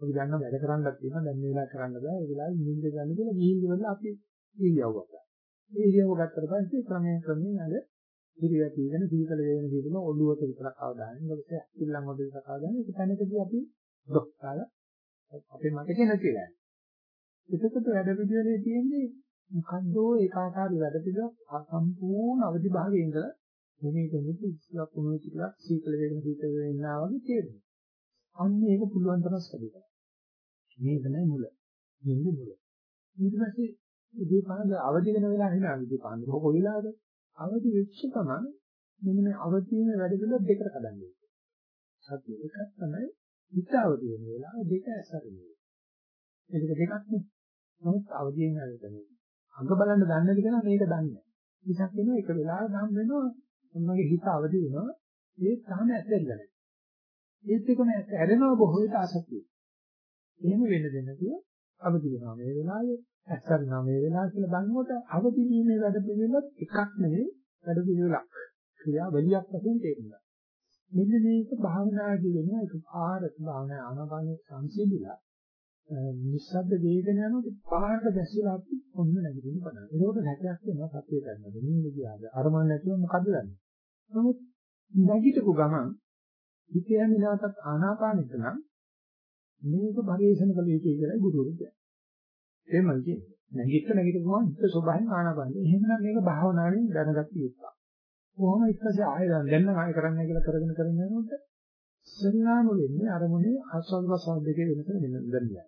අපි දන්නා වැඩ කරන්නත් තියෙනවා දැන් මේ වෙලාව කරන්න බෑ. ඒ වෙලාවේ නිින්ද ගන්න කියලා ගිහින් ඉවරලා අපි ඉරියව්ව ගත්තා. ඒ ඉරියව්ව ගත්තට පස්සේ ක්‍රමයෙන් ක්‍රමයෙන් අර ඉරියව් తీගෙන සීතල වේදන සීතල ඔළුවට විතරක් අවදානයි. ඊට පස්සේ අක්කිල්ලන් වලට විතරක් අවදානයි. ඒක තැනකදී අපි ඩොක් කාලා අපේ මතකේ නැතිලා. එතකොට වැඩ පිළිවෙලේ තියෙන්නේ මොකද්ද ඒකාකාරී වැඩ පිළිවෙල සම්පූර්ණ අවදි භාගයේ ඉඳලා මේක නෙමෙයි ඉස්සක් වුණු ටිකක් සීතල වේගන සීතල වෙනවා වගේ තේරෙනවා. අන්න ඒක පුළුවන් තරම් ස්ටඩි කරන්න. මේක නෑ මුල. මේක මුල. ඊට පස්සේ ඉදී පාන්ද අවදි වෙන වෙලාව හිනා ඉදී පාන්ද කොහොම වෙලාවද? අවදි වෙච්ච ගමන් මෙන්න මේ අවදීන වැඩ පිළිවෙල දෙකට කඩන්නේ. සත්‍ය එකක් තමයි හිත අවදි වෙන වෙලාව දෙක ඇසරෙන්නේ. ඒක දෙකක් නේ. නමුත් අවදියෙන් හරියට අඟ බලන්න දන්නේ නැති කෙනා මේක දන්නේ නැහැ. ඉතින් කියනවා එක වෙලාවක හම් වෙනවා මොනවාගේ හිත අවදි වෙනවා ඒ තාම ඇදෙන්නේ නැහැ. ඒත් එකම ඇරෙනවා බොහෝ විට ආසක්තිය. එහෙම වෙන්න දෙන්න කිය අවදි වෙනවා මේ වෙලාවේ ඇස්සරනවා මේ වෙලාව කියලා බලනකොට අවදි වීමේ වැඩ පිළිවෙලක් එකක් නෙවෙයි වැඩ පිළිවෙලක්. ක්‍රියාවලියක් වශයෙන් තේරෙනවා. මෙන්න මේක භාවනාදී වෙන එක ආරත භාවනා ආනපාන සංසිඳිලා නිස්සද්ද වේගන යනකොට පාරට දැසිලා අපි ඔන්න නැගිටින්න පටන් ගන්නවා. ඒකට හැටයක් වෙනවා සත්‍ය කරනවා. නිින්ද ගියාද අරමුණ නැතුව මොකද දන්නේ? නමුත් නැගිටපු ගමන් හිතේ යනවාටත් ආනාපානෙට නම් මේක පරිේශන කළ යුතුයි කියලා ගුරුවරු කියනවා. එහෙමයි කියන්නේ. නැගිට නැගිට ගමන් හිත ස්වභාවයෙන් ආනාපානෙ. එහෙමනම් මේක භාවනාවෙන් දැනගත්ත යුතුයි. කොහොම ඉස්සසේ ආයෙ දැන් නම් ආයෙ කරන්නේ කියලා කරගෙන කරගෙන යනකොට ඉස්සෙල්ලාම වෙන්නේ අරමුණේ ආස්වාද ප්‍රසාර දෙකේ වෙනස වෙනදන්නේ.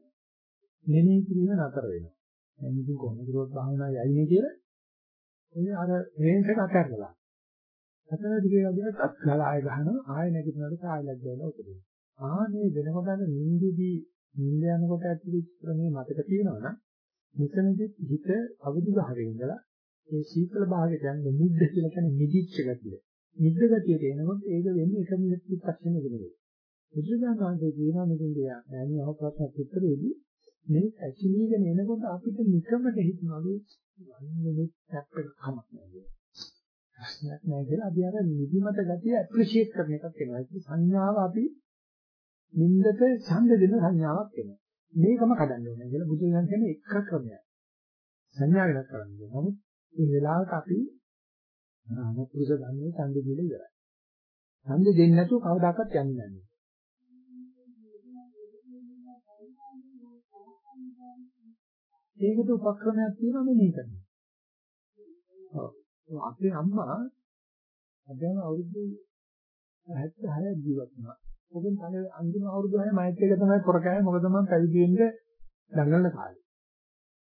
මෙනෙහි කිරීම නතර වෙනවා. දැන් ඉතින් කොහොමද කරොත් භාවනාව යන්නේ කියලා ඔය අර රේන්ජ් එක අතහැරලා. අතන දිගේ වගේ අත්ගල ආයෙ ගහනවා ආයෙ නැගිටිනකොට ආයෙ ලැජ්ජාවල උපදිනවා. ආනේ වෙනකොට අර නිින්දදී නිින්ද යනකොට ඇතුළේ ක්‍රමයේ මතක තියෙනවනම් මෙතනදි හිත අවදි භාවයේ ඉඳලා ඒ සීතල භාවයට යන්නේ නිද්ද කියලා කියන්නේ නිදිච්ච ගතිය. නිද්ද ගතියට එනකොට ඒක වෙන්නේ එක මිනිත් චිත්තක්ෂණයක නෙවෙයි. බුදුරජාණන් වහන්සේ කියනවා මෙතෙන් දෙයක්. මෑණි අහ ප්‍රශ්නක් උත්තරේදී මේ ඇකිලීගෙන එනකොට අපිට නිකමට හිතනලු මිනිත් නැප්පක කමක් නෑ. ප්‍රශ්නයක් නෑ කියලා අපි අර නිදිමත ගතිය ඇප්‍රීෂিয়েට් කරන එකක් වෙනවා. ඒක සංඥාව අපි නින්දට ඡන්ද දෙන සංඥාවක් වෙනවා. මේකම කඩන්න ඕනේ කියලා බුදුන් කියන්නේ එක ක්‍රමයක්. සංඥා වෙනස් කරන්න ඕනේ. නමුත් මේ වෙලාවට අපි අනුපුරුෂ ධර්මයේ ඡන්ද දීලා ඉවරයි. ඡන්ද දෙන්නේ නැතුව කවදාකවත් යන්නේ නැහැ. ඒකට උපක්‍රමයක් තියෙනවා මෙන්න කරන්න. ඔව්. අපේ අම්මා අදම අවුරුදු 76ක් ජීවත් වුණා. ඔබෙන් තමයි අන්තිම අවුරුදු 6 මයිත් එක තමයි කරකෑ මොකද මම පැවිදි වෙන්න දඟලන කාලේ.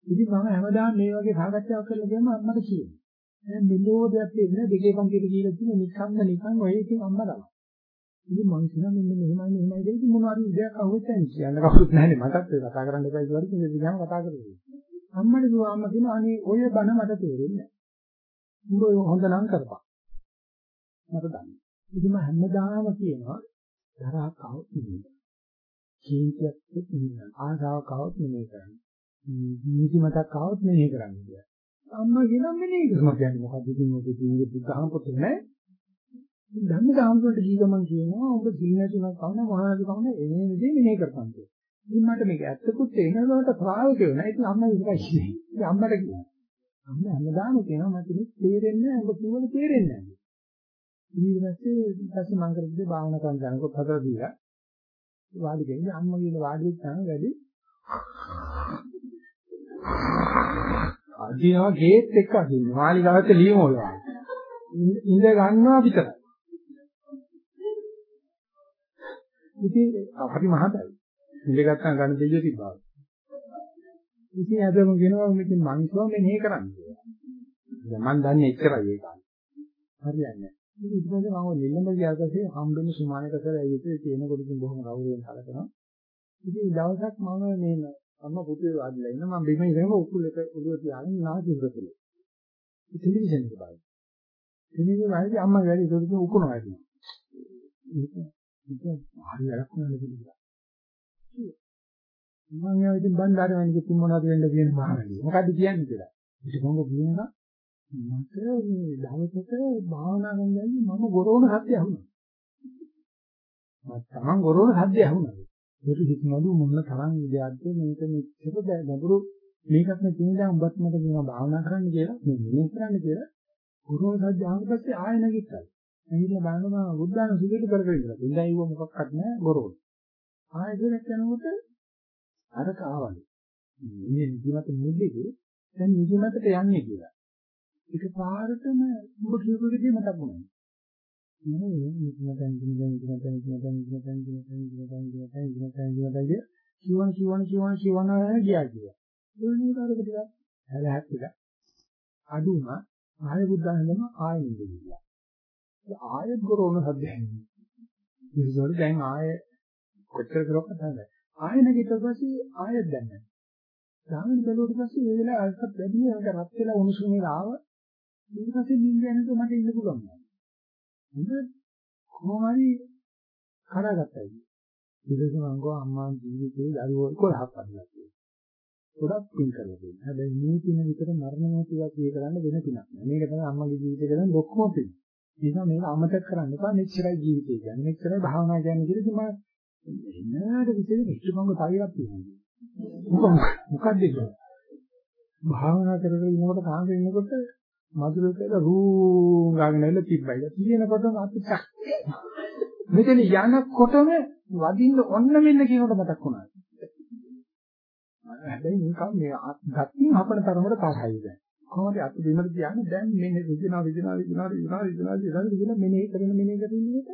ඉතින් මම හැමදාම මේ වගේ සාකච්ඡාවක් කරලා ගියම අම්මට කියනවා. දැන් මෙලෝඩයක් දෙන්න දෙකේ පන්තියට කියලා තියෙන නිකම්ම නිකන් ඔය ඉතින් අම්මා තමයි. ඉතින් මං කියනවා මෙන්න මෙහෙමයි මෙහෙමයි දෙයිද මොනවද ඉඩයක් අහුවෙත් නැහැ කියන්න කවුරුත් නැහැනේ මටත් ඒ කතා කරන්න එපා කියලා කිව්වා ඉතින් ගියාම කතා කරේ. අම්මට කිව්වා අම්මා කියනවා අනේ ඔය බණ මට තේරෙන්නේ නැහැ. උඹ හොඳ නම් කරපන්. මට දන්නේ. ඉතින් මම හැමදාම කියනවා තරහක් આવුත් නෙමෙයි. ජීවිතයක් තිබුණා. ආසාවක් આવුත් නෙමෙයි කරන්නේ. නිදිමතක් આવුත් නෙමෙයි කරන්නේ කියලා. අම්මා කියනම් මෙනේ කරනවා කියන්නේ මොකද්ද ඉතින් ඔක කියන්නේ බුද්ධහම පොතේ නෑ. ධම්ම දාම්සට ජීවමන් කියනවා ඔබ දිනතුනක් කවන මොහොතක කවන එන්නේ නෙදී මෙනේ කරපන් කියලා. ඉතින් මට මේක ඇත්තකුත් එනකොට ප්‍රායෝගිකව නෑ. ඉතින් අම්මා ඒකයි කියන්නේ. ඉතින් අම්මට කියනවා. අම්මා හැමදාම කියනවා මට මේක තේරෙන්නේ නෑ. ඔබ කිව්වද තේරෙන්නේ නෑ. ඊට පස්සේ ඊපස්සේ මම කරද්දී භාවනා කරන යනකොට හතර දීලා. වාඩි වෙන්නේ. අම්මා කියන වාඩි වෙච්ච තැන වැඩි. අදිනවා ගේට් එක අදින්න. මාලිගාවට ලියමු ඔය ඉඳ ගන්නවා විතරයි. ඉතින් අපි මහතයි. ඉඳ ගත්තා ගන්න දෙයිය තිබ්බා. ඉතින් අදම කියනවා මෙතන මං කිව්වා මෙහෙ කරන්න කියලා. දැන් මං දන්නේ එච්චරයි ඒක. හරියන්නේ ඉතින් ඊට පස්සේ මම නිල්ලඹ ගියා පස්සේ හම්බෙන්න සුමානක කර ඇවිත් තියෙනකොට ඉතින් බොහොම ගෞරවයෙන් කලකනවා. ඉතින් දවසක් මම මේ අම්ම පුතේ වාඩිලා ඉන්න මම බිම ඉඳගෙන උකුල් එක ඔළුව තියාගෙන නාසි ඉවරතුල. ටෙලිවිෂන් එක බලනවා. ටෙලිවිෂන් වලදී අම්මා වැඩි ඒක උකුණ වදිනවා. ඒක ඒක හරි වැඩක් නෑ කියලා. මම යා ඉතින් බණ්ඩාරේ වගේ කිව්ව මොනවද වෙන්න කියන මහණනි. මොකද්ද කියන්නේ කියලා. ඊට පස්සේ කියනවා මට මේ දවසක භාවනා කරනදී මම ගොරෝණ සත්‍ය අහුණා. මම තමන් ගොරෝණ සත්‍ය අහුණා. ඒක හිතනවලු මොන තරම් ඉඩයක්ද මේක මෙච්චර ගැඹුරු මේකත් නේ තියෙනවා උඹත් මට කියනවා භාවනා කරන්න කියලා මේ මෙහෙ කරන්න කියලා ගොරෝණ සත්‍ය අහුණ පස්සේ ආයෙ නැගිට්ටා. ඇවිල්ලා බලනවා බුද්ධාන සුදුට කරගෙන ඉඳලා. ඉඳලා ඉව මොකක්වත් නැහැ ගොරෝණ. ආයෙ දෙයක් යනකොට අරක ආවලු. මේ නිදිමත මුදෙකේ දැන් නිදිමතට යන්නේ කියලා. ඒක පාරටම ඔබ කියපු විදිහ මතක් වුණා. නේ නිකන් නිකන් නිකන් නිකන් නිකන් නිකන් නිකන් නිකන් නිකන් නිකන් නිකන් කිවන කිවන කිවන කිවන ගියා කියලා. ඒ නිකාරක ටික හැලහැක් ටික අඩුම ආය බුද්ධහඳම ආයෙ නිදිලා. ආයෙත් ගොරෝන සද්දයන්. ඒකවල දැන් ආයෙ කොච්චර කරොත් නැහැ. ආයෙ නැගිට පස්සේ ආයෙත් දැන් නැහැ. ගාමින් බැලුවට පස්සේ ඒ වෙලාව අල්පත් වැඩි වෙනක රත් වෙලා උණුසුමේ ආව ඊට පස්සේ නිින්ද යනකොට මට ඉන්න පුළුවන්. හොඳ කොහොම හරි කරගත්තා. ඊටසේ මම ගෝ අම්මා ජීවිතේ දරුවෝ 11ක් වදිනා කියලා. ගොඩක් පින් කරලා තියෙනවා. හැබැයි මේ පින විතර මරණ මොහොතක් කිය කරන්න වෙන පිනක් නෑ. මේක තමයි අම්මගේ ජීවිතේ කරන ලොකුම පින. ඒ නිසා මේක අමතක කරන්න එපා. මෙච්චරයි ජීවිතේ කියන්නේ. මෙච්චරයි භාවනා කියන්නේ කියලා ඉතින් මම එන්නට විශේෂ ඉස්තුමංග තවියක් තියෙනවා. මොකක්ද ඒක? භාවනා කරගෙන ඉන්නකොට කාමරේ ඉන්නකොට මధుර කියලා රූ ගාගෙන ඇවිල්ලා තිබ්බයි. තියෙනකොටම අපි මෙතන යනකොටම වදින්න ඔන්න මෙන්න කියනකොට මතක් වුණා. හැබැයි නිකන් මේ ගත්තින් අපන තරමට තරහයි දැන්. කොහොමද අත බිමට තියන්නේ දැන් මෙන්න විදිනා විදිනා විදිනා විදිනා විදිනා විදිනා විදිනා මෙනේ කරන මෙනේ කරන එක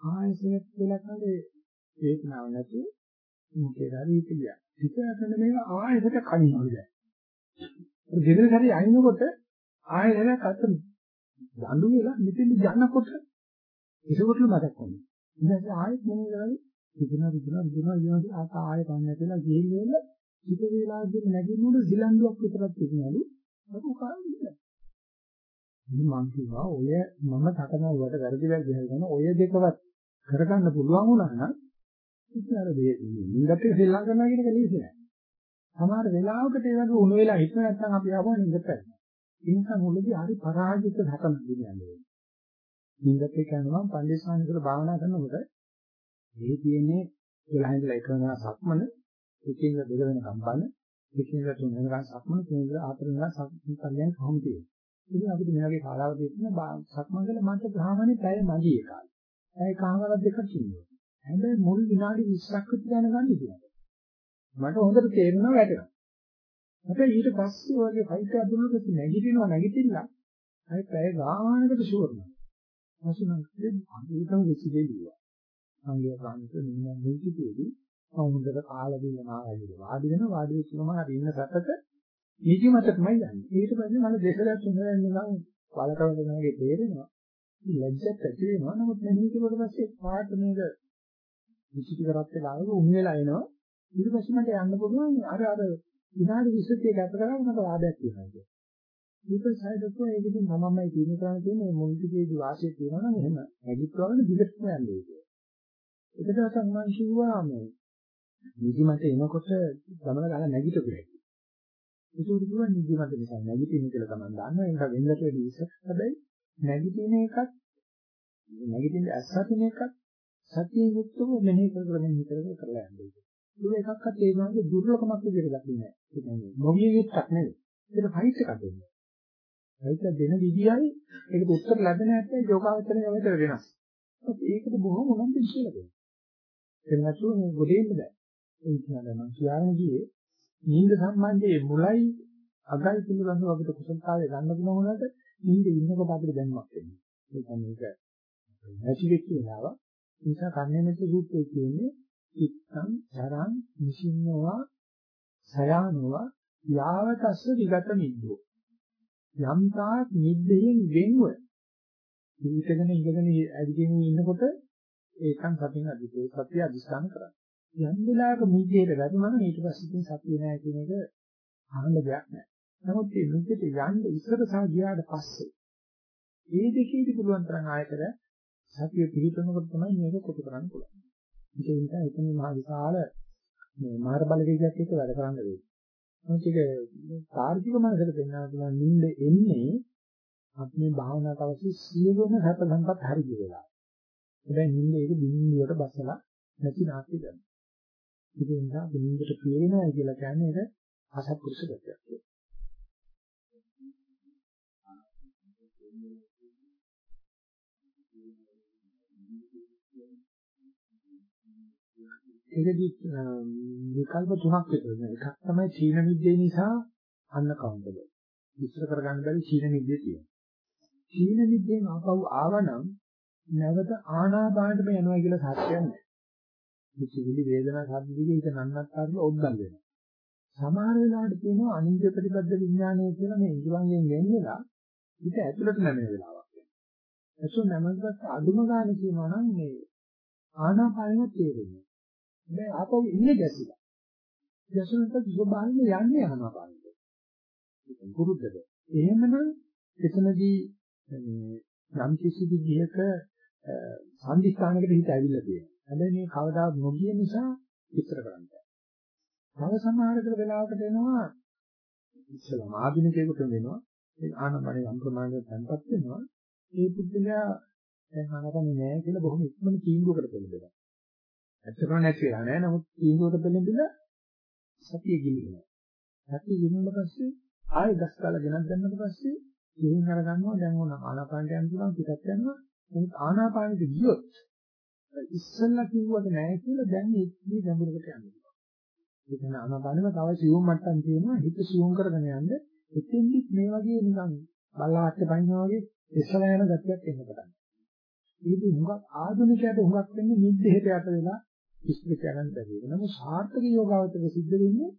ආයෙසෙත් වෙලා කලේ ඒක නව නැති මොකේද හරි කියලා. විතරකන මේක ආයෙසට කණිනවා දැන්. දෙවෙනි සැරේ අයින්කොට ආයෙත් අත දඬු වෙලා මෙතෙන් යනකොට ඒකවල මතක් වුණා. ඊට පස්සේ ආයෙත් මෙනේ කරන්නේ විදිනා විදිනා විදිනා විදිනා ආත ආයෙ කන්නේ කියලා ගිහින් වෙලා ටික වේලාවකින් නැගිටිනකොට සිලන්දුවක් විතරක් තිබුණලු ලොකු කාරණයක්. ඉතින් මං කිව්වා ඔය මම තකනවට වැරදි වැරදි හරින ඔය දෙකවත් කරගන්න පුළුවන් වුණා නම් ඉතින් අර මේ නින්දත් එක සෙල්ලම් කරනවා කියන එක ලේසි නෑ. සමහර වෙලාවකට ඒ වගේ උණු වෙලා හිට නැත්නම් අපි ආවම නින්දට පැනනවා. ඒ නිසා මුලදී හරි පරාජිත ධකම දිනන්නේ. නින්දත් එක යනවා පන්දිසානිකල භාවනා කරනකොට මේ තියෙන්නේ 12 ඉඳලා 1 වෙනා සක්මන එකකින් දෙක වෙනකම් බලන එකකින් තුන වෙනකම් සක්මන තුන ඉඳලා හතර වෙනකම් සක්මන් පරියන් කොහොම තියෙන්නේ. ඉතින් අපිට මේ වගේ කාලාවදී තියෙන සක්මන් වල මට සාමාන්‍ය පැය මදි ඒ කාලේ. පැය කාමරක් දෙකක් ඉන්නවා. හැබැයි මුල් විනාඩි 20ක් විතර යනකම් ඉතියි. මට හොඳට තේරෙනවා වැටෙනවා. හැබැයි ඊට පස්සේ වගේ ෆයිට් එකක් දුන්නොත් නැගිටිනවා නැගිටින්න අය පැය ගානකට ෂුවර් නෑ. මොසුනම් ඒකම වෙච්ච දෙයක්. සංගය කාන්ත නින්න මුල්තිතේදී හොඳට කාලා දින නාගිර වාඩි වෙන වාඩි වෙච්ච ගමන් අර ඉන්න සැපක නිදි මතකමයි යන්නේ. ඊට පස්සේ මම දෙසලක් තුනක් නිකන් වලකවල නැගේ තේරෙනවා. ලැජ්ජත් ඇති වෙනවා. නමුත් මෙහි කිව්වට පස්සේ පාට මේක විචිති කරත් වෙලාවක උන් වෙලා එනවා. ඊට පස්සේ මට යන්න පුළුවන් අර අර විනාඩි 20ක් ගත කරලා මට වාදයක් තියෙනවා. ඊට පස්සේ හයිදකෝ ඒක ඉතින් මමමයි තියෙන කරන්නේ තියෙන්නේ මුල්තිකේදී වාසිය තියෙනවා නම් එහෙම ඇගිට්වගෙන දිගටම යන්නේ ඒක. ඒක දවසක් මම කිව්වා මේ නිදිමත එනකොට ගමන ගන්න නැගිටපු හැටි. ඒක උඩුවා නිදිමත නිසා නැගිටින්න කියලා තමයි දන්නවා. ඒක වෙන්නට වැඩි ඉස්සර. හැබැයි නැගිටින එකත් නැගිටින්න ඇස්සටින එකත් සතියෙන් යුක්තව මෙනෙහි කර කර මෙනෙහි කර කර කරලා යන්නේ. ඒක එකක්වත් ඒ වගේ දුර්ලභමක් විදිහට දකින්නේ නැහැ. ඒ කියන්නේ මොගිය යුක්තක් නෙවෙයි. ඒක ෆයිට් එකක් දෙන්නේ. ෆයිට් එක දෙන විදියයි ඒකට උත්තර ලැබෙන හැටි යෝගාවචරණය විතර වෙනස්. ඒකට බොහොම උනන්දු කියලා දෙනවා. ඒක නැතුව මේ ගොඩේ ඉන්න බෑ. ඒ කියන්නේ මම කියන්නේ ගියේ නිින්ද සම්බන්ධයේ මුලයි අගයි පිළිබඳව අපිට කුසලතාවය ගන්න පුළුවන් වුණාට නිින්ද ඉන්නකොට අපිට දැනුමක් එන්නේ. ඒ කියන්නේ ඒක නැති වෙච්ච වෙලාව. ඒ නිසා කන්නේ මෙත් සූත්‍රයේ කියන්නේ ඉත්තං චරං නිසින්නෝවා සයානෝවා යාවතස්ස විගත නිද්දෝ. යම් තාක් නිද්දයෙන් වෙන්ව ඉඳගෙන ඉඳගෙන ඇවිදින්න ඉන්නකොට ඒකන් සතිය අධිපේ සතිය අධිෂ්ඨාන කරා. යම් වෙලාවක නිද්දේට වැටුණා නම් ඊට පස්සේ ඉතින් සතිය නෑ කියන එක අහන්න දෙයක් නෑ. නමුත් මේ නිද්දේට යන්න ඉස්සර සහ ගියාට පස්සේ ඒ දෙකේදී පුළුවන් තරම් ආයතන සතිය පිළිතුරනකොට තමයි මේක කොටු කරන්න පුළුවන්. ඒක නිසා එතන මහ විශාල මේ මාර බලවේගයක් එක්ක වැඩ කරන්න වෙයි. මොකද ඒක තාර්කික මනසට දෙන්නා පුළුවන් නිින්ද එන්නේ අපි මේ භාවනාවට අවශ්‍ය සියලුම හැප සම්පත් හරි කියලා. හැබැයි නිින්ද ඒක බින්දුවට බසලා නැති නාටි ගන්න. ඒක නිසා බින්දුවට ප්‍රිය වෙනවා කියලා කියන්නේ ඒක අසත්පුරුෂ ගතියක්. ඒකදී විකල්ප තුනක් විතර එකක් තමයි සීන මිද්දේ නිසා අන්න කවුන්ටබල්. විස්තර කරගන්න බැරි සීන මිද්දේ තියෙනවා. සීන මිද්දෙන් ආපහු ආවනම් නැවත ආනාපානෙට යනවා කියලා සත්‍යයක් නැහැ. විචිවිලි වේදනා සද්දිගේ හිත නන්නත්තරල ඔද්දල් වෙනවා. සමහර වෙලාවට තියෙනවා අනිත්‍ය ප්‍රතිපද විඥානය කියලා මේ ඉඳුරංගෙන් වෙන් වෙලා හිත ඇතුළට නැමෙන වෙලාවක් වෙනවා. එසු නැමකට අඳුම ගන්න කියනවා නම් මේ ආනාපානෙත් තේරෙන්නේ. දැන් ආපහු ඉන්නේ ගැසිලා. ගැසුනට ස්වභාවයෙන් යන්නේ ආනාපානෙට. ඒක පුරුද්දද. එහෙමනම් එතනදී මේ යම් කිසි විදිහක සම්දිස්ථානකට හිත ඇවිල්ලා තියෙනවා. හැබැයි මේ කවදාවත් නොගිය නිසා විතර කරන්න බෑ. තව සමහරකට වෙලාවකට එනවා ඉස්සලම ආධුනිකයෙකුට වෙනවා ඒ ආනමනේ යම් ප්‍රමාණයක තැන්පත් වෙනවා ඒ පුද්ගලයා දැන් ආනපනේ නෑ කියලා බොහොම ඉක්මන තීන්දුවකට පෙළඹෙනවා. ඇත්තටම නැති වෙලා නෑ නමුත් තීන්දුවකට පෙළඹිලා සතිය ගිලිනවා. සතිය ගිලිනුනට පස්සේ ආයෙ ගස් කාලා ගෙනත් දැම්මට පස්සේ ඉතින් අර ගන්නවා දැන් ඕන ආනාපානට යන්න පුළුවන් පිටත් යනවා. නමුත් ආනාපානෙට ගියොත් ඉස්සෙල්ලා කිව්වද නෑ කියලා දැන් ඒකේ ගැඹුරකට යන්න පුළුවන්. ඒ කියන්නේ ආනාපානෙම තව සියුම් මට්ටම් තියෙනවා හිත සියුම් කරගෙන යන්න එතෙන්දි මේ වගේ නිකන් බල්ලාහත් පයින්නවා වගේ ඉස්සලා යන ගතියක් එන්න පටන් ගන්නවා. ඒක හුඟක් ආධුනිකයට හුඟක් වෙන්නේ නිද්දේට යට වෙලා ඉස්පිට කරන්න බැරි වෙන. නමුත් සාර්ථක යෝගාවචක සිද්ධ වෙන්නේ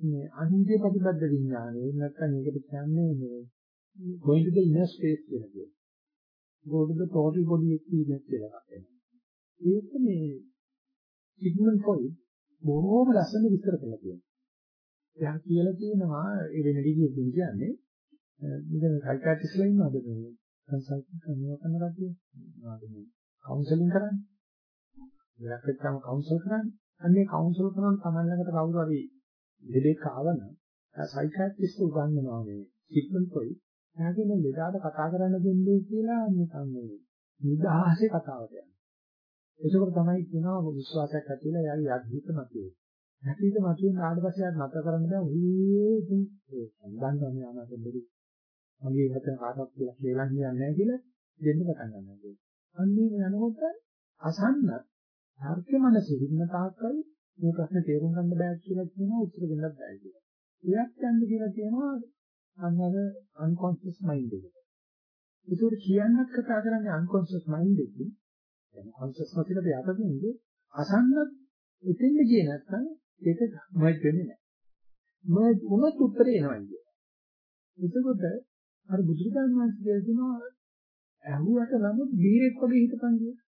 මේ අනිත්‍ය ප්‍රතිබද්ධ විඥානය. නැත්නම් ඒකට කියන්නේ මේ going to the inner space කියලා කියනවා. go to the total body experience කියලා කියනවා. ඒක මේ සිග්මන්ඩ් ෆ්‍රොයිඩ් බොහෝම ලස්සන විස්තර කරලා තියෙනවා. එයා කියලා තියෙනවා ඒ වෙන විදිහකින් කියන්නේ මෙතන සයිකියාට්‍රිස්ලා ඉන්නවද මේ කන්සල්ටින් කරනවා කරන කට්ටිය? මොනවද මේ කවුන්සලින් කරන්නේ? ඉලක්ක එක්කම කවුන්සල් කරන්නේ. අන්නේ කවුන්සල් කරන තමයි ළඟට කවුරු හරි දෙදෙක් ආවනම් සයිකියාට්‍රිස්ට් උගන්වනවා මේ සිග්මන්ඩ් ෆ්‍රොයිඩ්. එයාගේ මේ ලෙඩාට කතා කරන්න දෙන්නේ කියලා නිකන් මේ නිදහසේ කතාවට යනවා. ඒකෝර තමයි කියනවා විශ්වාසයක් ඇති වෙලා එයාගේ යද්දිත මතුවේ. නැතිද මතුවෙන ආඩ පස්සේ ආත් නැතර කරන්න බෑ. ඔහේ ඉතින් ඒ සම්බන්ධව යනවා දෙන්නේ. මගේ වචන කාටවත් කියලා කියලා කියන්නේ නැහැ කියලා දෙන්න පටන් ගන්නවා. අන්නේ යනකොට අසන්න හර්ථ මනසේ ඉන්න තාක්කල් මේ ප්‍රශ්නේ තේරුම් ගන්න බෑ කියලා කියනවා උත්තර දෙන්නත් බෑ කියලා. එයක් යන්න කියලා කියනවා අන්නර unconscious mind එකට. ඒකට කියන්නත් කතා කරන්නේ unconscious mind එකකින්. දැන් conscious මතකට යටතේදී අසන්නත් එතෙන්ද ගියේ නැත්නම් ඒක merge වෙන්නේ නැහැ. merge වුණොත් උත්තරේ එනවා කියන්නේ. එතකොට අර බුදුරජාණන් වහන්සේ කියනවා ඇහුවට නමුත් බීරෙක් වගේ හිතපන් කියලා.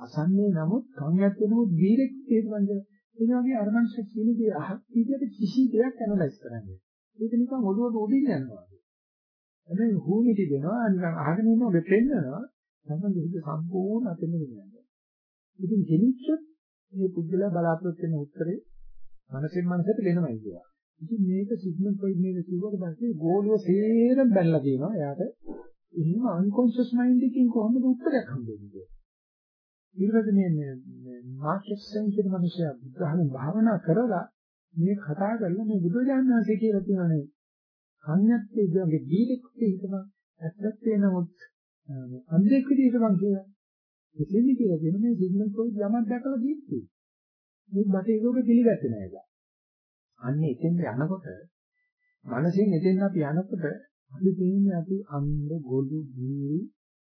අසන්නේ නමුත් කන් ඇත්තෙනොත් බීරෙක් හිතපන් කියලා. ඒ වගේ අර මනුෂ්‍ය කියන දේ අහක් විදියට කිසි දෙයක් ඇනලයිස් කරන්නේ. ඒක නිකන් ඔළුවට උඩින් යනවා. හැබැයි හුමිටි දෙනවා නිකන් අහගෙන ඉන්න ඔබ පෙන්නනවා තමයි හිත සම්පූර්ණ අතෙන් ගෙනියන්නේ. ඉතින් ගෙනිච්චොත් මේ පුද්ගලයා බලාපොරොත්තු වෙන උත්තරේ මනසෙන් මනසට දෙනවයි කියලා. ඉතින් මේක සිග්මන්ඩ් ෆ්‍රොයිඩ් මේක කිව්වට පස්සේ ගෝලිය සේරම බැලලා කියනවා එයාට එහෙම අන්කොන්ෂස් මයින්ඩ් එකකින් කොහොමද උත්තරයක් හම්බෙන්නේ ඊළඟට මේ මාර්කස් සෙන් කියන මිනිසයා බුද්ධහම භාවනා කරලා මේ කතා කරලා මේ බුදුජානක වහන්සේ කියලා තියෙනනේ කන්‍යත් ඒගේ දීලෙක් හිතනවා ඇත්තත් වෙනවොත් අන්දෙක් විදිහට මං කියලා. එසේදි කියලා දෙන මේ සිග්මන්ඩ් ෆ්‍රොයිඩ් යමක් දැකලා දීප්ති මේ බටේ ඒක පිළිගත්තේ නැහැ අන්නේ එතෙන්ද යනකොට මනසෙන් එතෙන් අපි යනකොට අපි දෙන්නේ අපි අන්ධ ගොළු ජීවි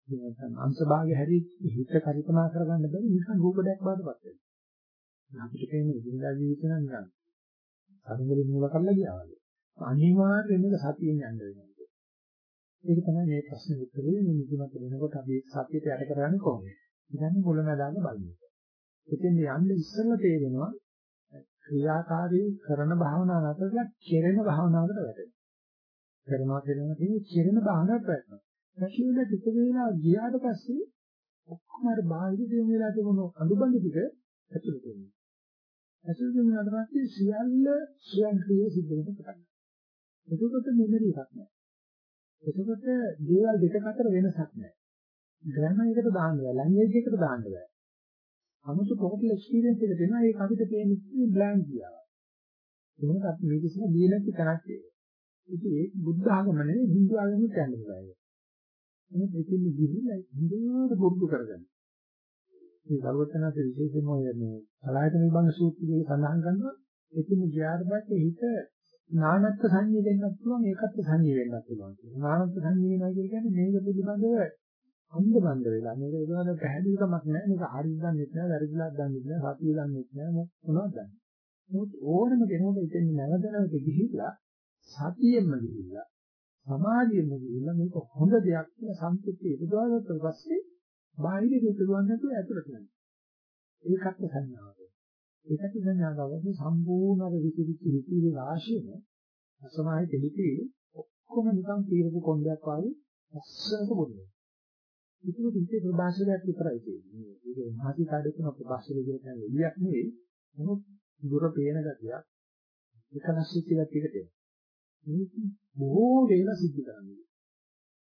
නැත්නම් අංශභාගය හැරි හිත කල්පනා කරගන්න බැරි නිකන් රූපයක් බාටපත් වෙනවා. අපිට කියන්නේ ඉදිරියදා ජීවිතේ නම් නිකන් අරුංගලි මූල කරලා ගියා වගේ. අනිවාර්යයෙන්ම සතියෙන් යන්න වෙනවා. ඒක තමයි මේ ප්‍රශ්නේ උත්තරේ මේ නිදිමත වෙනකොට අපි සතියට යට කරන්නේ කොහොමද? ඉතින් මුලමදාග බලන්න. එතෙන් යන්න ඉස්සෙල්ලා තේරෙනවා ක්‍රියාකාරී කරන භාවනාව නැතලා කෙරෙන භාවනාවකට වැටෙනවා. කරනවා කියනවා කියන්නේ කෙරෙන භාවනාවට වැටෙනවා. නැතිවෙන ටික වේලා ගියාට පස්සේ ඔක්කොම අර බාහිර දේම වෙලා තිබුණු අඳුබඳ ටික ඇතුළට එනවා. ඇතුළට එනාට පස්සේ සියල්ල ස්වයංක්‍රීය සිද්ධ වෙන්න පටන් ගන්නවා. එතකොට මෙමරි එකක් නැහැ. එතකොට දේවල් දෙක අතර වෙනසක් නැහැ. ග්‍රැමර් එකට දාන්න බෑ, ලැන්ග්වේජ් එකට දාන්න බෑ. 아무තු ටෝටල් එක්ස්පීරියන්ස් එක දෙනවා ඒක අපිට පේන්නේ බ්ලැන්ක් කියලා. ඒකත් අපි මේක ඉස්සෙල්ලා දී නැති තැනක් ඒක. ඉතින් ඒක බුද්ධ ආගම නෙවෙයි හින්දු ආගමෙත් යන්න බෑ. මේ දෙකෙන් ගිහිල්ලා හින්දුවට පුරුදු කරගන්න. මේ සර්වඥාත විශේෂයෙන්ම ඔය මේ සලායතන විභංග සූත්‍රයේ සඳහන් කරනවා එතින් ගියාට පස්සේ හිත නානත්ත් සංඤ්ඤය දෙන්නත් පුළුවන් ඒකත් සංඤ්ඤය වෙන්නත් පුළුවන්. නානත්ත් සංඤ්ඤය වෙනවා කියන්නේ මේක පිළිබඳව අන්ධ බන්ධ වෙලා මේක ඒකවල පැහැදිලිකමක් නැහැ මේක හරියට දන්නේ නැහැ වැරදිලාක් දන්නේ නැහැ සතිය දන්නේ නැහැ මොනවද දන්නේ මොකද ඕනම කෙනෙකුට ඉතින් නැවතනකට ගිහිල්ලා සතියෙම ගිහිල්ලා සමාධියෙම ගිහිල්ලා මේක හොඳ දෙයක් කියලා සම්පූර්ණ ඉදවාගත්ත පස්සේ බාහිර දෙතුන් නැතුව ඇතුළට යනවා ඒකත් සංඥාවක් ඒකත් සංඥාවක් සම්පූර්ණ අර විචිකිච්ච හිතිරි රාශියම අසමාහිත හිතේ ඔක්කොම නිකන් තීරපු කොණ්ඩයක් වගේ අස්සනක බොන්නේ ඒක ඉතින් ප්‍රභාෂණයක් විතරයි තියෙන්නේ. ඒක මහසි කාඩේකම ප්‍රභාෂණය කියන එළියක් නෙවෙයි. නමුත් දුර පේන ගතියක් එකලස් වෙච්ච ගතියකට එනවා. මේක බොහෝ වේලා සිද්ධ කරන්නේ.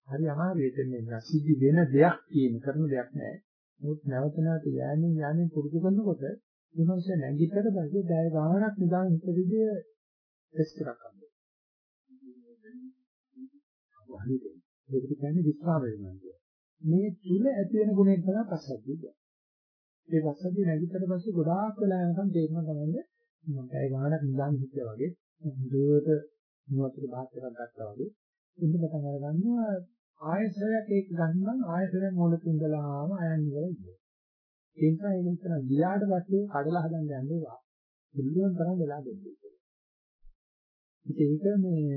හරි අමාරුයි එතන සිද්ධ වෙන දෙයක් කියන කරන දෙයක් නෑ. නමුත් නැවත නැවත යෑමෙන් යෑමෙන් පුරුදු කරනකොට මේ මොහොත නැගිටතර පස්සේ දැය ගානක් නිදාන් හිත විදිය ටෙස්ට් එකක් කරනවා. හරිද? ඒක කියන්නේ විස්රාම වෙනවා කියන්නේ. මේ තුල ඇති වෙන ගුණය තමයි පස්සද්ධිය කියන්නේ. ඒ පස්සද්ධිය නැගිටතර පස්සේ ගොඩාක් වෙලා යනකම් තේරෙනවා තමයි මම ඒ ගානක් නිදාන් හිටියා වගේ හොඳට නුවතට බාහත් එකක් ගත්තා වගේ ඉන්න පටන් අර ගන්නවා ආයසරයක් ඒක ගන්නම් ආයසරයක් මොලක ඉඳලාම අයන් ඉවර ඉන්නේ. ඒ නිසා ඒක ඉතන ගියාට පස්සේ කඩලා හදන්න යන්න ඒවා. පුළුවන් තරම් වෙලා දෙන්න. ඒක මේ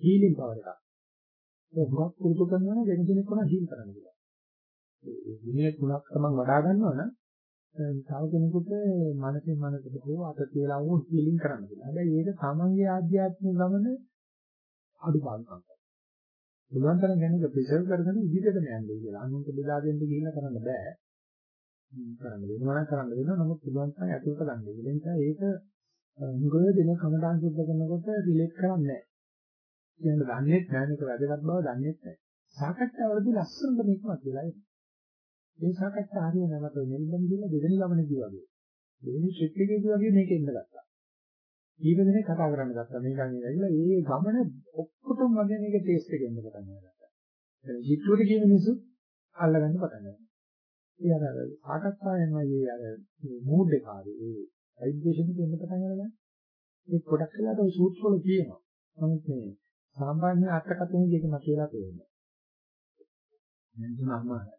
හීලින් පවර් එකක්. ඒක හුඟක් පුරුදු කරනවා නම් වෙන කෙනෙක් උනා හීල් කරන්න පුළුවන්. ඒ විදිහේ තුනක් තමයි වඩා ගන්නවා නම් තව කෙනෙකුට මනසින් මනසට හෝ අත තියලා වුණ හීලින් කරන්න පුළුවන්. හැබැයි ඒක තමන්ගේ ආධ්‍යාත්මික ගමන අඩුපාඩුකම්. පුළුවන් තරම් ගැනීම ප්‍රිසර්ව් කරගෙන ඉදිරියටම යන්නේ කියලා. අනුන්ට බෙදා දෙන්න ගිහිල්ලා කරන්න බෑ. කරන්න වෙනවා නම් කරන්න වෙනවා. නමුත් පුළුවන් තරම් ඇතුළට ගන්න. ඒ නිසා ඒක මුගව දෙන කමඩාන් සුද්ධ කරනකොට රිලේට් කරන්නේ නැහැ. කියන්න දන්නේ නැහැ මේක වැදගත් බව දන්නේ නැහැ. සාකච්ඡාවලදී ලස්සනට මේකවත් වෙලා ඉන්නේ. මේ සාකච්ඡා හරිය නැවත මෙල්බන් ගිහලා දෙවෙනි ගමනේදී වගේ. දෙවෙනි ට්‍රිප් එකේදී වගේ මේක එන්න ගත්තා. ඊට දෙනේ කතා කරන්න ගත්තා. මේකන් ඇවිල්ලා ඒ ගමන ඔක්කොටම වගේ මේක ටේස්ට් එක එන්න පටන් ගත්තා. ඒ හිතුවට කියන මිනිස්සු අල්ලගන්න පටන් ගත්තා. ඒ අර සාකච්ඡාවෙන් වගේ අර මූඩ් එක ආවේ ඒ වයිබ්‍රේෂන් එක එන්න පටන් ගන්නවා. ඒ පොඩක් වෙලාට ඔය සූට් වල තියෙනවා. නමුත් මේ සාමාන්‍ය අර්ථකථනයේදී ඒක මතුවලා තියෙනවා. දැන් තුනක්ම